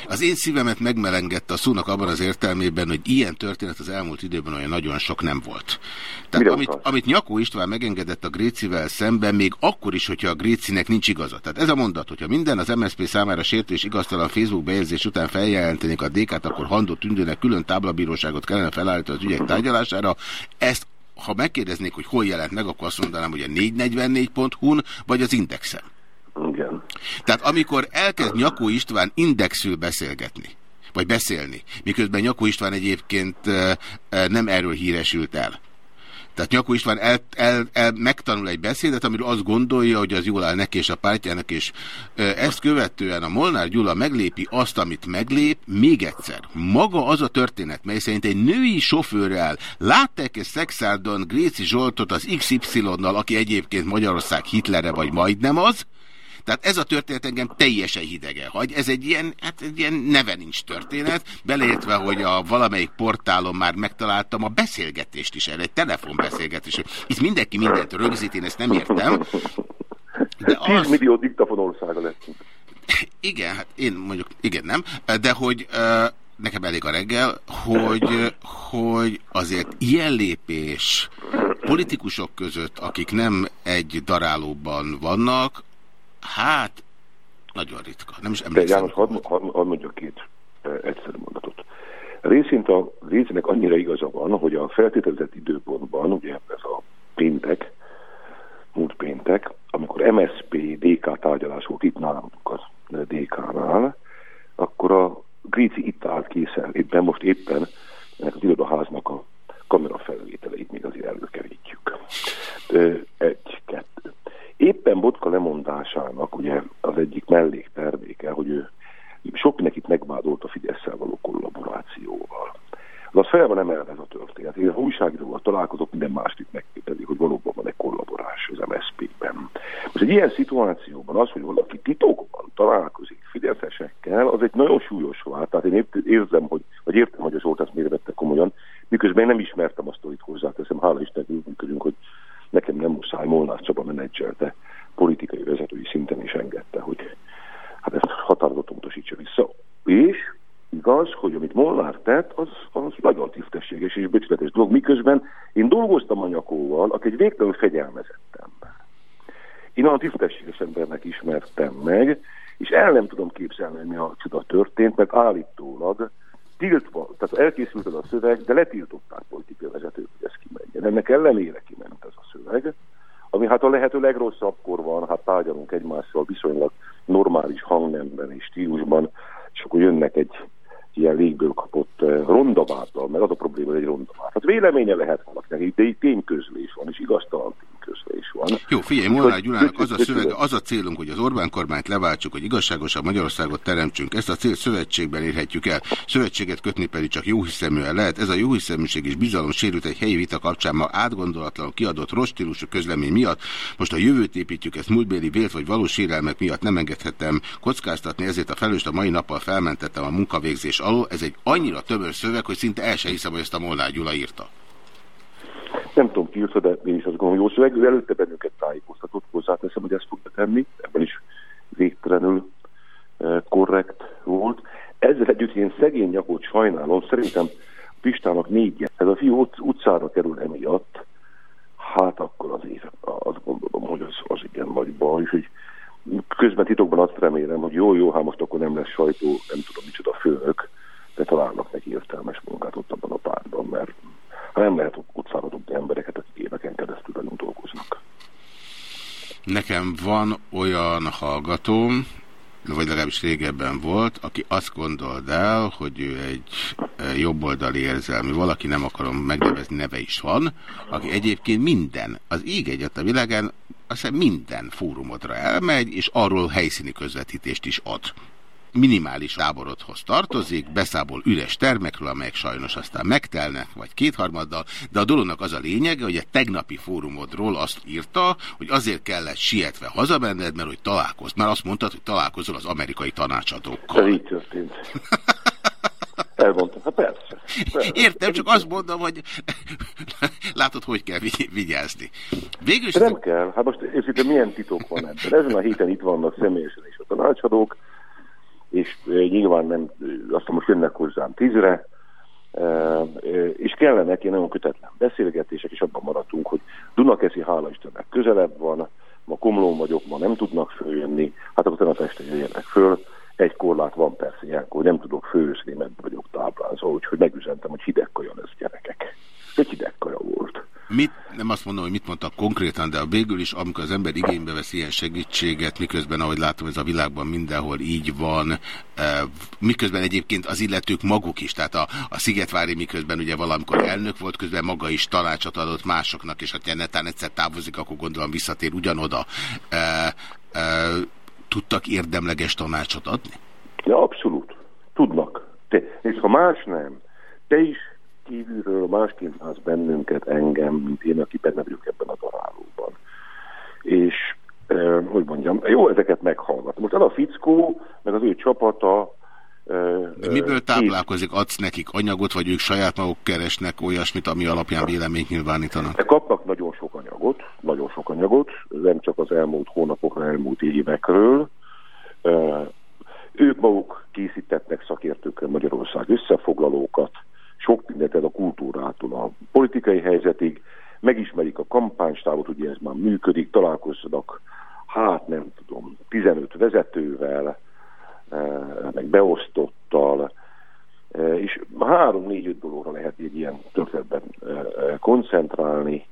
az én szívemet megmelengette a szónak abban az értelmében, hogy ilyen történet az elmúlt időben olyan nagyon sok nem volt. Tehát amit, amit Nyakó István megengedett a Grécivel szemben, még akkor is, hogyha a Grécinek nincs igaza. Tehát ez a mondat, hogyha minden az MSZP számára sértés igaztalan Facebook bejegyzés után feljelentenék a DK-t, akkor Handó Tündőnek külön táblabíróságot kellene felállítani az ügyek tárgyalására. Ezt ha megkérdeznék, hogy hol jelent meg, akkor azt mondanám, hogy a 444.hu-n, vagy az Indexen.
Igen.
Tehát amikor elkezd Nyakó István indexül beszélgetni, vagy beszélni, miközben Nyakó István egyébként nem erről híresült el. Tehát Nyakó István el, el, el, megtanul egy beszédet, amiről azt gondolja, hogy az jól áll neki és a pártjának, és ezt követően a Molnár Gyula meglépi azt, amit meglép, még egyszer. Maga az a történet, mely szerint egy női sofőrrel látták-e Szexárdon Gréci Zsoltot az XY-nal, aki egyébként Magyarország Hitlere, vagy majdnem az, tehát ez a történet engem teljesen hidegen hagy. Ez egy ilyen, hát egy ilyen neve nincs történet, beleértve, hogy a valamelyik portálon már megtaláltam a beszélgetést is erre, egy telefonbeszélgetés. Itt mindenki mindent rögzít, én ezt nem értem.
De 10 az... millió diktafon országa lett.
Igen, hát én mondjuk, igen, nem, de hogy nekem elég a reggel, hogy, hogy azért ilyen lépés politikusok között, akik nem egy darálóban vannak, Hát, nagyon ritka. Nem is
De
emlékszem.
János, hadd had, had mondjak két e, egyszerű mondatot. Részint a részének annyira igaza van, hogy a feltételezett időpontban, ugye ez a péntek, múlt péntek, amikor MSP-DK tárgyalás volt itt nálunk az DK-nál, akkor a Gréci itt állt készen, éppen most éppen ennek az irodaháznak a kamerafelvételeit még azért előkerítjük. Egy, kettő. Éppen Botka lemondásának ugye az egyik mellékterméke, hogy ő sok mindenkit megvádolt a fidesz való kollaborációval. Az fel van emelve ez a történet. Én újságíróval találkozok, minden mást itt megkérdezi, hogy valóban van egy kollaborás az MSZP-ben. Most egy ilyen szituációban az, hogy valaki titokban találkozik fideszesekkel, az egy nagyon súlyos vált. Tehát én érzem, hogy, vagy értem, hogy az Zsolt ezt miért vette komolyan, miközben én nem ismertem azt, hogy hozzáteszem, hála Istennek hogy nekem nem muszáj Molnár Csaba menedzselte politikai vezetői szinten is engedte, hogy hát ezt határozottan utasítsa vissza. És igaz, hogy amit Molnár tett, az, az nagyon tisztességes és becsületes dolog, miközben én dolgoztam a nyakóval, aki egy végtelen fegyelmezett ember. Én a tisztességes embernek ismertem meg, és el nem tudom képzelni, hogy mi a csoda történt, mert állítólag tiltva, tehát elkészült az a szöveg, de letiltották politikai vezetők, hogy ez kimenjen. Ennek ellenére kiment ez a szöveg, ami hát a lehető legrosszabbkor van, hát tárgyalunk egymással viszonylag normális hangnemben és stílusban, és akkor jönnek egy ilyen légből kapott uh, rondavártal, mert az a probléma, hogy egy rondavár. Hát véleménye lehet valakinek, de tényközlés van, és igaztalan tényközlés van.
Jó, figyelj, Molnár Gyulának az a szöveg, az a célunk, hogy az Orbán kormányt leváltsuk, hogy igazságosabb Magyarországot teremtsünk. Ezt a cél szövetségben érhetjük el. Szövetséget kötni pedig csak jóhiszeműen lehet. Ez a jóhiszeműség és bizalom sérült egy helyi vita kapcsán ma átgondolatlan kiadott rossz stílusú közlemény miatt. Most a jövőt építjük, ezt múltbéli vélt vagy valós sérelmek miatt nem engedhetem kockáztatni, ezért a felőst a mai nappal felmentettem a munkavégzés alól. Ez egy annyira tömör szöveg, hogy szinte el sem hiszem, hogy ezt a Molnár Gyula írta.
Nem tudom írta, de én is azt gondolom, jó szöveg, ő előtte bennünket tájékoztatott, hozzáteszem, hogy ezt fogja tenni, ebben is végtelenül eh, korrekt volt. Ezzel együtt én szegény nyakot sajnálom, szerintem Pistának négy Ez a fiú ut utcára kerül emiatt, hát akkor az év, azt gondolom, hogy az, az igen nagy baj, és hogy közben titokban azt remélem, hogy jó, jó, hát most akkor nem lesz sajtó, nem tudom micsoda főnök, de találnak neki értelmes munkát ott abban a ha nem lehet utcára dugni embereket, akik éveken keresztül velünk dolgoznak.
Nekem van olyan hallgatóm, vagy legalábbis régebben volt, aki azt gondold el, hogy ő egy e, jobboldali érzelmi, valaki nem akarom megnevezni, neve is van, aki egyébként minden, az íg egyet a világán, azt minden fórumodra elmegy, és arról helyszíni közvetítést is ad minimális táborodhoz tartozik, beszámol üres termekről, amelyek sajnos aztán megtelnek, vagy kétharmaddal, de a dolognak az a lényege, hogy a tegnapi fórumodról azt írta, hogy azért kellett sietve hazamenned, mert hogy találkoz. Már azt mondtad, hogy találkozol az amerikai tanácsadókkal.
Ez így történt. Elmondtam, hát persze. persze.
Értem, csak azt mondom, hogy látod, hogy kell vigy- vigyázni. Végül is...
Nem kell. Hát most őszintén milyen titok van ebben? Ezen a héten itt vannak személyesen is a tanácsadók, és nyilván nem, e, azt most jönnek hozzám tízre, és kellenek ilyen nagyon kötetlen beszélgetések, és abban maradtunk, hogy Dunakeszi hála Istennek közelebb van, ma Komlón vagyok, ma nem tudnak följönni, hát akkor a este jöjjenek föl, egy korlát van persze ilyenkor, nem tudok főzni, mert vagyok táblázva, úgyhogy megüzentem, hogy hideg kaja lesz gyerekek. Egy hideg kaja volt.
Mit, nem azt mondom, hogy mit mondtak konkrétan, de a végül is, amikor az ember igénybe vesz ilyen segítséget, miközben, ahogy látom, ez a világban mindenhol így van, eh, miközben egyébként az illetők maguk is, tehát a, a Szigetvári miközben ugye valamikor elnök volt, közben maga is tanácsot adott másoknak, és ha netán egyszer távozik, akkor gondolom visszatér ugyanoda. Eh, eh, tudtak érdemleges tanácsot adni?
Ja, abszolút. Tudnak. Te, és ha más nem, te is kívülről másként látsz bennünket, engem, mint én, aki benne vagyok ebben a darálóban. És, eh, hogy mondjam, jó ezeket meghallgatni. Most el a fickó, meg az ő csapata, eh,
De miből táplálkozik? Adsz nekik anyagot, vagy ők saját maguk keresnek olyasmit, ami alapján véleményt nyilvánítanak?
Kapnak nagyon sok anyagot, nagyon sok anyagot, nem csak az elmúlt hónapokra, elmúlt évekről. Ö, Ők maguk készítettek szakértőkkel Magyarország összefoglalókat, sok mindent ez a kultúrától a politikai helyzetig, megismerik a kampánystábot, ugye ez már működik, találkoznak, hát nem tudom, 15 vezetővel, eh, meg beosztottal, eh, és három-négy-öt dologra lehet egy ilyen történetben eh, koncentrálni,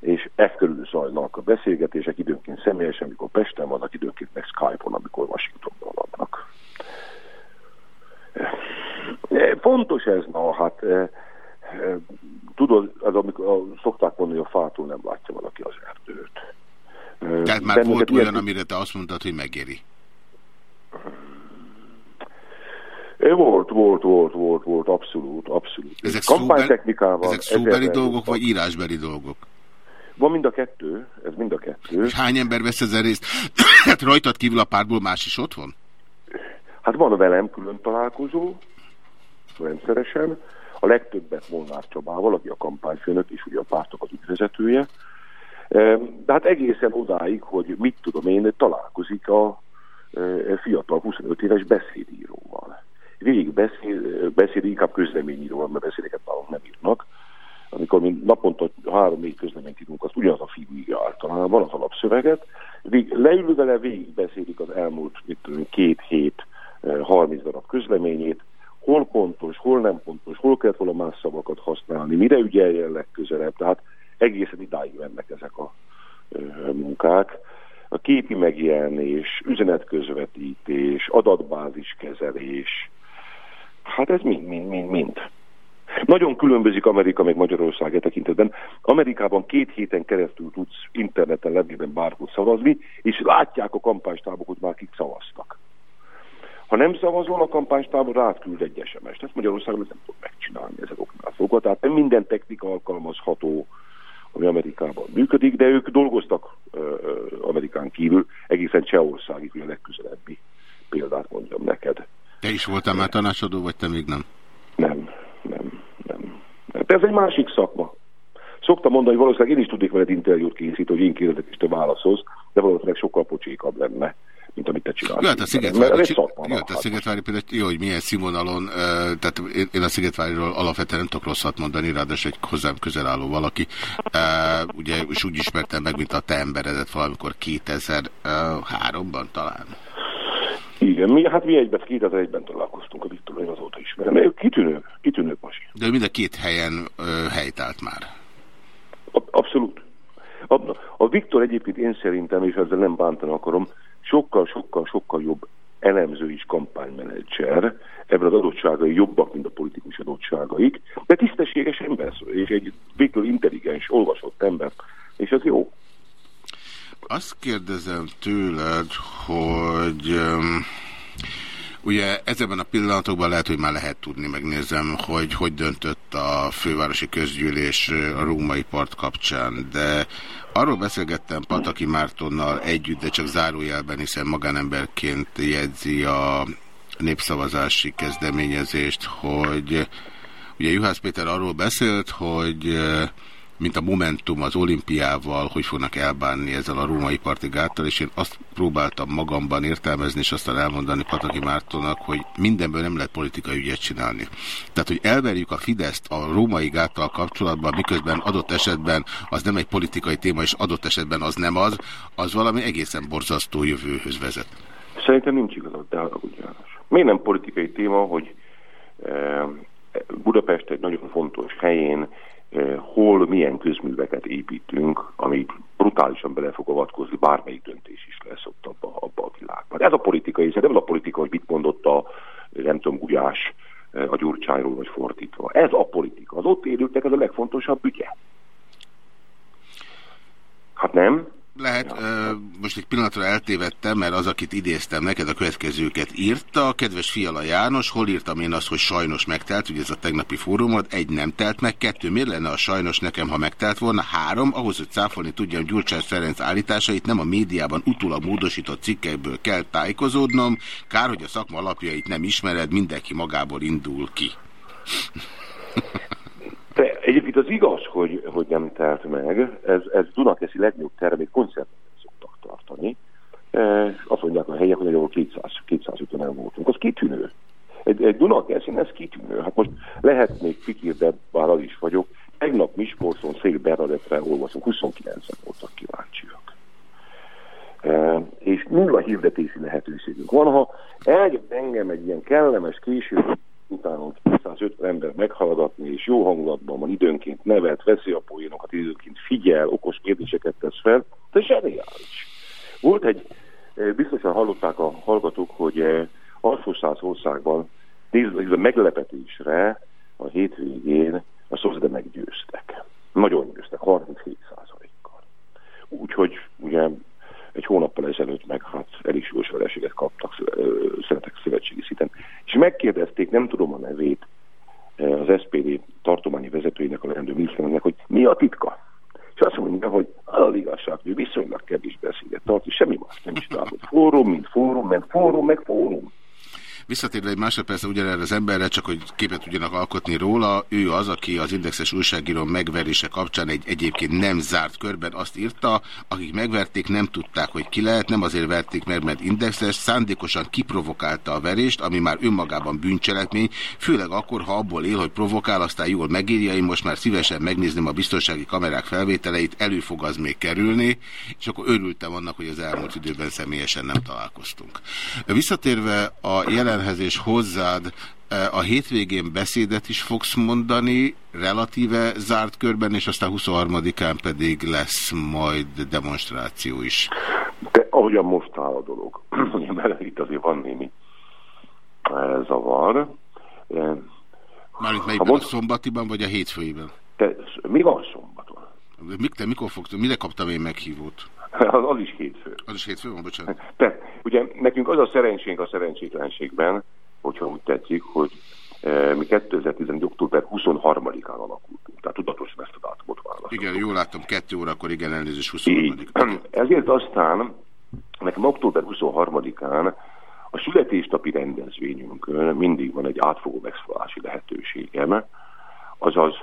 és e körül zajlanak a beszélgetések, időnként személyesen, amikor Pesten vannak, időnként meg Skype-on, amikor Washingtonban vannak. Eh, Fontos ez, na hát eh, eh, tudod, az, amikor szokták mondani, hogy a fától nem látja valaki az erdőt. Eh,
Tehát már volt
ilyen-
olyan, amire te azt mondtad, hogy megéri.
Eh, Volt, volt, volt, volt, volt, abszolút, abszolút.
Ezek,
Kampánytechnikával.
ezek szóbeli dolgok, vagy írásbeli dolgok?
Van mind a kettő, ez mind a kettő.
És hány ember vesz ezen részt? hát rajtad kívül a pártból más is ott van?
Hát van a velem külön találkozó, rendszeresen. A legtöbbet Molnár Csabával, aki a kampányfőnök és ugye a pártok az ügyvezetője. Em, De hát egészen odáig, hogy mit tudom én, találkozik a e, fiatal 25 éves beszédíróval. Végig beszél, beszél inkább közleményíróval, mert beszédeket nálunk nem írnak. Amikor mi naponta három-négy közleményt írunk, azt ugyanaz a fiú írja általában az alapszöveget. Vég, leül vele, végig beszélik az elmúlt mit tudom, két hét, eh, 30 darab közleményét, hol pontos, hol nem pontos, hol kellett volna más szavakat használni, mire ügyeljen legközelebb, tehát egészen idáig mennek ezek a munkák. A képi megjelenés, üzenetközvetítés, adatbázis kezelés, hát ez mind, mind. Nagyon különbözik Amerika meg Magyarország e tekintetben. Amerikában két héten keresztül tudsz interneten levélben bárhol szavazni, és látják a kampánystábok, hogy már kik szavaztak. Ha nem szavazol, a kampánystáb rád küld egy SMS-t. Ezt Magyarországon ezt nem tud megcsinálni ezek oknál fogva. Tehát nem minden technika alkalmazható, ami Amerikában működik, de ők dolgoztak ö, Amerikán kívül, egészen Csehországig, hogy a legközelebbi példát mondjam neked.
Te is voltál már tanácsadó, vagy te még nem?
Nem, nem, nem. Hát ez egy másik szakma. Szoktam mondani, hogy valószínűleg én is tudnék veled interjút készíteni, hogy én kérdezek és te válaszolsz, de valószínűleg sokkal pocsékabb lenne, mint amit te csinálsz.
Jó, hát a Szigetvári, jó, hát a Szigetvári például, jó, hogy milyen színvonalon, tehát én- a Szigetváriról alapvetően nem tudok rosszat mondani, ráadásul egy hozzám közel álló valaki. Ugye, és úgy ismertem meg, mint a te emberedet valamikor 2003-ban talán.
Igen, mi, hát mi egyben, 2001-ben találkoztunk a Viktor, én azóta ismerem. Ő kitűnő, kitűnő pasi.
De mind a két helyen ö, helytált már.
Abszolút. A, a Viktor egyébként én szerintem, és ezzel nem bántani akarom, sokkal, sokkal, sokkal jobb elemző és kampánymenedzser, ebben az adottságai jobbak, mint a politikus adottságaik, de tisztességes ember, és egy végül intelligens, olvasott ember, és az jó.
Azt kérdezem tőled, hogy ugye ezekben a pillanatokban lehet, hogy már lehet tudni, megnézem, hogy hogy döntött a fővárosi közgyűlés a római part kapcsán, de arról beszélgettem Pataki Mártonnal együtt, de csak zárójelben, hiszen magánemberként jegyzi a népszavazási kezdeményezést, hogy ugye Juhász Péter arról beszélt, hogy mint a Momentum az olimpiával, hogy fognak elbánni ezzel a római parti gáttal, és én azt próbáltam magamban értelmezni, és aztán elmondani Pataki Mártónak, hogy mindenből nem lehet politikai ügyet csinálni. Tehát, hogy elverjük a Fideszt a római gáttal kapcsolatban, miközben adott esetben az nem egy politikai téma, és adott esetben az nem az, az valami egészen borzasztó jövőhöz vezet.
Szerintem nincs igazad, de haragudj János. Miért nem politikai téma, hogy eh, Budapest egy nagyon fontos helyén hol milyen közműveket építünk, ami brutálisan bele fog avatkozni, bármelyik döntés is lesz ott abba, abba a világban. Ez a politikai, ez nem a politika, hogy mit mondott a, nem tudom, Gulyás eh, a Gyurcsányról, vagy fordítva. Ez a politika. Az ott élőknek ez a legfontosabb ügye. Hát nem?
Lehet, ö, most egy pillanatra eltévedtem, mert az, akit idéztem neked, a következőket írta. Kedves Fiala János, hol írtam én azt, hogy sajnos megtelt, ugye ez a tegnapi fórumod, egy nem telt meg, kettő, miért lenne a sajnos nekem, ha megtelt volna, három, ahhoz, hogy cáfolni tudjam Gyurcsás Ferenc állításait, nem a médiában utólag módosított cikkekből kell tájékozódnom, kár, hogy a szakma alapjait nem ismered, mindenki magából indul ki.
De egyébként az igaz, hogy, nem telt meg, ez, ez Dunakeszi legnagyobb termék koncertet szoktak tartani. E, azt mondják a helyek, hogy nagyjából 200, 250-en voltunk. Az kitűnő. Egy, egy Dunakeszin ez kitűnő. Hát most lehetnék pikír, de bár az is vagyok. Tegnap Miskolcon Szél Bernadettre olvasunk, 29-en voltak kíváncsiak. E, és nulla hirdetési lehetőségünk van. Ha eljött engem egy ilyen kellemes késő utána 250 ember meghallgatni, és jó hangulatban van, időnként nevet, veszi a poénokat, időnként figyel, okos kérdéseket tesz fel, ez zseniális. Volt egy, eh, biztosan hallották a hallgatók, hogy eh, alsószáz országban nézve meglepetésre a hétvégén a szociáldemek győztek. Nagyon győztek, 37 százalékkal. Úgyhogy ugye egy hónappal ezelőtt meg hát elég súlyos vereséget kaptak szeretek szövetségi szinten. És megkérdezték, nem tudom a nevét, az SPD tartományi vezetőinek, a leendő miniszternek, hogy mi a titka? És azt mondja, hogy az igazság, hogy viszonylag kevés beszédet tart, és semmi más nem is talál, hogy fórum, mint fórum, meg fórum, meg fórum.
Visszatérve egy másodpercre ugyanerre az emberre, csak hogy képet tudjanak alkotni róla, ő az, aki az indexes újságíró megverése kapcsán egy egyébként nem zárt körben azt írta, akik megverték, nem tudták, hogy ki lehet, nem azért verték meg, mert indexes, szándékosan kiprovokálta a verést, ami már önmagában bűncselekmény, főleg akkor, ha abból él, hogy provokál, aztán jól megírja, én most már szívesen megnézném a biztonsági kamerák felvételeit, elő fog az még kerülni, és akkor örültem annak, hogy az elmúlt időben személyesen nem találkoztunk. Visszatérve a jelen jelenhez és hozzád a hétvégén beszédet is fogsz mondani, relatíve zárt körben, és aztán 23-án pedig lesz majd demonstráció is.
De ahogyan most áll a dolog, mert itt azért van némi zavar.
Mármint melyikben, mond... a szombatiban vagy a hétfőiben?
Te, mi van szombaton?
Mik, te mikor fogsz, mire kaptam én meghívót?
Az, az is hétfő.
Az is hétfő van, bocsánat.
De ugye nekünk az a szerencsénk a szerencsétlenségben, hogyha úgy tetszik, hogy e, mi 2011. október 23-án alakultunk. Tehát tudatosan ezt a dátumot választottuk.
Igen, jól láttam, 2 órakor igen, elnézést 23
Ezért aztán nekem október 23-án a születésnapi rendezvényünkön mindig van egy átfogó megszólalási lehetőségem, azaz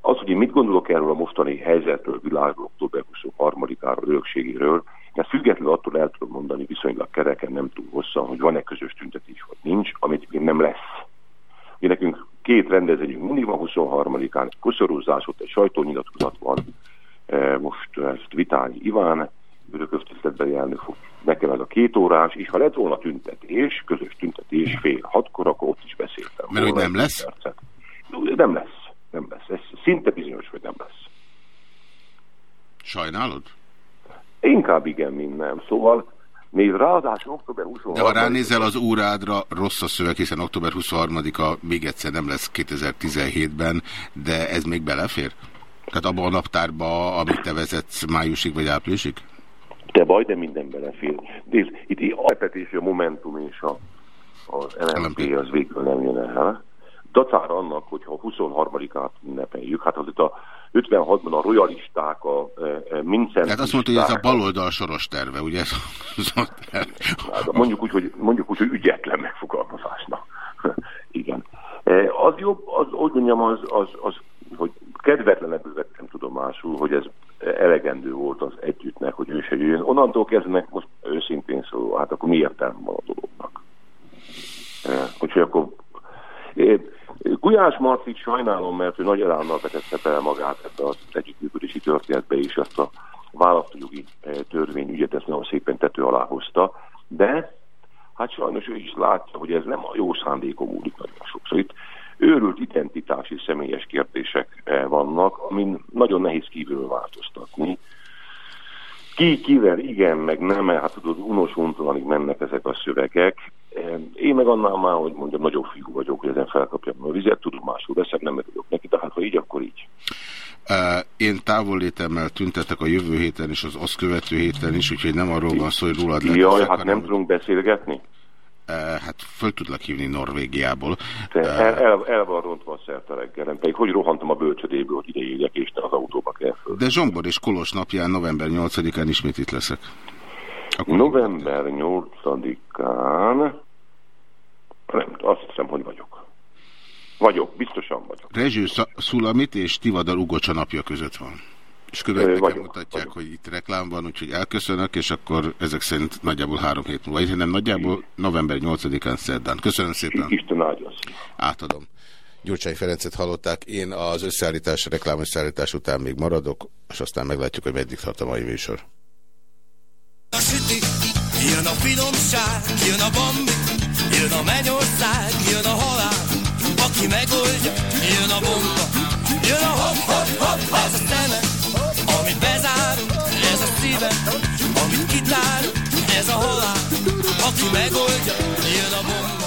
az, hogy én mit gondolok erről a mostani helyzetről, világról, október 23-áról, örökségéről, mert függetlenül attól el tudom mondani viszonylag kereken, nem túl hosszan, hogy van-e közös tüntetés, vagy nincs, amit még nem lesz. Ugye nekünk két rendezvényünk mindig van 23-án, koszorúzás, ott egy sajtónyilatkozat van, e, most ezt Vitányi Iván, örököztisztetbeli elnök fog nekem ez a két órás, és ha lett volna tüntetés, közös tüntetés fél hatkor, akkor ott is beszéltem.
Mert hogy nem lesz?
Percet. Nem lesz nem lesz. Ez szinte bizonyos, hogy nem lesz.
Sajnálod?
Inkább igen, mint nem. Szóval még ráadásul október 23
De ha ránézel az órádra, rossz a szöveg, hiszen október 23-a még egyszer nem lesz 2017-ben, de ez még belefér? Tehát abban a naptárba, amit te vezetsz májusig vagy áprilisig?
Te baj, de minden belefér. Nézd, itt a repetési, a Momentum és a, az LMP az végül nem jön el. Dacára annak, hogyha a 23-át ünnepeljük, hát az itt a 56-ban a royalisták, a e, Mincent...
Tehát azt mondta, hogy ez a baloldal soros terve, ugye?
Hát mondjuk úgy, hogy, mondjuk úgy, hogy ügyetlen megfogalmazásnak. Igen. E, Az jobb, az, úgy mondjam, az, az, az, hogy kedvetlenebbül vettem tudomásul, hogy ez elegendő volt az együttnek, hogy ő se jöjjön. Onnantól kezdve most őszintén szólva, hát akkor mi értelme van a dolognak? E, Úgyhogy akkor e, Gulyás Marcit sajnálom, mert ő nagy elánnal vetette fel magát ebbe az együttműködési történetbe, és azt a választójogi eh, törvényügyet ezt nagyon szépen tető alá hozta, de hát sajnos ő is látja, hogy ez nem a jó szándékom múlik nagyon sokszor. Itt őrült identitási személyes kérdések eh, vannak, amin nagyon nehéz kívülről változtatni. Ki, kivel, igen, meg nem, hát tudod, unos untalanig mennek ezek a szövegek. Én meg annál már, hogy mondjam, nagyobb fiú vagyok, hogy ezen felkapjam a vizet, tudomásul veszem, nem örülök neki, de hát ha így, akkor így.
Én távollétemmel tüntetek a jövő héten és az azt követő héten is, úgyhogy nem arról van szó, hogy rólad
Jaj, hát nem tudunk beszélgetni?
Uh, Hát föl tudlak hívni Norvégiából.
De el, el, el van rontva a szert a reggelen, pedig hogy rohantam a bölcsödéből, hogy ide éljek, és te az autóba kell föl.
De Zsombor és Kolos napján november 8-án ismét itt leszek.
November 8-án nem, azt hiszem, hogy vagyok. Vagyok, biztosan vagyok.
Rezső Szulamit és Tivadar Ugocsa napja között van. És közben nekem
vagyok,
mutatják, hogy itt reklám van, úgyhogy elköszönök, és akkor ezek szerint nagyjából három hét múlva. Itt nem nagyjából november 8-án szerdán. Köszönöm szépen.
Isten áldjon.
Átadom. Gyurcsány Ferencet hallották. Én az összeállítás, reklám összeállítás után még maradok, és aztán meglátjuk, hogy meddig tart a mai műsor.
A süti, jön a finomság, jön a bambi, jön a mennyország, jön a halál, aki megoldja, jön a bomba, jön a hop, hop, hop, ez a szeme, amit bezárunk, ez a szíve, amit kitárunk, ez a halál, aki megoldja, jön a bomba.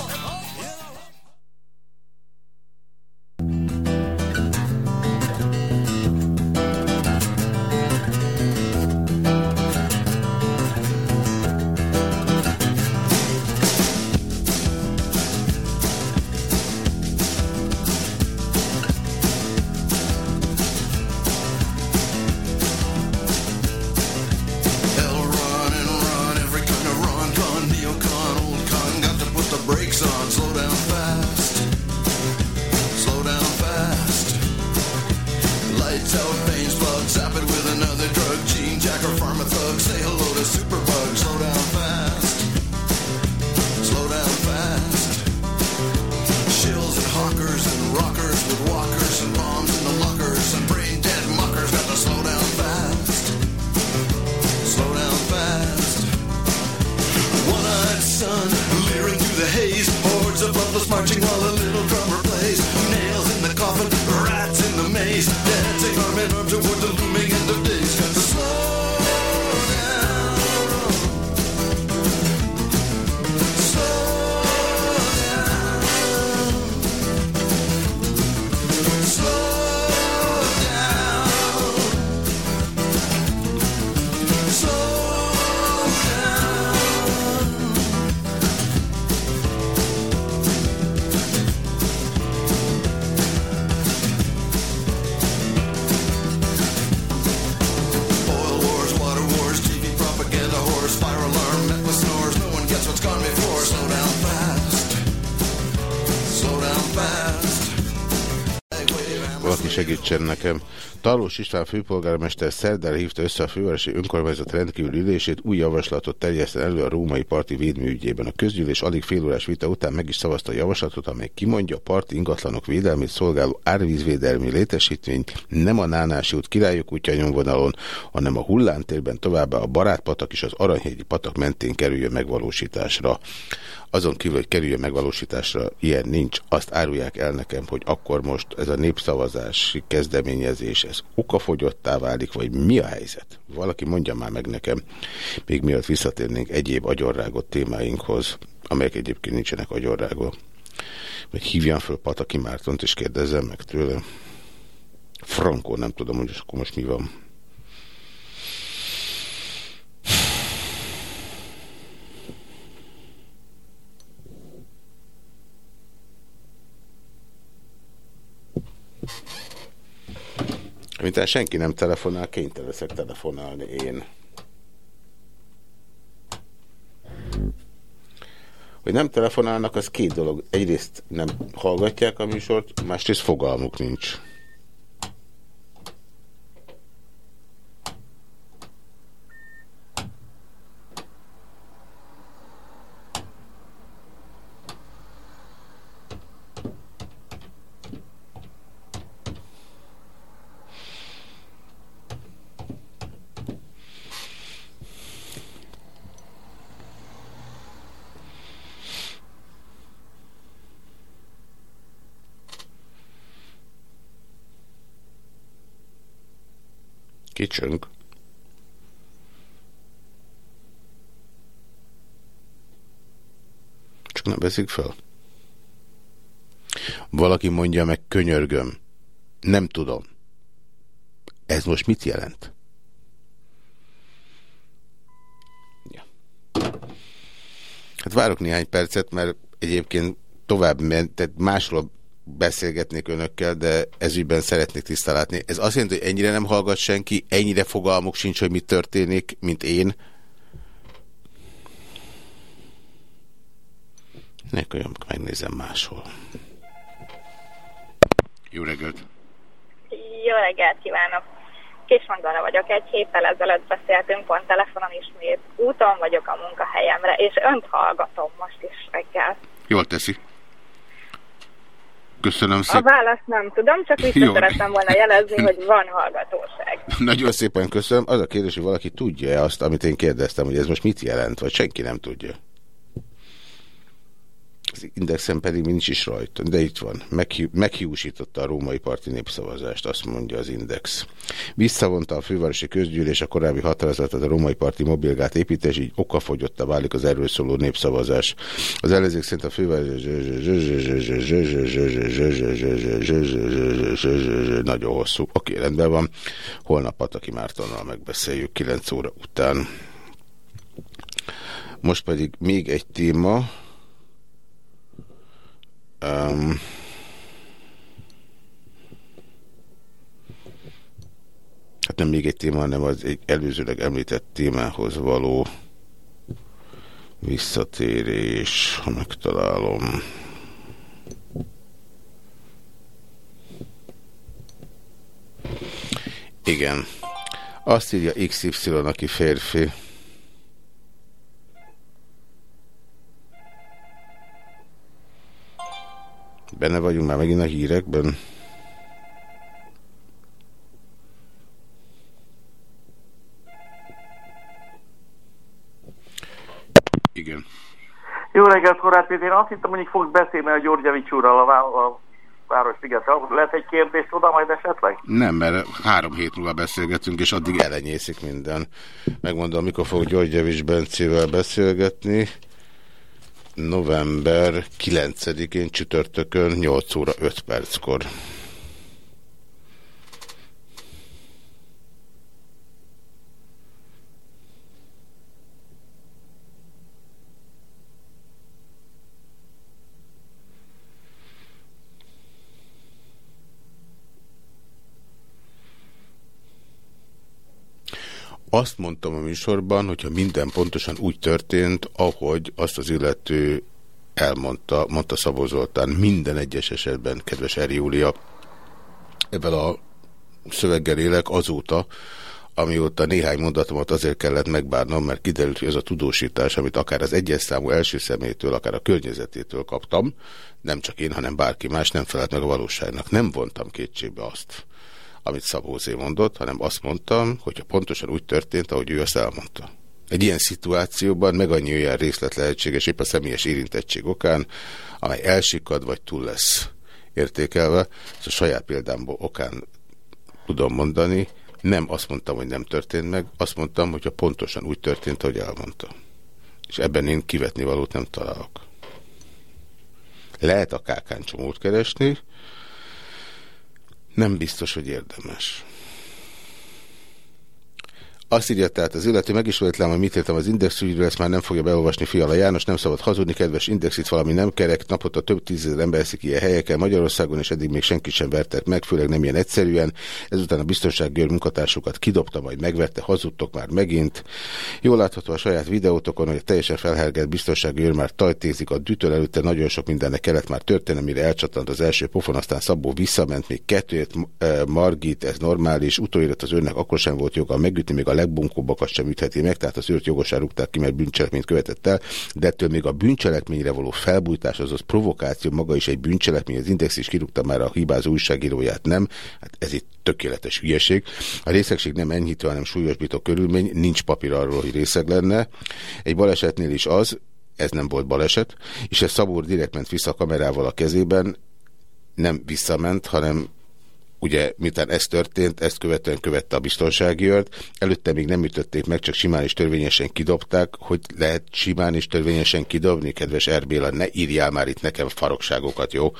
Segítsen nekem. Talós István főpolgármester szerdán hívta össze a fővárosi önkormányzat rendkívül ülését, új javaslatot terjeszten elő a római parti védmű ügyében. A közgyűlés alig félórás vita után meg is szavazta a javaslatot, amely kimondja a parti ingatlanok védelmét szolgáló árvízvédelmi létesítményt nem a Nánási út királyok útja nyomvonalon, hanem a hullántérben továbbá a Barátpatak és az Aranyhegyi patak mentén kerüljön megvalósításra. Azon kívül, hogy kerüljön megvalósításra, ilyen nincs, azt árulják el nekem, hogy akkor most ez a népszavazási kezdeményezés, ez okafogyottá válik, vagy mi a helyzet? Valaki mondja már meg nekem, még mielőtt visszatérnénk egyéb agyonrágott témáinkhoz, amelyek egyébként nincsenek agyonrágva. Vagy hívjam föl Pataki Mártont, és kérdezzem meg tőle. Frankó, nem tudom, hogy akkor most mi van. Mintán senki nem telefonál, kénytelen leszek telefonálni én. Hogy nem telefonálnak, az két dolog. Egyrészt nem hallgatják a műsort, másrészt fogalmuk nincs. Veszik fel. Valaki mondja meg, könyörgöm. Nem tudom. Ez most mit jelent? Ja. Hát várok néhány percet, mert egyébként tovább tehát másról beszélgetnék önökkel, de ezügyben szeretnék tisztálátni. Ez azt jelenti, hogy ennyire nem hallgat senki, ennyire fogalmuk sincs, hogy mi történik, mint én. Kölyöm, megnézem máshol. Jó reggelt!
Jó reggelt kívánok! Kismondana vagyok, egy héttel ezelőtt beszéltünk pont telefonon ismét. Úton vagyok a munkahelyemre, és önt hallgatom most is reggel.
Jól teszi. Köszönöm
A
szépen.
választ nem tudom, csak vissza
Jó.
szerettem volna jelezni, hogy van hallgatóság.
Nagyon szépen köszönöm. Az a kérdés, hogy valaki tudja-e azt, amit én kérdeztem, hogy ez most mit jelent, vagy senki nem tudja. Az indexen pedig nincs is rajta, de itt van. Meghi meghiúsította a római parti népszavazást, azt mondja az index. Visszavonta a fővárosi közgyűlés a korábbi határozatot a római parti mobilgát építés, így okafogyottá válik az erről szóló népszavazás. Az ellenzék szerint a főváros nagyon hosszú. Oké, rendben van. Holnap Pataki Mártonnal megbeszéljük 9 óra után. Most pedig még egy téma. Um, hát nem még egy téma, hanem az egy előzőleg említett témához való visszatérés, ha megtalálom. Igen. Azt írja XY, aki férfi. Benne vagyunk már megint a hírekben. Igen.
Jó reggelt, Horváth. Én azt hittem, hogy fog beszélni a Györgyevics úrral a, vá- a Városligetről. Lehet egy kérdés oda majd esetleg?
Nem, mert három hét múlva beszélgetünk, és addig elenyészik minden. Megmondom, mikor fog Györgyevics Bencével beszélgetni. November 9-én csütörtökön 8 óra 5 perckor. Azt mondtam a műsorban, hogyha minden pontosan úgy történt, ahogy azt az illető elmondta, mondta Szabó Zoltán, minden egyes esetben, kedves Eri Júlia, ebben a szöveggel élek azóta, amióta néhány mondatomat azért kellett megbárnom, mert kiderült, hogy az a tudósítás, amit akár az egyes számú első szemétől, akár a környezetétől kaptam, nem csak én, hanem bárki más nem felelt meg a valóságnak. Nem vontam kétségbe azt, amit Szabózé mondott, hanem azt mondtam, hogyha pontosan úgy történt, ahogy ő azt elmondta. Egy ilyen szituációban meg annyi olyan részlet lehetséges épp a személyes érintettség okán, amely elsikad vagy túl lesz értékelve. Ezt a saját példámból okán tudom mondani. Nem azt mondtam, hogy nem történt meg, azt mondtam, hogyha pontosan úgy történt, hogy elmondta. És ebben én kivetni valót nem találok. Lehet a kákán csomót keresni, nem biztos, hogy érdemes. Azt írja tehát az illető, megismétlem, hogy mit értem az indexügyről, ezt már nem fogja beolvasni Fiala János, nem szabad hazudni, kedves index, itt valami nem kerek, naponta több tízezer ember eszik ilyen helyeken Magyarországon, és eddig még senki sem vertett meg, főleg nem ilyen egyszerűen. Ezután a biztonsági őr munkatársukat kidobta, majd megverte, hazudtok már megint. Jól látható a saját videótokon, hogy a teljesen felhergelt biztonsági őr már tajtézik, a dütől előtte nagyon sok mindennek kellett már történni, mire elcsatant az első pofon, aztán Szabó visszament, még kettőt, Margit, ez normális, utóélet az őrnek akkor sem volt joga megütni, még a legbunkóbbakat sem ütheti meg, tehát az őrt jogosan rúgták ki, mert bűncselekményt követett el, de ettől még a bűncselekményre való felbújtás, azaz provokáció maga is egy bűncselekmény, az Index is kirúgta már a hibázó újságíróját, nem? Hát ez itt tökéletes hülyeség. A részegség nem enyhítő, hanem súlyosbító körülmény, nincs papír arról, hogy részeg lenne. Egy balesetnél is az, ez nem volt baleset, és ez Szabó direkt ment vissza a kamerával a kezében, nem visszament, hanem ugye miután ez történt, ezt követően követte a biztonsági őrt, előtte még nem ütötték meg, csak simán és törvényesen kidobták, hogy lehet simán és törvényesen kidobni, kedves Erbéla, ne írjál már itt nekem farokságokat, jó?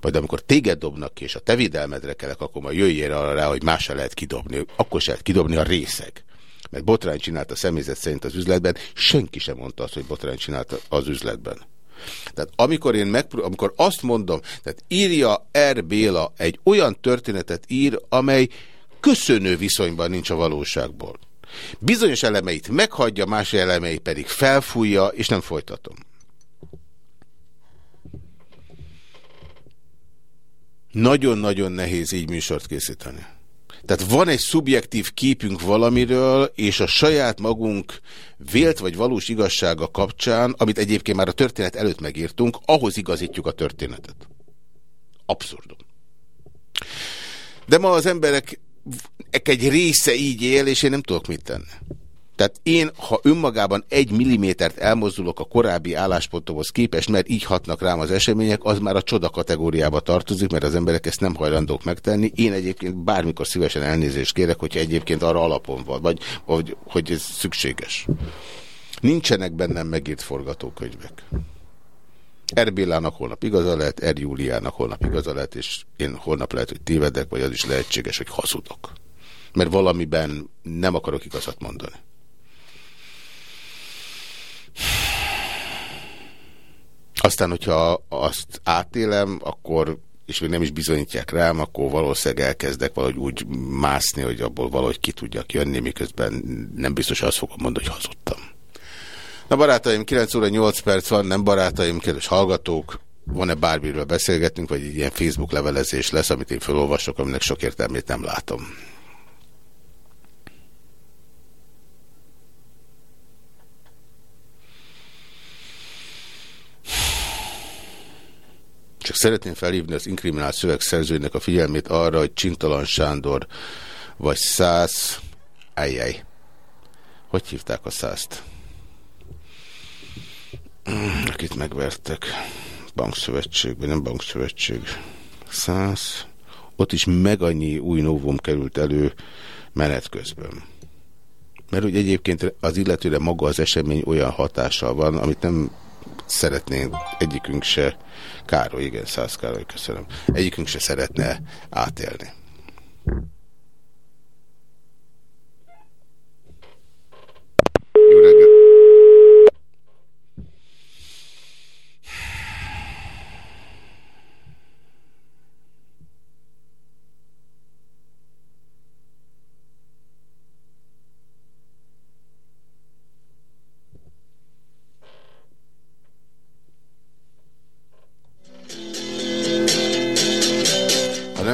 Majd amikor téged dobnak ki, és a te védelmedre kelek, akkor majd jöjjél arra rá, hogy más se lehet kidobni, akkor se lehet kidobni a részeg. Mert botrány csinált a személyzet szerint az üzletben, senki sem mondta azt, hogy botrány csinált az üzletben. Tehát amikor én megpró- amikor azt mondom, tehát írja R. Béla egy olyan történetet ír, amely köszönő viszonyban nincs a valóságból. Bizonyos elemeit meghagyja, más elemeit pedig felfújja, és nem folytatom. Nagyon-nagyon nehéz így műsort készíteni. Tehát van egy szubjektív képünk valamiről, és a saját magunk vélt vagy valós igazsága kapcsán, amit egyébként már a történet előtt megírtunk, ahhoz igazítjuk a történetet. Abszurdum. De ma az emberek egy része így él, és én nem tudok mit tenni. Tehát én, ha önmagában egy millimétert elmozdulok a korábbi álláspontomhoz képest, mert így hatnak rám az események, az már a csoda kategóriába tartozik, mert az emberek ezt nem hajlandók megtenni. Én egyébként bármikor szívesen elnézést kérek, hogyha egyébként arra alapon van, vagy, vagy hogy ez szükséges. Nincsenek bennem megírt forgatókönyvek. Erbélának holnap igaza lehet, Er Júliának holnap igaza lehet, és én holnap lehet, hogy tévedek, vagy az is lehetséges, hogy hazudok. Mert valamiben nem akarok igazat mondani. Aztán, hogyha azt átélem, akkor és még nem is bizonyítják rám, akkor valószínűleg elkezdek valahogy úgy mászni, hogy abból valahogy ki tudjak jönni, miközben nem biztos azt fogom mondani, hogy hazudtam. Na barátaim, 9 óra 8 perc van, nem barátaim, kedves hallgatók, van-e bármiről beszélgetünk, vagy ilyen Facebook levelezés lesz, amit én felolvasok, aminek sok értelmét nem látom. Csak szeretném felhívni az inkriminált szövegszerzőnek a figyelmét arra, hogy Csintalan Sándor vagy Szász, ajjaj, hogy hívták a Szászt? Akit megvertek. Bankszövetség, vagy nem bankszövetség. Száz. Ott is meg annyi új novum került elő menet közben. Mert hogy egyébként az illetőre maga az esemény olyan hatással van, amit nem szeretnénk egyikünk se, Károly, igen, Száz Károly, köszönöm, egyikünk se szeretne átélni.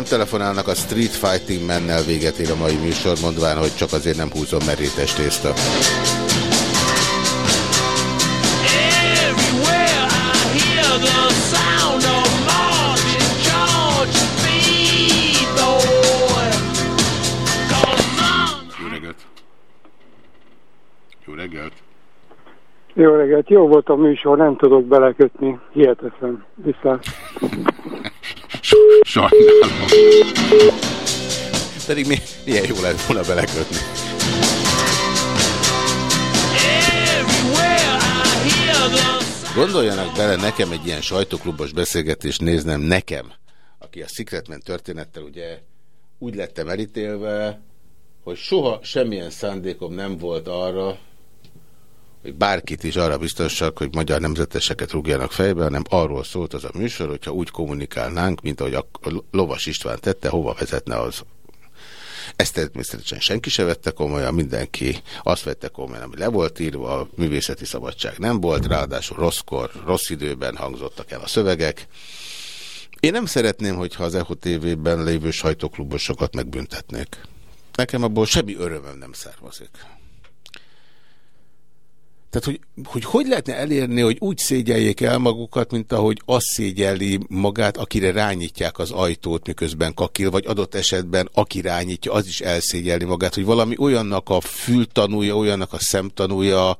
Nem telefonálnak, a Street Fighting mennel véget ér a mai műsor, mondván, hogy csak azért nem húzom merítes tészta. Reggelt! Jó reggelt,
jó volt a műsor, nem tudok belekötni, hihetetlen. Viszlát.
Sajnálom. Pedig mi, milyen jó lett volna belekötni. Gondoljanak bele, nekem egy ilyen sajtóklubos beszélgetést néznem, nekem, aki a Secretman történettel ugye úgy lettem elítélve, hogy soha semmilyen szándékom nem volt arra, hogy bárkit is arra biztosak, hogy magyar nemzeteseket rúgjanak fejbe, hanem arról szólt az a műsor, hogyha úgy kommunikálnánk, mint ahogy a Lovas István tette, hova vezetne az. Ezt természetesen senki se vette komolyan, mindenki azt vette komolyan, ami le volt írva, a művészeti szabadság nem volt, ráadásul rosszkor, rossz időben hangzottak el a szövegek. Én nem szeretném, hogyha az EHO TV-ben lévő sajtóklubosokat megbüntetnék. Nekem abból semmi örömöm nem származik. Tehát, hogy, hogy hogy lehetne elérni, hogy úgy szégyeljék el magukat, mint ahogy azt szégyelli magát, akire rányítják az ajtót, miközben kakil, vagy adott esetben aki rányítja, az is elszégyelli magát, hogy valami olyannak a fültanúja, olyannak a szemtanúja,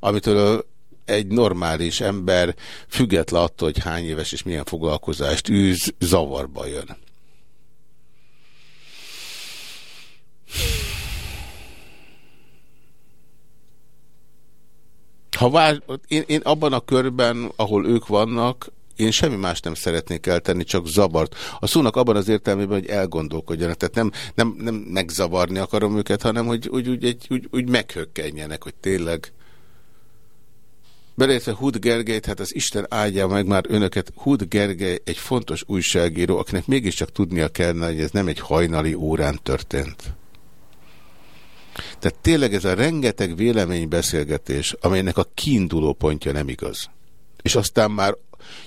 amitől egy normális ember, független attól, hogy hány éves és milyen foglalkozást űz, zavarba jön. Ha vár, én, én abban a körben, ahol ők vannak, én semmi más nem szeretnék eltenni, csak zavart. A szónak abban az értelmében, hogy elgondolkodjanak. Tehát nem, nem, nem megzavarni akarom őket, hanem hogy úgy, úgy, úgy, úgy, úgy meghökkenjenek, hogy tényleg Beleértve Hud Gergelyt, hát az Isten áldja meg már önöket. Hud Gergely egy fontos újságíró, akinek mégiscsak tudnia kellene, hogy ez nem egy hajnali órán történt. Tehát tényleg ez a rengeteg véleménybeszélgetés, amelynek a kiinduló pontja nem igaz. És aztán már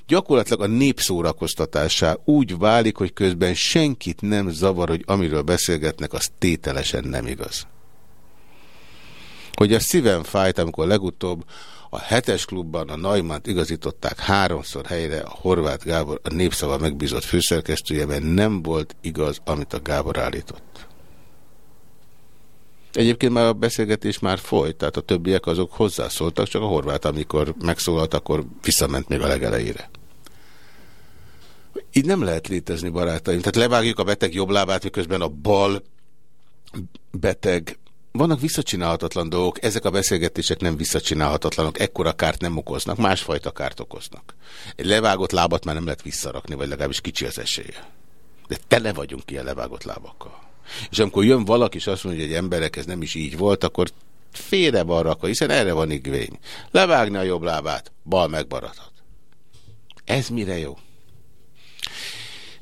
gyakorlatilag a népszórakoztatásá úgy válik, hogy közben senkit nem zavar, hogy amiről beszélgetnek, az tételesen nem igaz. Hogy a szívem fájt, amikor legutóbb a hetes klubban a Naimant igazították háromszor helyre a Horváth Gábor, a népszava megbízott főszerkesztője, mert nem volt igaz, amit a Gábor állított. Egyébként már a beszélgetés már folyt, tehát a többiek azok hozzászóltak, csak a horvát, amikor megszólalt, akkor visszament még a legelejére. Így nem lehet létezni, barátaim. Tehát levágjuk a beteg jobb lábát, miközben a bal beteg vannak visszacsinálhatatlan dolgok, ezek a beszélgetések nem visszacsinálhatatlanok, ekkora kárt nem okoznak, másfajta kárt okoznak. Egy levágott lábat már nem lehet visszarakni, vagy legalábbis kicsi az esélye. De tele vagyunk ilyen levágott lábakkal. És amikor jön valaki, és azt mondja, hogy emberek ez nem is így volt, akkor félre van rakva, hiszen erre van igvény. Levágni a jobb lábát, bal megmaradhat. Ez mire jó?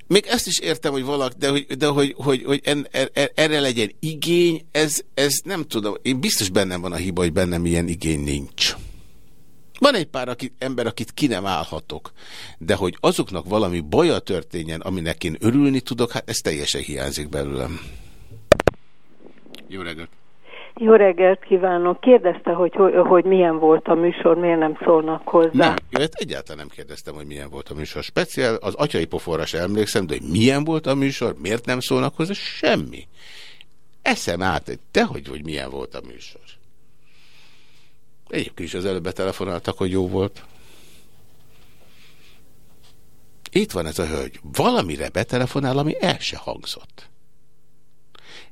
Még ezt is értem, hogy valaki, de hogy, de hogy, hogy, hogy en, er, erre legyen igény, ez, ez nem tudom. Én biztos bennem van a hiba, hogy bennem ilyen igény nincs. Van egy pár aki, ember, akit ki nem állhatok, de hogy azoknak valami baja történjen, aminek én örülni tudok, hát ez teljesen hiányzik belőlem. Jó reggelt!
Jó reggelt kívánok! Kérdezte, hogy, hogy, milyen volt a műsor, miért nem szólnak hozzá?
Nem, őt egyáltalán nem kérdeztem, hogy milyen volt a műsor. Speciál az atyai poforra sem emlékszem, de hogy milyen volt a műsor, miért nem szólnak hozzá, semmi. Eszem át, te hogy, hogy milyen volt a műsor. Egyébként is az előbb betelefonáltak, hogy jó volt. Itt van ez a hölgy. Valamire betelefonál, ami el se hangzott.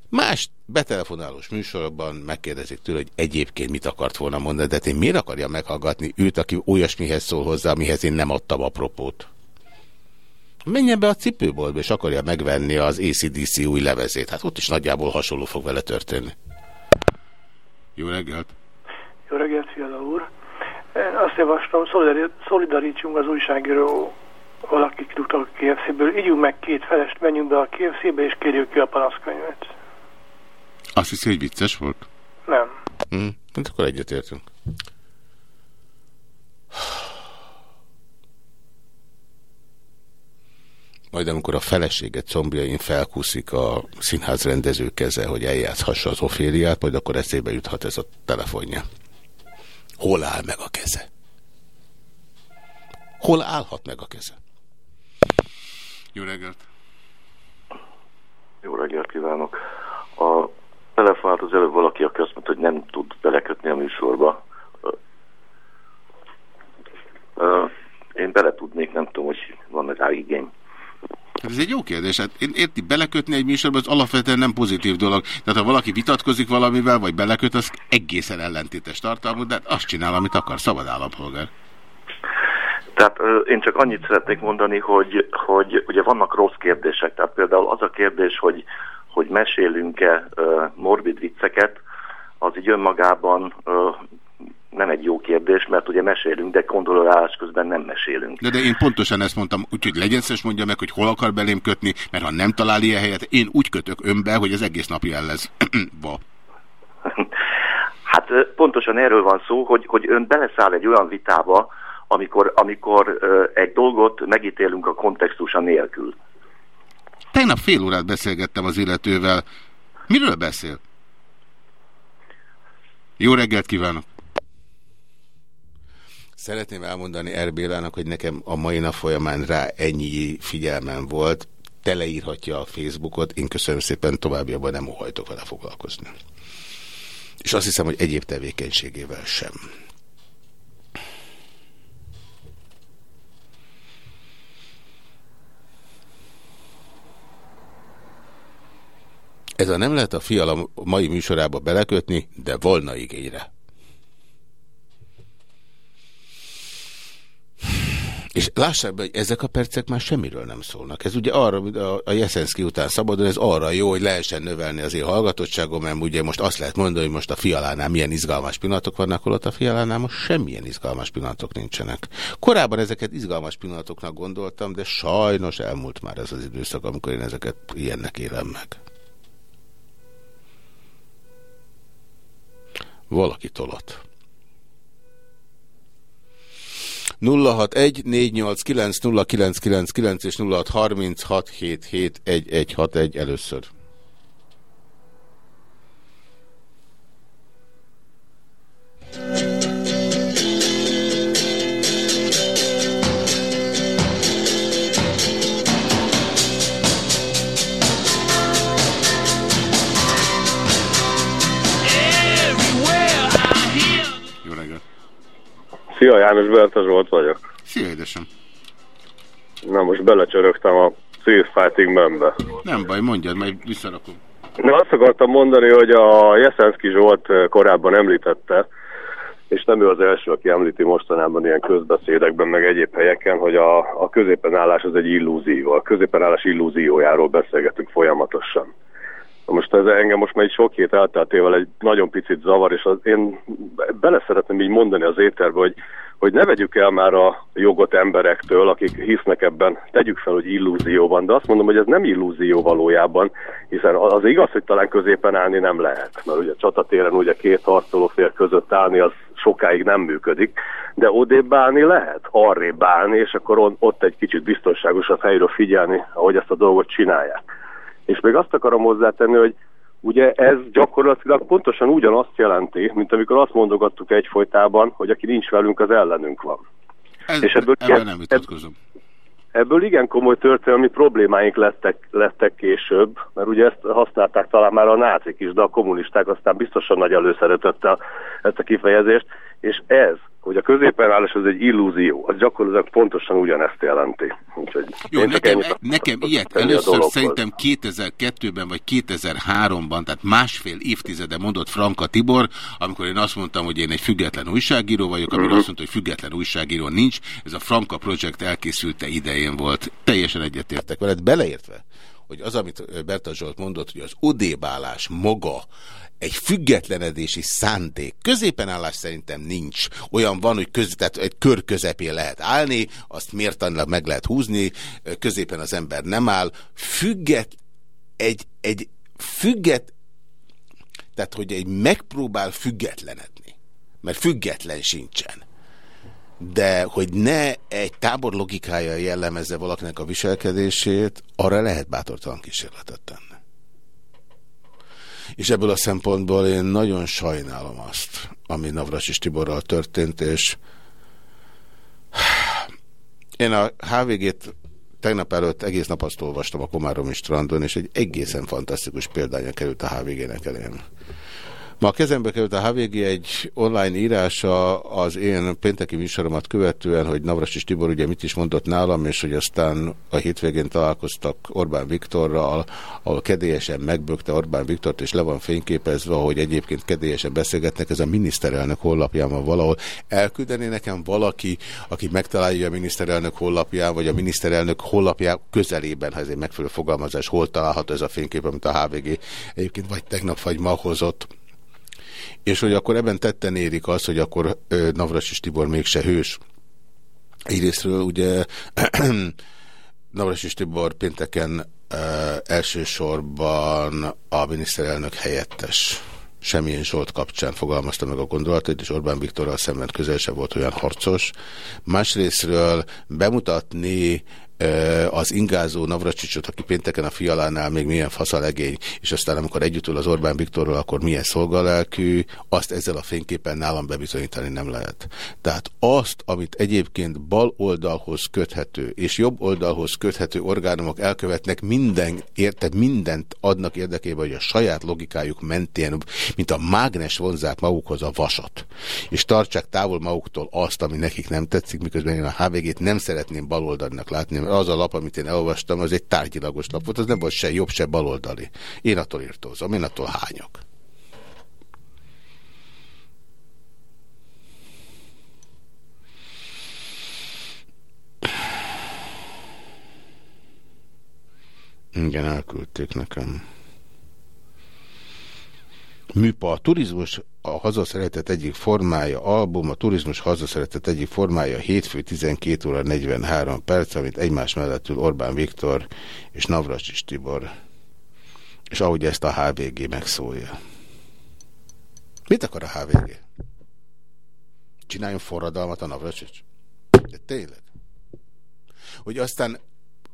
Más betelefonálós műsorban megkérdezik tőle, hogy egyébként mit akart volna mondani, de hát én miért akarja meghallgatni őt, aki olyasmihez szól hozzá, amihez én nem adtam apropót? Menjen be a cipőboltba, és akarja megvenni az ACDC új levezét. Hát ott is nagyjából hasonló fog vele történni. Jó reggelt!
Jó reggelt, Fiala úr! Azt javaslom, szolidarítsunk az újságíró valakik tudtak a KFC-ből, ígyunk meg két felest, menjünk be a KFC-be, és kérjük ki a panaszkönyvet.
Azt hiszi, hogy vicces volt?
Nem.
Hm, hát akkor egyetértünk. Majd amikor a feleséget combjain felkúszik a színház rendező keze, hogy eljátszhassa az Oféliát, majd akkor eszébe juthat ez a telefonja hol áll meg a keze? Hol állhat meg a keze? Jó reggelt!
Jó reggelt kívánok! A telefonált az előbb valaki, aki azt mondta, hogy nem tud belekötni a műsorba.
Én bele tudnék, nem tudom, hogy van rá igény kérdés. Hát én érti, belekötni egy műsorba az alapvetően nem pozitív dolog. Tehát ha valaki vitatkozik valamivel, vagy beleköt, az egészen ellentétes tartalmú, de hát azt csinál, amit akar, szabad állampolgár.
Tehát ö, én csak annyit szeretnék mondani, hogy, hogy ugye vannak rossz kérdések. Tehát például az a kérdés, hogy, hogy mesélünk-e morbid vicceket, az így önmagában ö, nem egy jó kérdés, mert ugye mesélünk, de kontrollálás közben nem mesélünk.
De, de én pontosan ezt mondtam, úgyhogy legyen szes mondja meg, hogy hol akar belém kötni, mert ha nem talál ilyen helyet, én úgy kötök önbe, hogy az egész nap jel lesz.
Hát pontosan erről van szó, hogy, hogy ön beleszáll egy olyan vitába, amikor, amikor egy dolgot megítélünk a kontextusa nélkül.
Tegnap fél órát beszélgettem az illetővel. Miről beszél? Jó reggelt kívánok! Szeretném elmondani Erbélának, hogy nekem a mai nap folyamán rá ennyi figyelmem volt. Teleírhatja a Facebookot, én köszönöm szépen, továbbiakban nem óhajtok vele foglalkozni. És azt hiszem, hogy egyéb tevékenységével sem. Ez a nem lehet a fiala mai műsorába belekötni, de volna igényre. És lássák be, hogy ezek a percek már semmiről nem szólnak. Ez ugye arra, a, Jeszenszki után szabadon, ez arra jó, hogy lehessen növelni az én hallgatottságom, mert ugye most azt lehet mondani, hogy most a fialánál milyen izgalmas pillanatok vannak, holott a fialánál most semmilyen izgalmas pillanatok nincsenek. Korábban ezeket izgalmas pillanatoknak gondoltam, de sajnos elmúlt már ez az időszak, amikor én ezeket ilyennek élem meg. Valaki tolat. 061 489 0999 és 0636 771161 először. Jó
Szia, János Berta Zsolt vagyok.
Szia, édesem!
Na most belecsörögtem a Street Fighting membe.
Nem baj, mondjad, majd visszarakom.
Na azt akartam mondani, hogy a Jeszenszki Zsolt korábban említette, és nem ő az első, aki említi mostanában ilyen közbeszédekben, meg egyéb helyeken, hogy a, a középen állás az egy illúzió. A középen állás illúziójáról beszélgetünk folyamatosan. Na most ez engem most már egy sok hét elteltével egy nagyon picit zavar, és az, én bele szeretném így mondani az éterbe, hogy, hogy ne vegyük el már a jogot emberektől, akik hisznek ebben, tegyük fel, hogy illúzió van, de azt mondom, hogy ez nem illúzió valójában, hiszen az igaz, hogy talán középen állni nem lehet, mert ugye csatatéren ugye két harcolófél között állni az sokáig nem működik, de odébb állni lehet, arrébb állni, és akkor on, ott egy kicsit biztonságosabb helyről figyelni, ahogy ezt a dolgot csinálják. És még azt akarom hozzátenni, hogy ugye ez gyakorlatilag pontosan ugyanazt jelenti, mint amikor azt mondogattuk egyfolytában, hogy aki nincs velünk, az ellenünk van.
Ez,
És ebből,
ebben nem vitatkozom.
ebből igen komoly történelmi problémáink lettek, lettek később, mert ugye ezt használták talán már a nácik is, de a kommunisták aztán biztosan nagy előszeretettel ezt a kifejezést, és ez, hogy a középen állás az egy illúzió, az gyakorlatilag pontosan ugyanezt jelenti. Úgyhogy
Jó, nekem,
ennyit
nekem ilyet először szerintem 2002-ben vagy 2003-ban, tehát másfél évtizede mondott Franka Tibor, amikor én azt mondtam, hogy én egy független újságíró vagyok, amire
Mhm.
azt mondta, hogy független újságíró nincs. Ez a Franka Project elkészülte idején volt. Teljesen egyetértek veled, beleértve, hogy az, amit Berta Zsolt mondott, hogy az odébálás maga egy függetlenedési szándék. Középen állás szerintem nincs. Olyan van, hogy köz, tehát egy kör közepén lehet állni, azt mértanilag meg lehet húzni, középen az ember nem áll. Függet, egy, egy függet, tehát hogy egy megpróbál függetlenedni, mert független sincsen. De hogy ne egy tábor logikája jellemezze valakinek a viselkedését, arra lehet bátortalan kísérletet tenni. És ebből a szempontból én nagyon sajnálom azt, ami Navras Tiborral történt, és én a HVG-t tegnap előtt egész nap azt olvastam a Komáromi strandon, és egy egészen fantasztikus példánya került a HVG-nek elém. Ma a kezembe került a HVG egy online írása az én pénteki műsoromat követően, hogy Navrasis Tibor ugye mit is mondott nálam, és hogy aztán a hétvégén találkoztak Orbán Viktorral, ahol kedélyesen megbökte Orbán Viktort, és le van fényképezve, hogy egyébként kedélyesen beszélgetnek, ez a miniszterelnök honlapján van valahol. Elküldeni nekem valaki, aki megtalálja a miniszterelnök honlapján, vagy a miniszterelnök honlapján közelében, ha ez egy megfelelő fogalmazás, hol található ez a fénykép, amit a HVG egyébként vagy tegnap, vagy ma hozott. És hogy akkor ebben tetten érik az, hogy akkor Navrasis Tibor mégse hős. Egyrésztről ugye Navrasis Tibor pénteken elsősorban a miniszterelnök helyettes semmilyen Zsolt kapcsán fogalmazta meg a gondolatait, és Orbán Viktorral szemben közel sem volt olyan harcos. Másrésztről bemutatni az ingázó Navracsicsot, aki pénteken a fialánál még milyen faszalegény, és aztán amikor együtt az Orbán Viktorról, akkor milyen szolgalelkű, azt ezzel a fényképen nálam bebizonyítani nem lehet. Tehát azt, amit egyébként bal oldalhoz köthető, és jobb oldalhoz köthető orgánumok elkövetnek, minden, érte, mindent adnak érdekében, hogy a saját logikájuk mentén, mint a mágnes vonzák magukhoz a vasat, és tartsák távol maguktól azt, ami nekik nem tetszik, miközben én a HVG-t nem szeretném baloldalinak látni, az a lap, amit én elolvastam, az egy tárgyilagos lap volt, az nem volt se jobb, se baloldali. Én attól írtózom, én attól hányok. Igen, elküldték nekem. Műpa, a turizmus a hazaszeretet egyik formája album, a turizmus hazaszeretet egyik formája hétfő 12 óra 43 perc, amit egymás mellett ül Orbán Viktor és Navracsis Tibor. És ahogy ezt a HVG megszólja. Mit akar a HVG? Csináljon forradalmat a Navracsics? De tényleg? Hogy aztán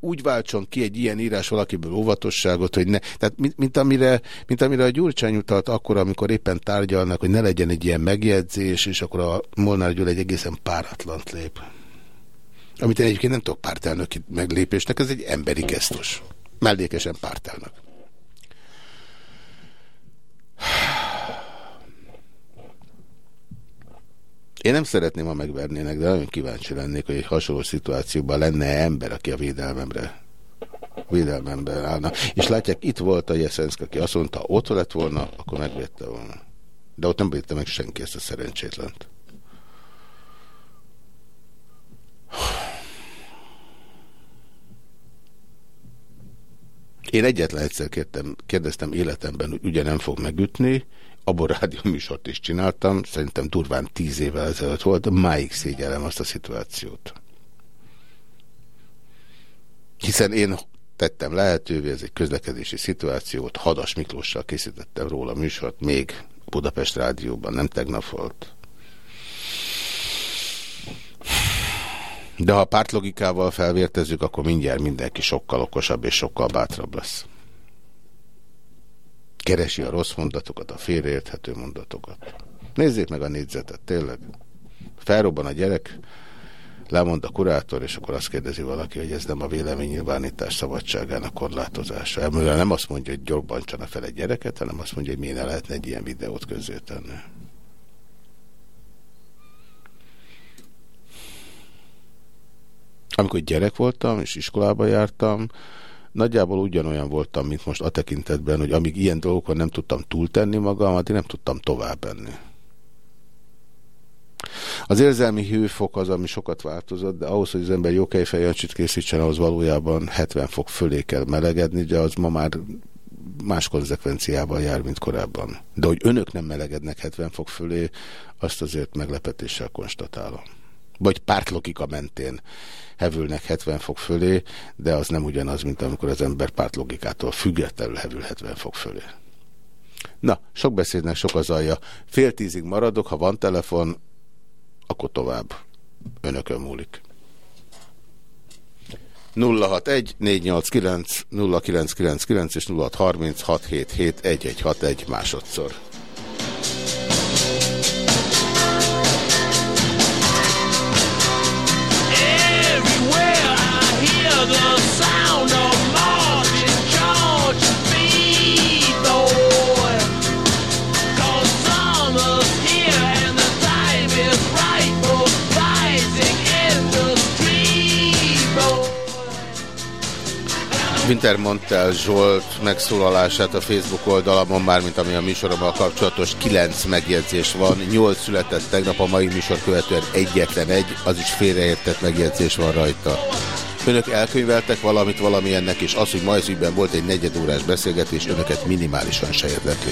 úgy váltson ki egy ilyen írás valakiből óvatosságot, hogy ne, tehát mint, mint, amire, mint amire a Gyurcsány utalt akkor, amikor éppen tárgyalnak, hogy ne legyen egy ilyen megjegyzés, és akkor a Molnár Gyula egy egészen páratlant lép. Amit én egyébként nem tudok pártelnöki meglépésnek, ez egy emberi gesztus. Mellékesen pártelnök. Én nem szeretném, ha megvernének, de nagyon kíváncsi lennék, hogy egy hasonló szituációban lenne ember, aki a védelmemre védelmemben állna. És látják, itt volt a Jeszenszk, aki azt mondta, ott lett volna, akkor megvédte volna. De ott nem védte meg senki ezt a szerencsétlent. Én egyetlen egyszer kértem, kérdeztem életemben, hogy ugye nem fog megütni, abban rádió műsort is csináltam, szerintem durván tíz évvel ezelőtt volt, máig szégyellem azt a szituációt. Hiszen én tettem lehetővé, ez egy közlekedési szituációt, Hadas Miklóssal készítettem róla műsort, még Budapest rádióban, nem tegnap volt. De ha a pártlogikával felvértezzük, akkor mindjárt mindenki sokkal okosabb és sokkal bátrabb lesz. Keresi a rossz mondatokat, a félreérthető mondatokat. Nézzék meg a négyzetet, tényleg. Felrobban a gyerek, lemond a kurátor, és akkor azt kérdezi valaki, hogy ez nem a véleménynyilvánítás szabadságának korlátozása. Emlően nem azt mondja, hogy gyorbantsanak fel egy gyereket, hanem azt mondja, hogy miért lehetne egy ilyen videót közzétenni. Amikor gyerek voltam, és iskolába jártam, nagyjából ugyanolyan voltam, mint most a tekintetben, hogy amíg ilyen dolgokon nem tudtam túltenni magam, addig nem tudtam tovább benni. Az érzelmi hőfok az, ami sokat változott, de ahhoz, hogy az ember jó kejfejjancsit készítsen, ahhoz valójában 70 fok fölé kell melegedni, de az ma már más konzekvenciával jár, mint korábban. De hogy önök nem melegednek 70 fok fölé, azt azért meglepetéssel konstatálom. Vagy pártlogika mentén hevülnek 70 fok fölé, de az nem ugyanaz, mint amikor az ember pártlogikától függetlenül hevül 70 fok fölé. Na, sok beszédnek sok az alja. Fél tízig maradok, ha van telefon, akkor tovább. Önökön múlik. 061 489 0999 és 0636771161 másodszor. Wintermantel Zsolt megszólalását a Facebook oldalamon, mármint ami a műsorommal kapcsolatos, kilenc megjegyzés van, nyolc született tegnap, a mai műsor követően egyetlen egy, az is félreértett megjegyzés van rajta. Önök elkönyveltek valamit valamilyennek, és az, hogy ma ez ügyben volt egy negyedórás beszélgetés, önöket minimálisan se érdekli.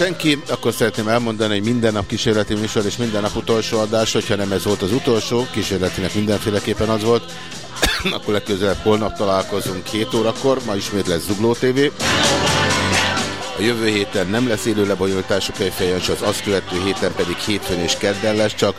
Senki, akkor szeretném elmondani, hogy minden nap kísérleti műsor és minden nap utolsó adás, hogyha nem ez volt az utolsó, kísérletinek mindenféleképpen az volt, akkor legközelebb holnap találkozunk 7 órakor, ma ismét lesz Zugló TV. A jövő héten nem lesz élő lebonyolítású kejfejöns, az azt követő héten pedig hétfőn és kedden lesz csak,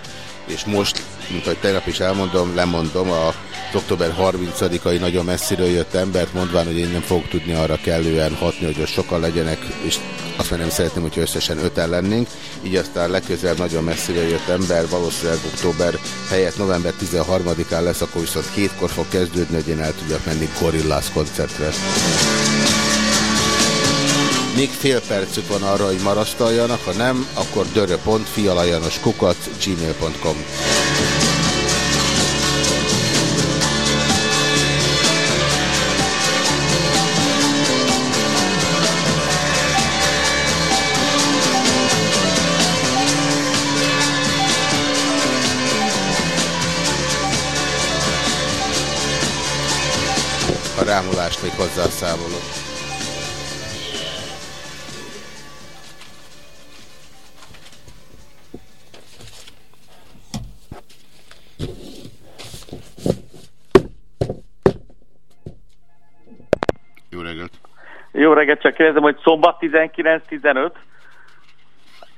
és most, mint ahogy tegnap is elmondom, lemondom a október 30-ai nagyon messziről jött embert, mondván, hogy én nem fogok tudni arra kellően hatni, hogy ott sokan legyenek, és azt már nem szeretném, hogyha összesen öten lennénk. Így aztán legközelebb nagyon messziről jött ember, valószínűleg október helyett november 13-án lesz, akkor viszont hétkor fog kezdődni, hogy én el tudjak menni Gorillaz koncertre. Még fél percük van arra, hogy marasztaljanak, ha nem, akkor dörö.fialajanoskukat gmail.com A rámulást még hozzászámolok. Reggelt,
csak kérdezem, hogy szombat 19-15?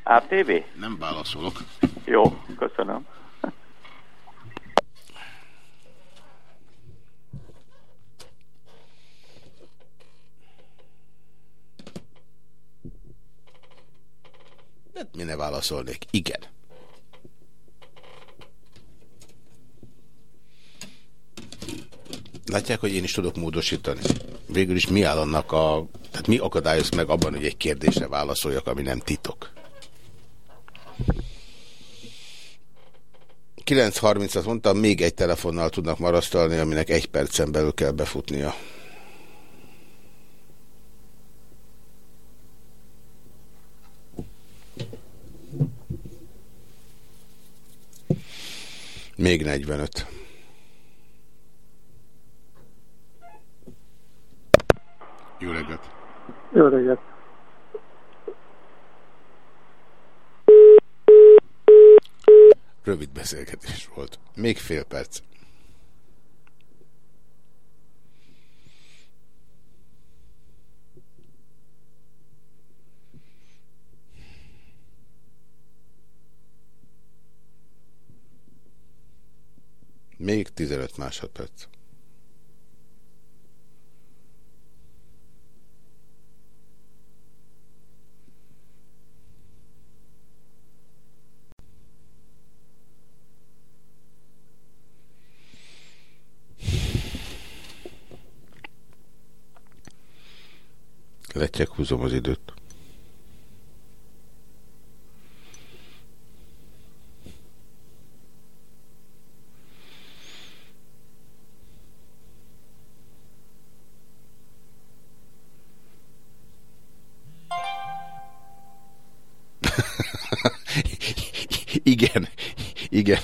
ATV?
Nem válaszolok.
Jó, köszönöm.
Hát mi ne válaszolnék? Igen. Látják, hogy én is tudok módosítani. Végül is mi áll annak a... Tehát mi akadályoz meg abban, hogy egy kérdésre válaszoljak, ami nem titok? 9.30-at mondtam, még egy telefonnal tudnak marasztalni, aminek egy percen belül kell befutnia. Még 45. Jó reggelt!
Jó reggelt.
Rövid beszélgetés volt. Még fél perc. Még 15 másodperc. Letjek, húzom az időt. igen, igen,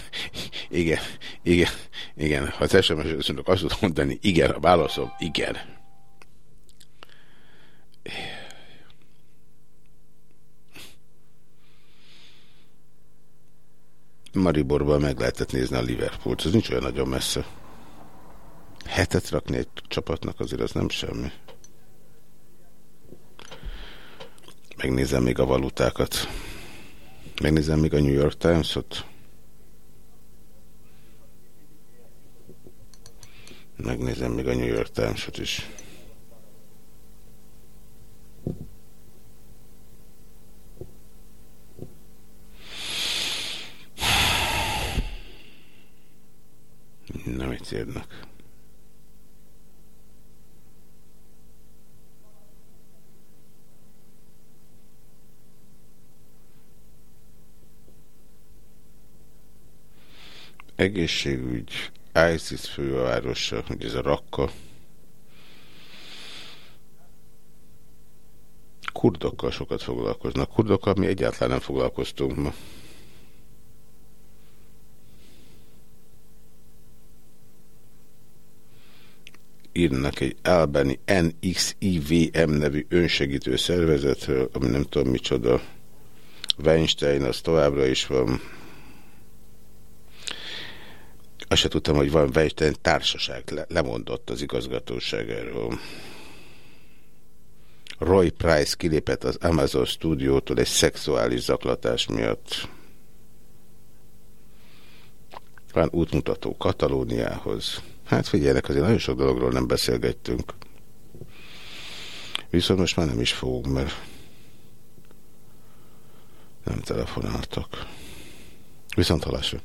igen, Igen, igen, ha az azt azt tudom mondani, igen, a válaszom, igen. Mariborban meg lehetett nézni a Liverpoolt, ez nincs olyan nagyon messze. Hetet rakni egy csapatnak azért az nem semmi. Megnézem még a valutákat. Megnézem még a New York Times-ot. Megnézem még a New York Times-ot is. Nem írnak. Egészségügy, ISIS fővárosa, hogy ez a Rakka. Kurdokkal sokat foglalkoznak. Kurdokkal mi egyáltalán nem foglalkoztunk ma. Írnak egy Albany NXIVM nevű önsegítő szervezetről, ami nem tudom micsoda. Weinstein az továbbra is van. Azt se tudtam, hogy van Weinstein társaság, le lemondott az igazgatóság. Roy Price kilépett az Amazon stúdiótól egy szexuális zaklatás miatt. Van útmutató Katalóniához. Hát figyeljenek, azért nagyon sok dologról nem beszélgettünk. Viszont most már nem is fogunk, mert nem telefonáltak. Viszont halásra.